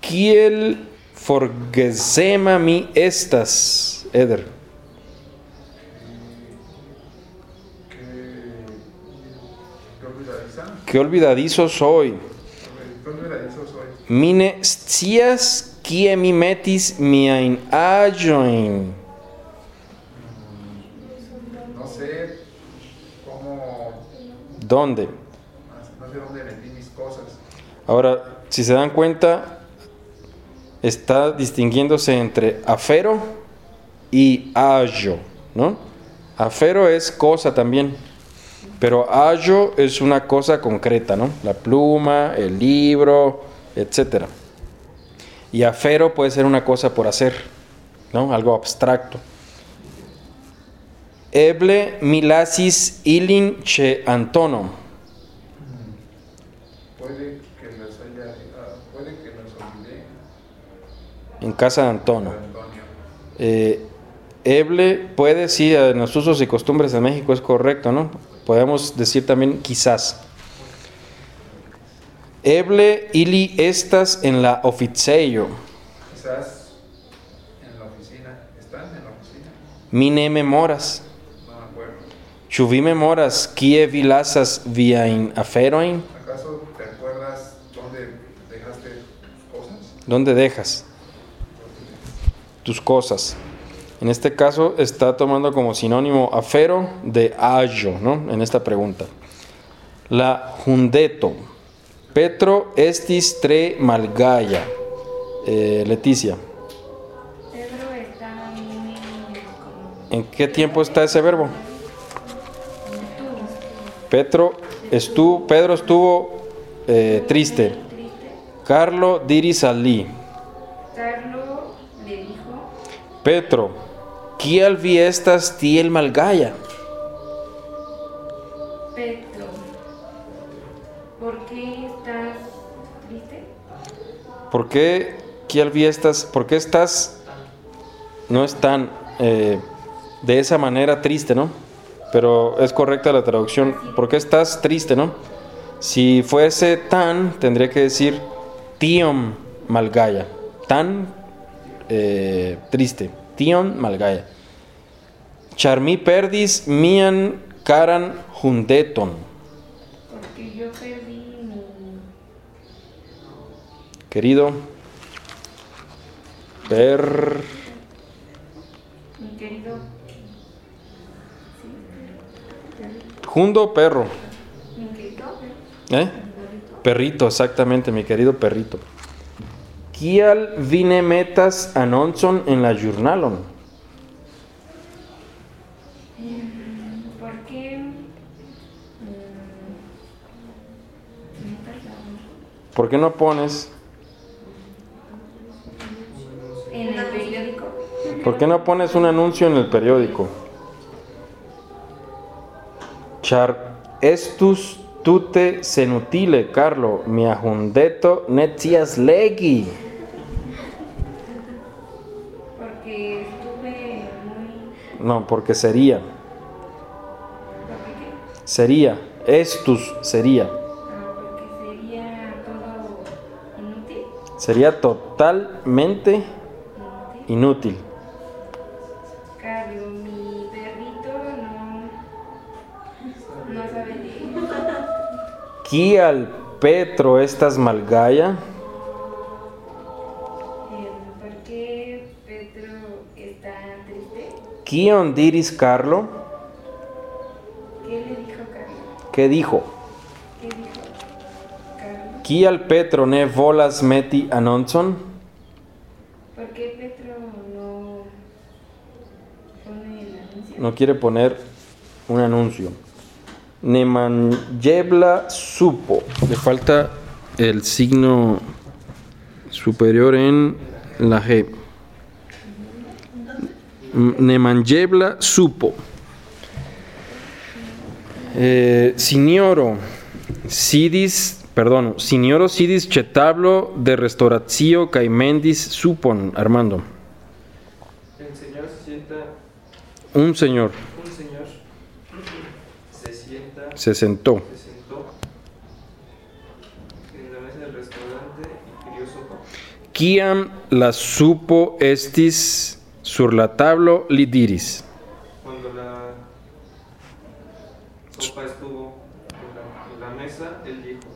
A: Kiel forgesema mi estas, Eder.
D: Qué
A: olvidadizo soy. Mine scias kie mi metis miain ajoin.
D: No sé cómo,
A: ¿Dónde?
D: no sé dónde metí mis cosas.
A: Ahora, si se dan cuenta, está distinguiéndose entre afero y ayo, ¿no? Afero es cosa también, pero ayo es una cosa concreta, ¿no? La pluma, el libro, etc. Y afero puede ser una cosa por hacer, ¿no? Algo abstracto. Eble milasis ilin che Antono.
D: Puede que les haya, ah, puede que los olvidé.
A: En casa de Antono.
D: Antonio.
A: Eh, Eble puede, sí, en los usos y costumbres de México es correcto, ¿no? Podemos decir también quizás. Eble ili estas en la oficejo.
D: Quizás en la oficina. ¿Están en la oficina?
A: Mi ne memoras.
D: No me acuerdo.
A: Ĉu vi memoras kie vi lasas viajn aferojn?
D: ¿Acaso te acuerdas dónde dejaste cosas?
A: ¿Dónde dejas tus cosas? En este caso está tomando como sinónimo afero de ayo, ¿no? En esta pregunta. La jundeto. Petro estis tre malgaya. Eh, Leticia,
G: Pedro está
A: ¿en qué tiempo está ese verbo? Petro estuvo, Pedro estuvo eh, triste. Carlo diris.
G: Carlo le dijo,
A: Petro, kial vi estas tiel malgaya?
G: Petro, ¿por qué estás triste?
A: ¿Por qué, kiel vi estas, por qué estás, no es tan eh, de esa manera triste, ¿no? Pero es correcta la traducción. ¿Por qué estás triste, no? Si fuese tan, tendría que decir tiom malgaya. Tan eh, triste. Tion malgaya. Charmi perdis mian caran jundeton.
G: Porque yo perdí mi
A: Querido, per...
G: mi querido
A: Jundo perro.
G: mi querido
A: ¿Eh? Perrito, exactamente, mi querido perrito. Kial vine metas anoncon en la journalon?
G: ¿por qué mm,
A: ¿Por qué no pones?
G: en el periódico?
A: ¿Por qué no pones un anuncio en el periódico? Char estus tute senutile, Carlo, mia hundeto netias legi. No, porque sería.
G: ¿Por qué?
A: Sería. Estus sería.
G: Porque sería todo inútil.
A: Sería totalmente
G: Inútil.
A: inútil.
G: Carlos, mi perrito no, no sabe leer.
A: Kial Petro estas malgaya?
G: Petro está triste?
A: Kion diris Carlo? ¿Qué dijo?
G: ¿Qué dijo? Carlos.
A: Kial Petro ne volas meti anoncon?
G: ¿Por qué Petro no pone el anuncio?
A: No quiere poner un anuncio. Nemanjebla supo. Le falta el signo superior en la G. Nemanjebla supo. Eh, signoro sidis, perdón, signoro sidis cetablo de restauratio kai mendis supon, Armando.
H: El Señor se sienta,
A: Un señor
H: un Señor se sienta,
A: se sentó.
H: se sentó en la mesa del restaurante y pidió sopa.
A: Kiam la supo estis sur la tablo li diris.
H: Cuando la sopa estuvo en la, en la mesa, él dijo,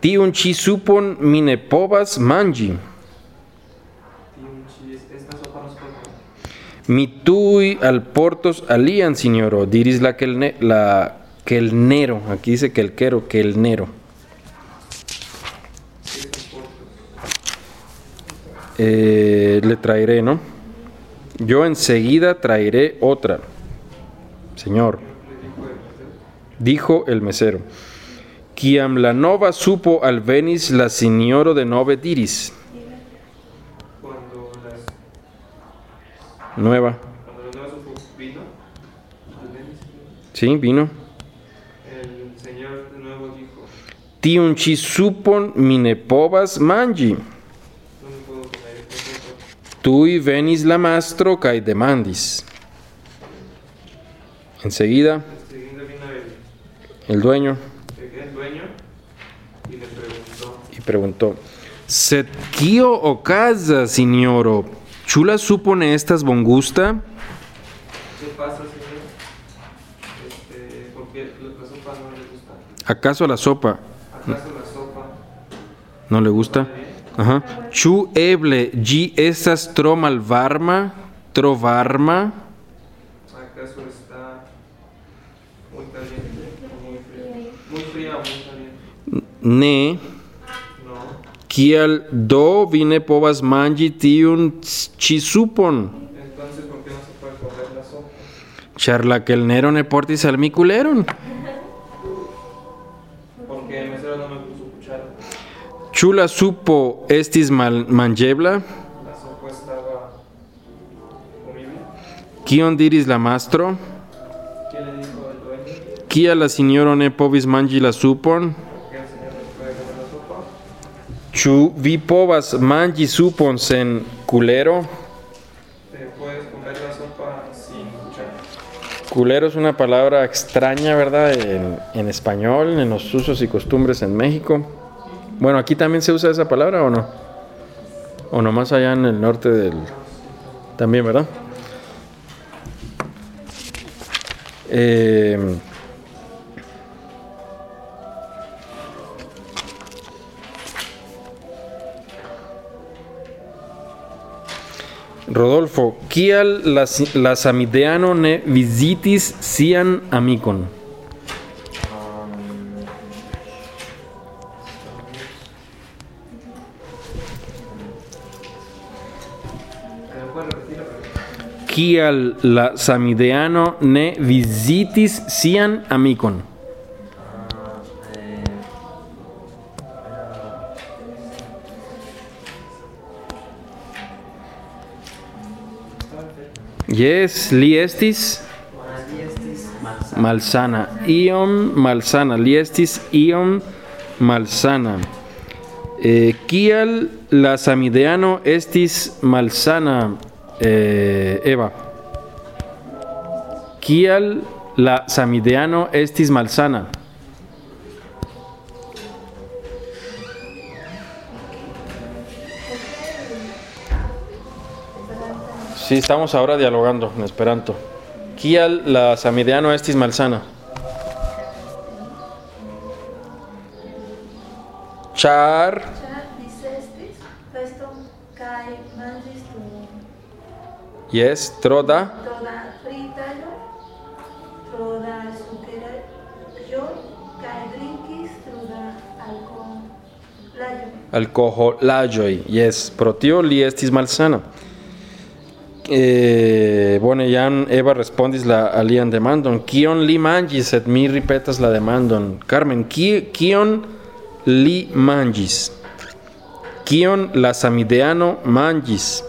A: Tiun ci supon mi ne povas mangi. Mi tui al portos alian, signoro, diris la kelne, la kelnero. Aquí dice kelquero, kelnero.
H: ¿Qué es un portos?
A: Eh, le traeré, ¿no? Yo enseguida traeré otra. Señor,
H: dijo el mesero.
A: Kiam la nova supo al venis la signoro de nove diris. Nueva. Sí, vino.
H: el Señor de nuevo dijo,
A: Tiun ci supon mi ne povas mangi.
H: no me puedo comer esta sopa.
A: Tui venis la mastro kaj demandis. Enseguida,
H: el,
A: dueño
H: el dueño y le preguntó,
A: y preguntó: Sed kio okazas, signoro? Ĉu la supone estas bongusta?
H: ¿qué pasa, Señor? Este, porque la, la sopa no le gusta.
A: ¿Acaso la sopa
H: ¿Acaso la sopa
A: no le gusta? Ajá. Ĉu eble ĝi estas tro malvarma, tro varma?
H: ¿Acaso está muy caliente muy fría? Muy fría o muy caliente.
A: Ne.
H: No.
A: Kial do vi ne povas manĝi tiun ĉi supon?
H: Entonces, ¿por qué no se puede comer la sopa?
A: Ĉar la kelnero ne portis al mi kuleron. Ĉu la supo estis mal manĝebla?
H: La sopa estaba comible.
A: Kion diris la mastro? Kial la sinjoro ne povis manĝi la supon? Ĉu vi povas manĝi supon sen kulero? Culero es una palabra extraña, ¿verdad? En, en español, en los usos y costumbres en México. Bueno, aquí también se usa esa palabra o no? O nomás allá en el norte del... También, ¿verdad? Eh, Rodolfo, kial la, la samideano ne visitis sian amikon? Kial la samideano ne visitis sian amikon? Yes, li estis
B: malsana,
A: iom malsana, li estis iom malsana. Eh, kial la samideano estis malsana, eh, Eva? Kial la samideano estis malsana? Sí, estamos ahora dialogando en Esperanto. Kial la samideano estis malsana? Char
J: y
A: es troda. Troda
J: frítalo, troda azucerayo, caldriquis, troda alcoholayoi.
A: Alcoholayoi, yes. Protioli estis malsana. Eh, bone jam Eva respondis la alian demandon. Kion li mangis, et mi ripetas la demandon. Carmen, ki, kion li mangis? Kion la samideano mangis?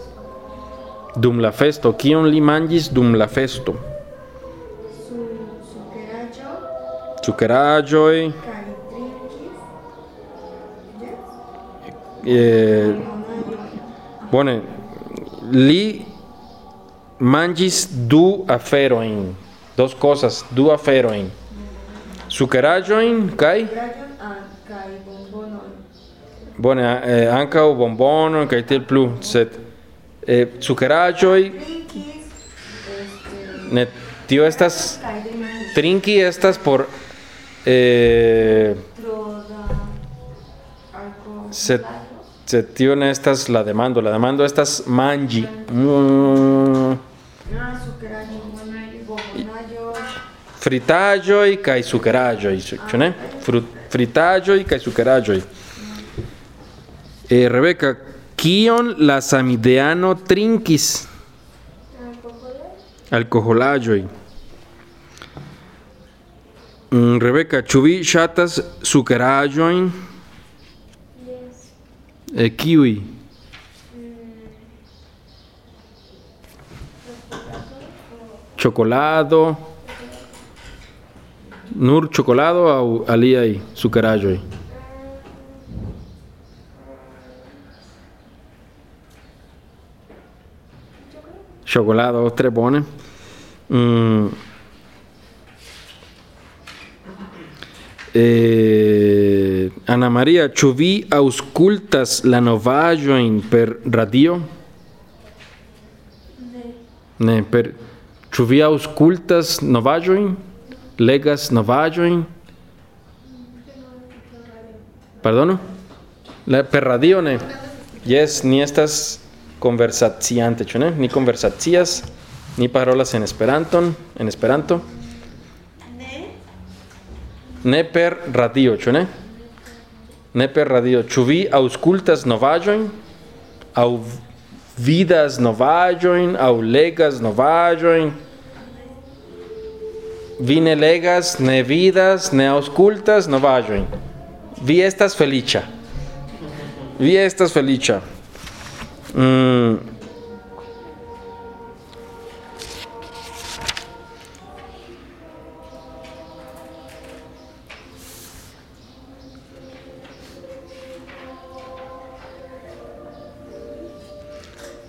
A: Dum la festo. Kion li mangis dum la festo?
E: Su sukeraĵo
A: Sukeraĵoj. Eh, bone, li mangis du aferojn. Dos cosas, du aferojn. Sukeraĵojn kaj
E: Sukeraĵon a- kaj bombonoj.
A: bone, eh, ankaŭ bombonon kaj tiel plu, sed eh, sukeraĵoj
E: Drinkis. Este,
A: ne tio estas trinki estas por eh, sed tio ne estas la demando, la demando estas manĝi. Mm.
E: Ah, sukeraĵo, bombonaĵo.
A: fritaĵoj kaj sukeraĵoj, ĉu ne? Fru- Fritaĵoj kaj sukeraĵoj. Eh, Rebeka, kion la samideano trinkis? Alkoholaĵoj. Mm, Rebeka, ĉu vi ŝatas sukeraĵojn?
F: Yes.
A: Eh, kiuj? Ĉokolado. Nur ĉokolado aŭ aliaj sukeraĵoj? Chocolado, tre bone. Mm. Eh, Ana Maria, ĉu vi aŭskultas la novaĵojn per radio? Ne, per ĉu vi aŭskultas novaĵojn? Legas novaĵojn? Pardonu? La, per radio ne. Yes, ni estas konversaciante, ĉu? Ni konversacias, ni parolas en Esperanton, en Esperanto.
I: Ne?
A: Per radio, ĉu ne? Per radio. Ĉu vi aŭskultas novaĵojn? Aŭ vidas novaĵojn? Aŭ legas novaĵojn? Vi ne legas, ne vidas, ne aŭskultas. Vi estas feliĉa. Vi estas feliĉa. Mm.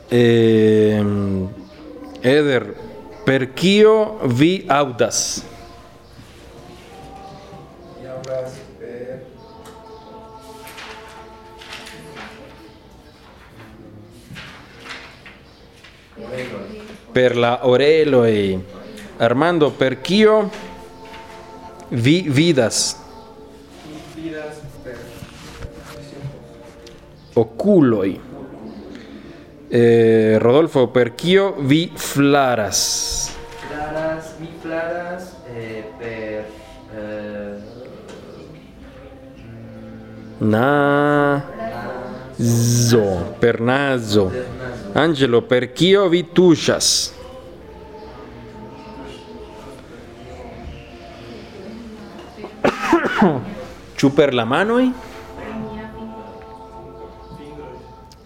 A: Eh, Eder, per kio vi audas?
D: Y ahora Per
A: la oreloj. Armando, per kio vi vidas? Oculoj. Eh, Rodolfo, per kio vi flaras?
B: Claras, mi claras eh, per eh, mm,
A: Nazo. Per nazo.
B: per naso.
A: Angelo, per kio vi tuŝas? Ĉu per la manoj?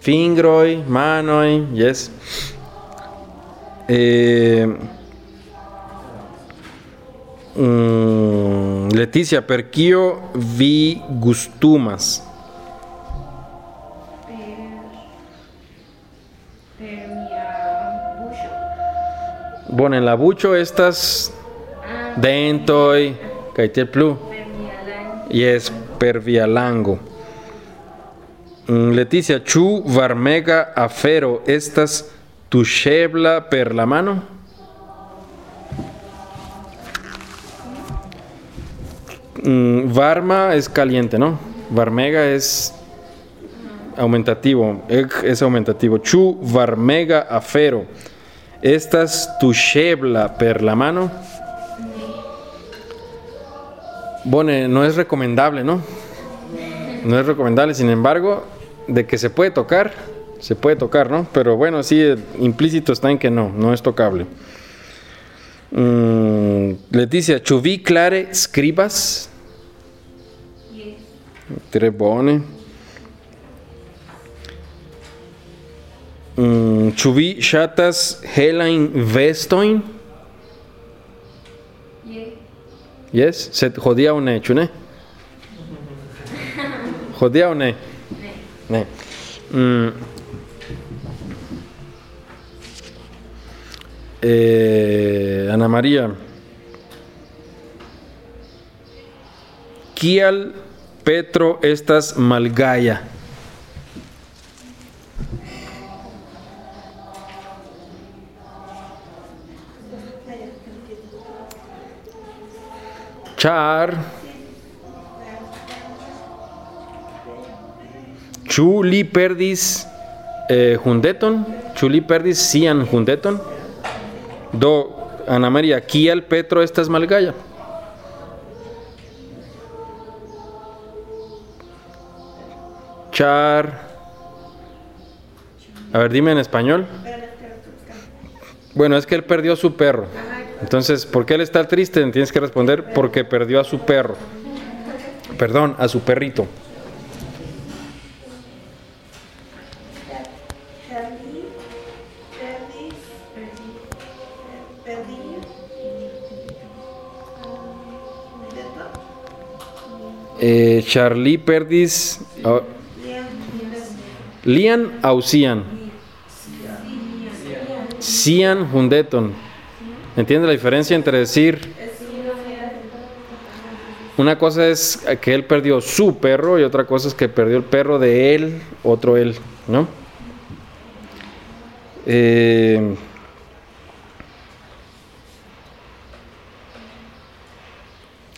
A: Fingroj, manoj, yes. Eh, mm, Leticia, per kio vi gustumas? Bone, en la buĉo estas tiel plu.
G: Per mia lango.
A: Yes, per via lango. Mm, Leticia, ĉu varmega afero estas tuŝebla per la mano? Mm, Varma es caliente, ¿no? Varmega es aumentativo. Es aumentativo. Ĉu varmega afero estas tuŝebla per la mano? Bone, no es recomendable, ¿no? No es recomendable, sin embargo, de que se puede tocar, se puede tocar, ¿no? Pero bueno, sí, implícito está en que no, no es tocable. Mm, Leticia, chuvi clare scribas.
G: Yes.
A: Tre Mm, Ĉu ŝatas helajn vestojn?
G: Yes.
A: Yes, sed hodiaŭ ne, ĉu ne? Hodiaŭ ne. Mm. Eh, Ana María. Kial Petro estas malgaja? Char. Ĉu li perdis eh, hundeton? Ĉu li perdis sian hundeton? Do, Ana María, kial Petro estas malgaja? Char. A ver, dime en español. Bueno, es que él perdió su perro. Entonces, ¿por qué él está triste? Tienes que responder porque perdió a su perro. Perdón, a su perrito. Eh, Charlie Perdis. oh, Lian au Cian. Cian Hundeton. ¿Entiende la diferencia entre decir una cosa es que él perdió su perro y otra cosa es que perdió el perro de él, otro él, ¿no? Eh,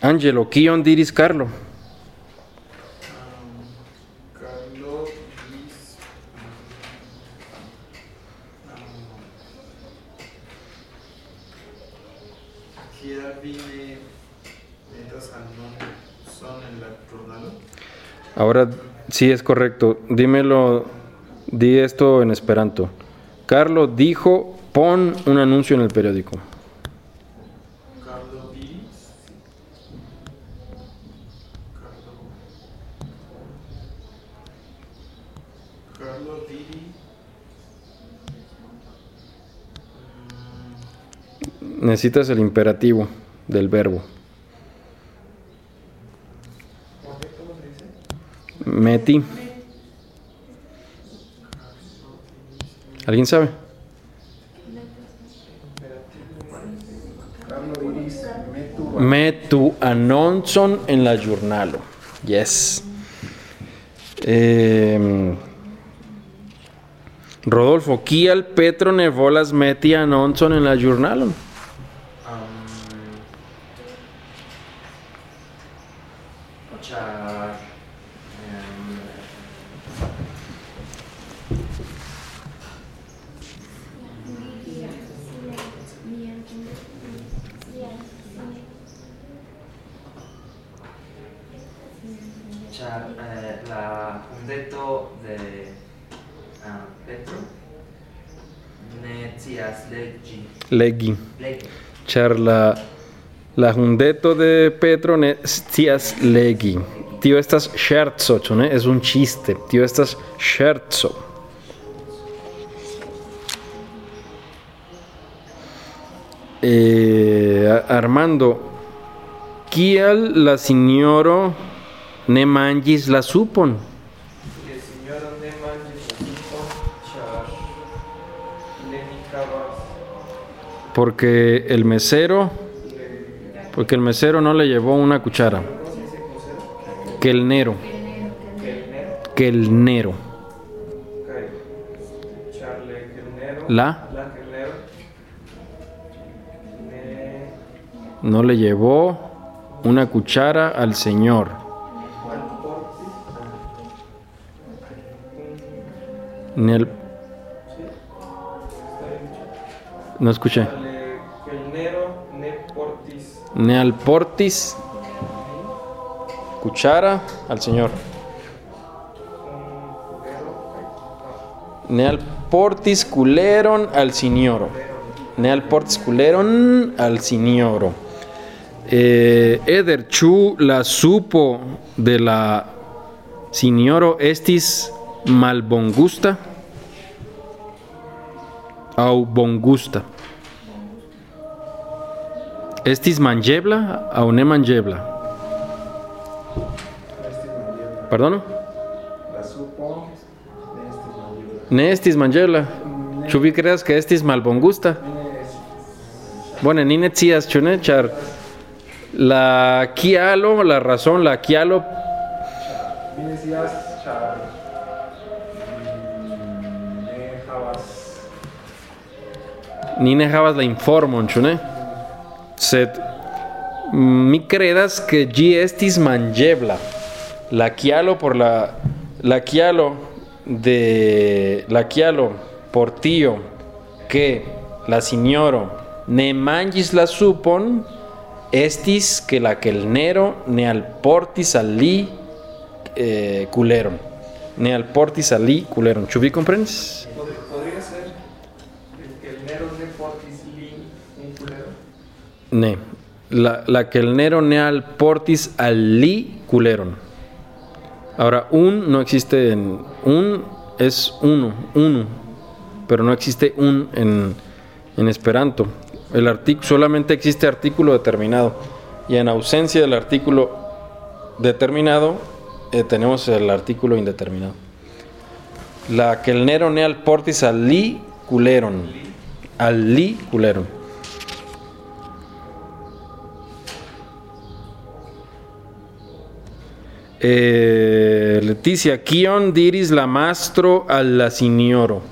A: Angelo, kion diris Carlo?
C: Carlo diris Kiel vi ne metas al non son en la
A: Ahora sí es correcto. Dímelo, di esto en esperanto. Carlo dijo, pon un anuncio en el periódico. Necesitas el imperativo del verbo. Meti. ¿Alguien sabe?
D: Metu
A: annonzon en la giornalo. Yes. Ehm, Rodolfo, kial Petro ne volas meti annonzon en la giornalo?
B: Ĉar em, ĉar eh, la hundeto de ah, Petro ne scias legi
A: Char la, la hundeto de Petro ne scias legi. Tío, estas scherzo, ne? Es un chiste. Tío, estas scherzo. Eh, Armando, kial la signoro ne manĝis la supon? Porque el mesero, porque el mesero no le llevó una cuchara. Que el nero, que el nero. La no le llevó una cuchara al señor. Ni el- no escuché.
H: Le kelnero ne portis
A: cuchara al señor. Neal portis culeron al signoro. Neal portis culeron al signoro. Eh, eder chu la supo de la signoro estis malbongusta au bongusta. Estis mangebla au ne mangebla.
D: Estis mangebla.
A: Perdono?
D: La supo ne estis mangebla.
A: Ĉu vi kredas ke estis malbongusta? Bone, ni ne scias, ĉu ne? Ĉar la kialo, la razón, la kialo
D: ne scias, ĉar ne
A: ni ne havas la informon, ĉu ne? Sed mi kredas ke ĝi estis manĝebla. La kialo por la la kialo de la kialo por tio ke la sinjoro ne manĝis la supon estis que la kelnero ne alportis al li eh, kuleron. Ne alportis al li kuleron. Ĉu vi komprenis?
H: Pod- Podría ser el que el Nero ne portis li un culero.
A: Ne. La, la que el Nero ne al portis al li culeron. Ahora, un no existe en. Un es uno, uno. Pero no existe un en, en Esperanto. El solamente existe artículo determinado. Y en ausencia del artículo determinado, eh, tenemos el artículo indeterminado. La que el Nero ne al portis al li culeron. Al culeron. Eh, Leticia, kion diris la mastro al la signoro?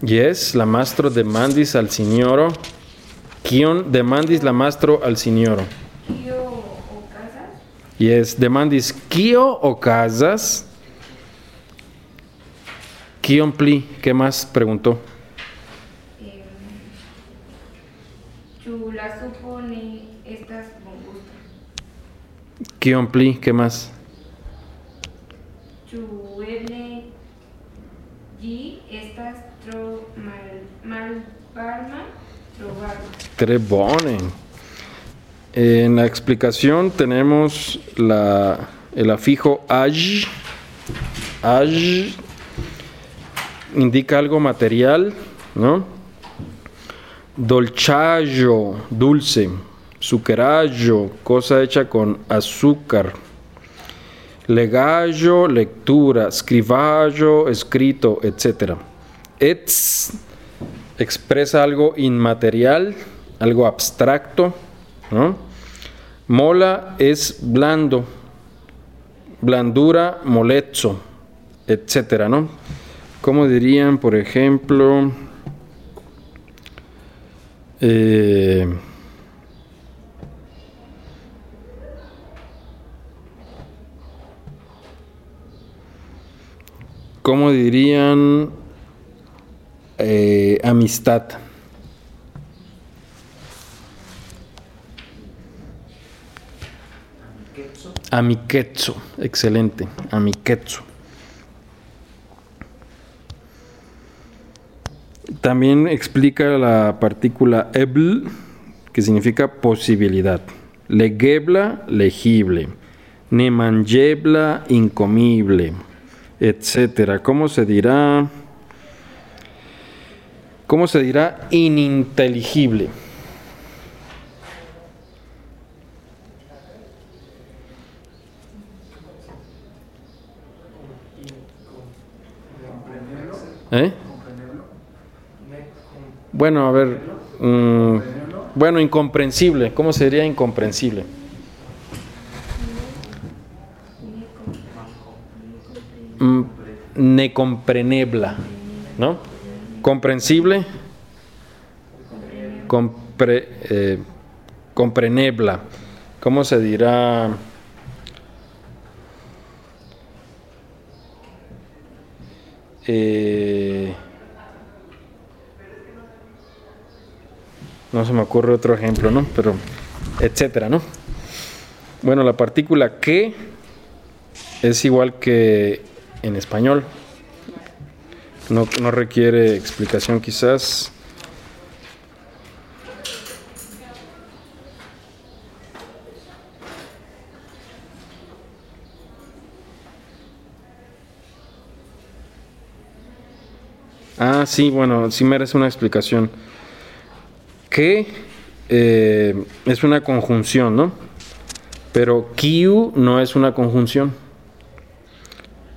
A: Yes, la mastro demandis al signoro. Kion demandis la mastro al signoro?
G: kio okazas
A: Yes, demandis kio okazas? Kion pli? ¿Qué más preguntó?
G: em, ĉu la supo ne estas bongusta
A: Kion pli? ¿Qué más?
G: ĉu eble ĝi estas tro mal malvarma tro varma
A: Tres bone. En la explicación tenemos la, el afijo aj. Aj indica algo material, ¿no? Dolchayo, dulce. Sucerayo, cosa hecha con azúcar. Legallo, lectura. Scriballo, escrito, etc. Ets expresa algo inmaterial, algo abstracto, ¿no? Mola es blando, blandura, molezzo, etcétera, ¿no? ¿Cómo dirían, por ejemplo, eh, ¿cómo dirían eh, amistad? Amiketsu, excelente, amiketsu. También explica la partícula ebl, que significa posibilidad. Legebla, legible. Nemangebla, incomible, etcétera. ¿Cómo se dirá? ¿Cómo se dirá? Ininteligible. ¿Eh? Bueno, a ver. mm, bueno, incomprensible. ¿Cómo sería incomprensible? Mm, Necomprenebla. ¿No? Comprensible. Compre, eh, comprenebla. ¿Cómo se dirá? Eh, No se me ocurre otro ejemplo, ¿no? Pero, etcétera, ¿no? Bueno, la partícula que es igual que en español. No, no requiere explicación quizás. Ah, sí, bueno, sí merece una explicación. Eh, es una conjunción, ¿no? Pero Q no es una conjunción.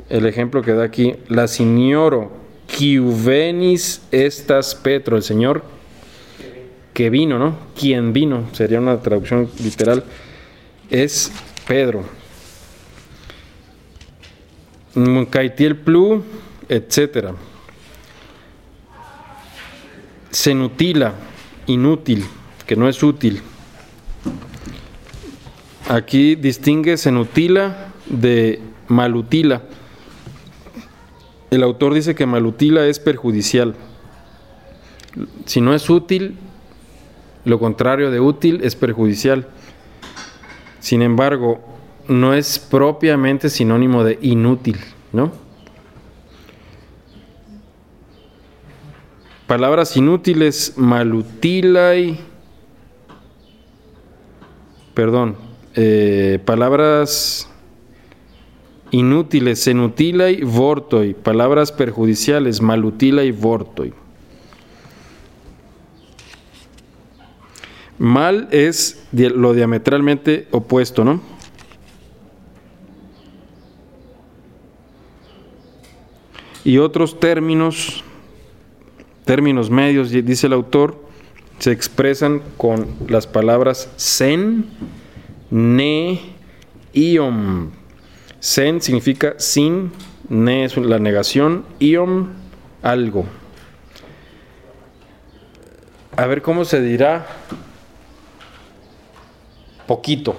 A: El ejemplo que da aquí, la signoro Q venis estas Petro, el señor que vino, ¿no? Quien vino, sería una traducción literal, es Pedro. Caitiel plu, etcétera. Senutila, inútil, que no es útil. Aquí distingue senutila de malutila. El autor dice que malutila es perjudicial. Si no es útil, lo contrario de útil es perjudicial. Sin embargo, no es propiamente sinónimo de inútil, ¿no? Palabras inútiles, malutilai, perdón, eh, palabras inútiles, senutilai, vortoi, palabras perjudiciales, malutilai, vortoi. Mal es lo diametralmente opuesto, ¿no? Y otros términos, términos medios, dice el autor, se expresan con las palabras sen, ne, iom. Sen significa sin, ne es la negación, iom, algo. A ver cómo se dirá poquito,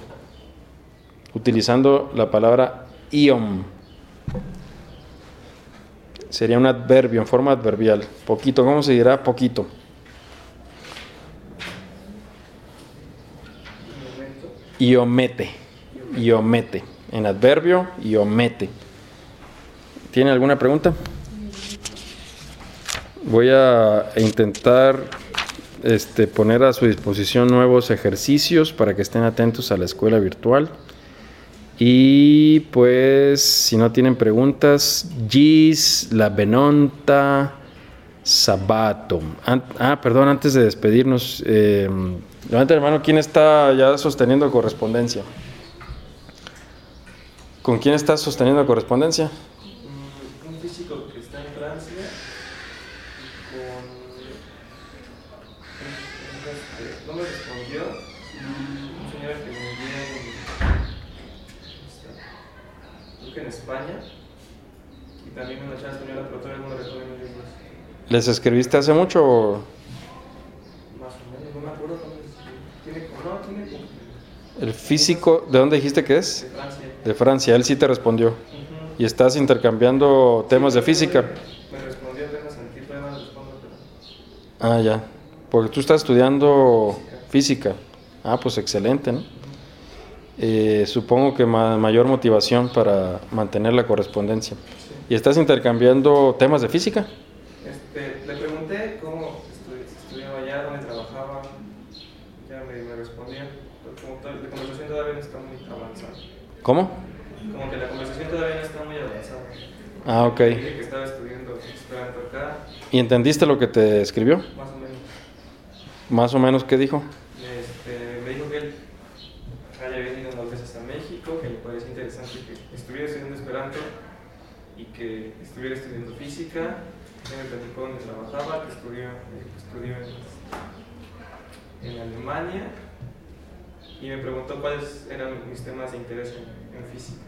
A: utilizando la palabra iom. Sería un adverbio en forma adverbial. Poquito, ¿cómo se dirá poquito? Iomete. Iomete. En adverbio, iomete. ¿Tiene alguna pregunta? Voy a intentar este, poner a su disposición nuevos ejercicios para que estén atentos a la escuela virtual. Y pues, si no tienen preguntas, Gis, la Benonta, Sabato. Ah, perdón, antes de despedirnos, eh, levanta la mano, ¿quién está ya sosteniendo correspondencia? ¿Con quién estás sosteniendo correspondencia? ¿Les escribiste hace mucho? o-
H: Más o menos, no me acuerdo. Tiene. No, tiene como.
A: El físico, ¿de dónde dijiste que es?
H: De Francia.
A: De Francia, él sí te respondió. Y estás intercambiando temas de física.
H: Me respondió apenas en ti, todavía no respondo, pero.
A: Ah, ya. Porque tú estás estudiando física. Ah, pues excelente, ¿no? Eh, supongo que ma- mayor motivación para mantener la correspondencia. ¿Y estás intercambiando temas de física?
H: Este, le pregunté cómo estu- estudiaba allá, dónde trabajaba. Ya me, me respondió. Como la conversación todavía no está muy avanzada.
A: ¿Cómo?
H: Como que la conversación todavía no está muy avanzada.
A: Ah, ok.
H: Dije que estaba estudiando esperanto acá,
A: ¿Y entendiste lo que te escribió?
H: más o menos.
A: Más o menos, ¿qué dijo?
H: Este, me dijo que él haya venido unas veces a México, que le parecía interesante que estuviera estudiando esperanto y que estuviera estudiando física. Platicó dónde trabajaba, que estudió, que estudió en, en Alemania y me preguntó cuáles eran mis temas de interés en, en física.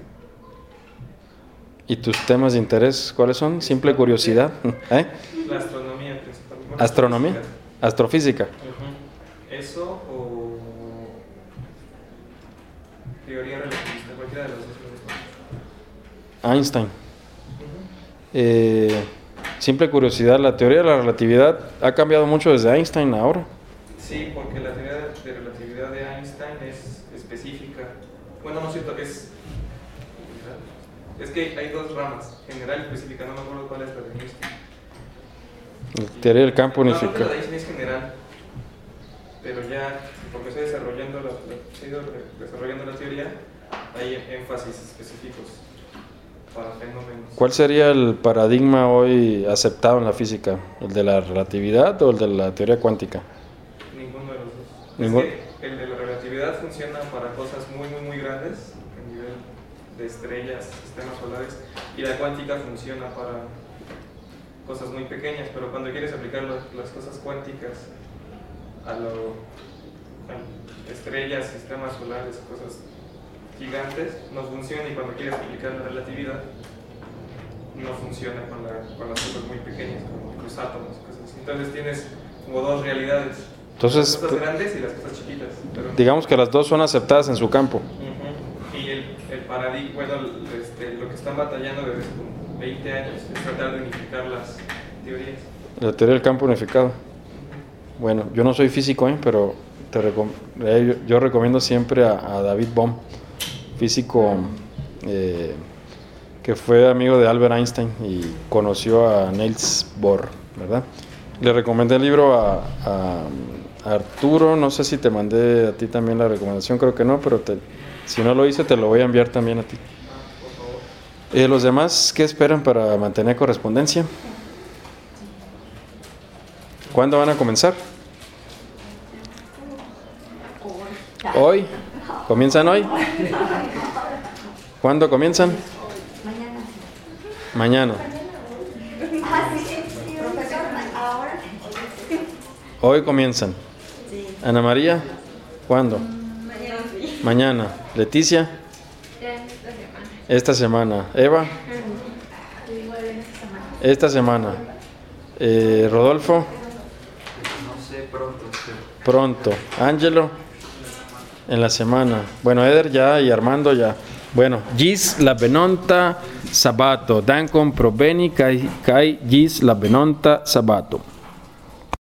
A: ¿Y tus temas de interés cuáles son? Simple curiosidad. ¿Eh?
H: La astronomía principalmente. Bueno,
A: ¿Astronomía?
H: física.
A: Astrofísica.
H: Ujú. Eso o teoría relativista, cualquiera de las dos.
A: Einstein.
H: Ujú.
A: Eh, simple curiosidad, la teoría de la relatividad ha cambiado mucho desde Einstein ahora.
H: Sí, porque la teoría de relatividad de Einstein es específica. Bueno, no es cierto, es es que hay dos ramas, general y específica, no me acuerdo cuál es la de Einstein.
A: La teoría del campo
H: No,
A: unificado.
H: la de Einstein es general, pero ya, porque estoy desarrollando la, la- desarrollando la teoría, hay énfasis específicos.
A: ¿Cuál sería el paradigma hoy aceptado en la física? ¿El de la relatividad o el de la teoría cuántica?
H: Ninguno de los dos.
A: Ningún-
H: Es que el de la relatividad funciona para cosas muy, muy, muy grandes, a nivel de estrellas, sistemas solares, y la cuántica funciona para cosas muy pequeñas, pero cuando quieres aplicar las cosas cuánticas a lo a estrellas, sistemas solares, cosas gigantes, no funciona, y cuando quieres aplicar la relatividad, no funciona con, la- con las cosas muy pequeñas, como los átomos, cosas así. Entonces tienes como dos realidades.
A: Entonces,
H: las cosas grandes y las cosas chiquitas. Pero,
A: Digamos que las dos son aceptadas en su campo.
H: Y el, el paradigma, bueno, este, lo que están batallando desde hace como 20 años es tratar de unificar las teorías.
A: La teoría del campo unificado. Bueno, yo no soy físico, ¿eh? pero te recom- eh, yo, yo recomiendo siempre a, a David Bohm, físico eh, que fue amigo de Albert Einstein y conoció a Niels Bohr, ¿verdad? Le recomendé el libro a, Arturo, no sé si te mandé a ti también la recomendación, creo que no, pero te- si no lo hice te lo voy a enviar también a ti. Eh, ¿Los demás qué esperan para mantener correspondencia? ¿Cuándo van a comenzar? ¿Hoy? ¿Comienzan hoy? ¿Cuándo comienzan?
E: Mañana.
A: Mañana. Hoy comienzan. Ana María, ¿cuándo? Mañana. Leticia,
G: esta semana.
A: Eva, esta semana. Eh, Rodolfo,
B: No sé, pronto. pero-
A: pronto. Ángelo, en la semana. Bueno, Eder ya y Armando ya. Bueno, gis la benonta sabato. Dankon pro beni kai kai gis la benonta sabato.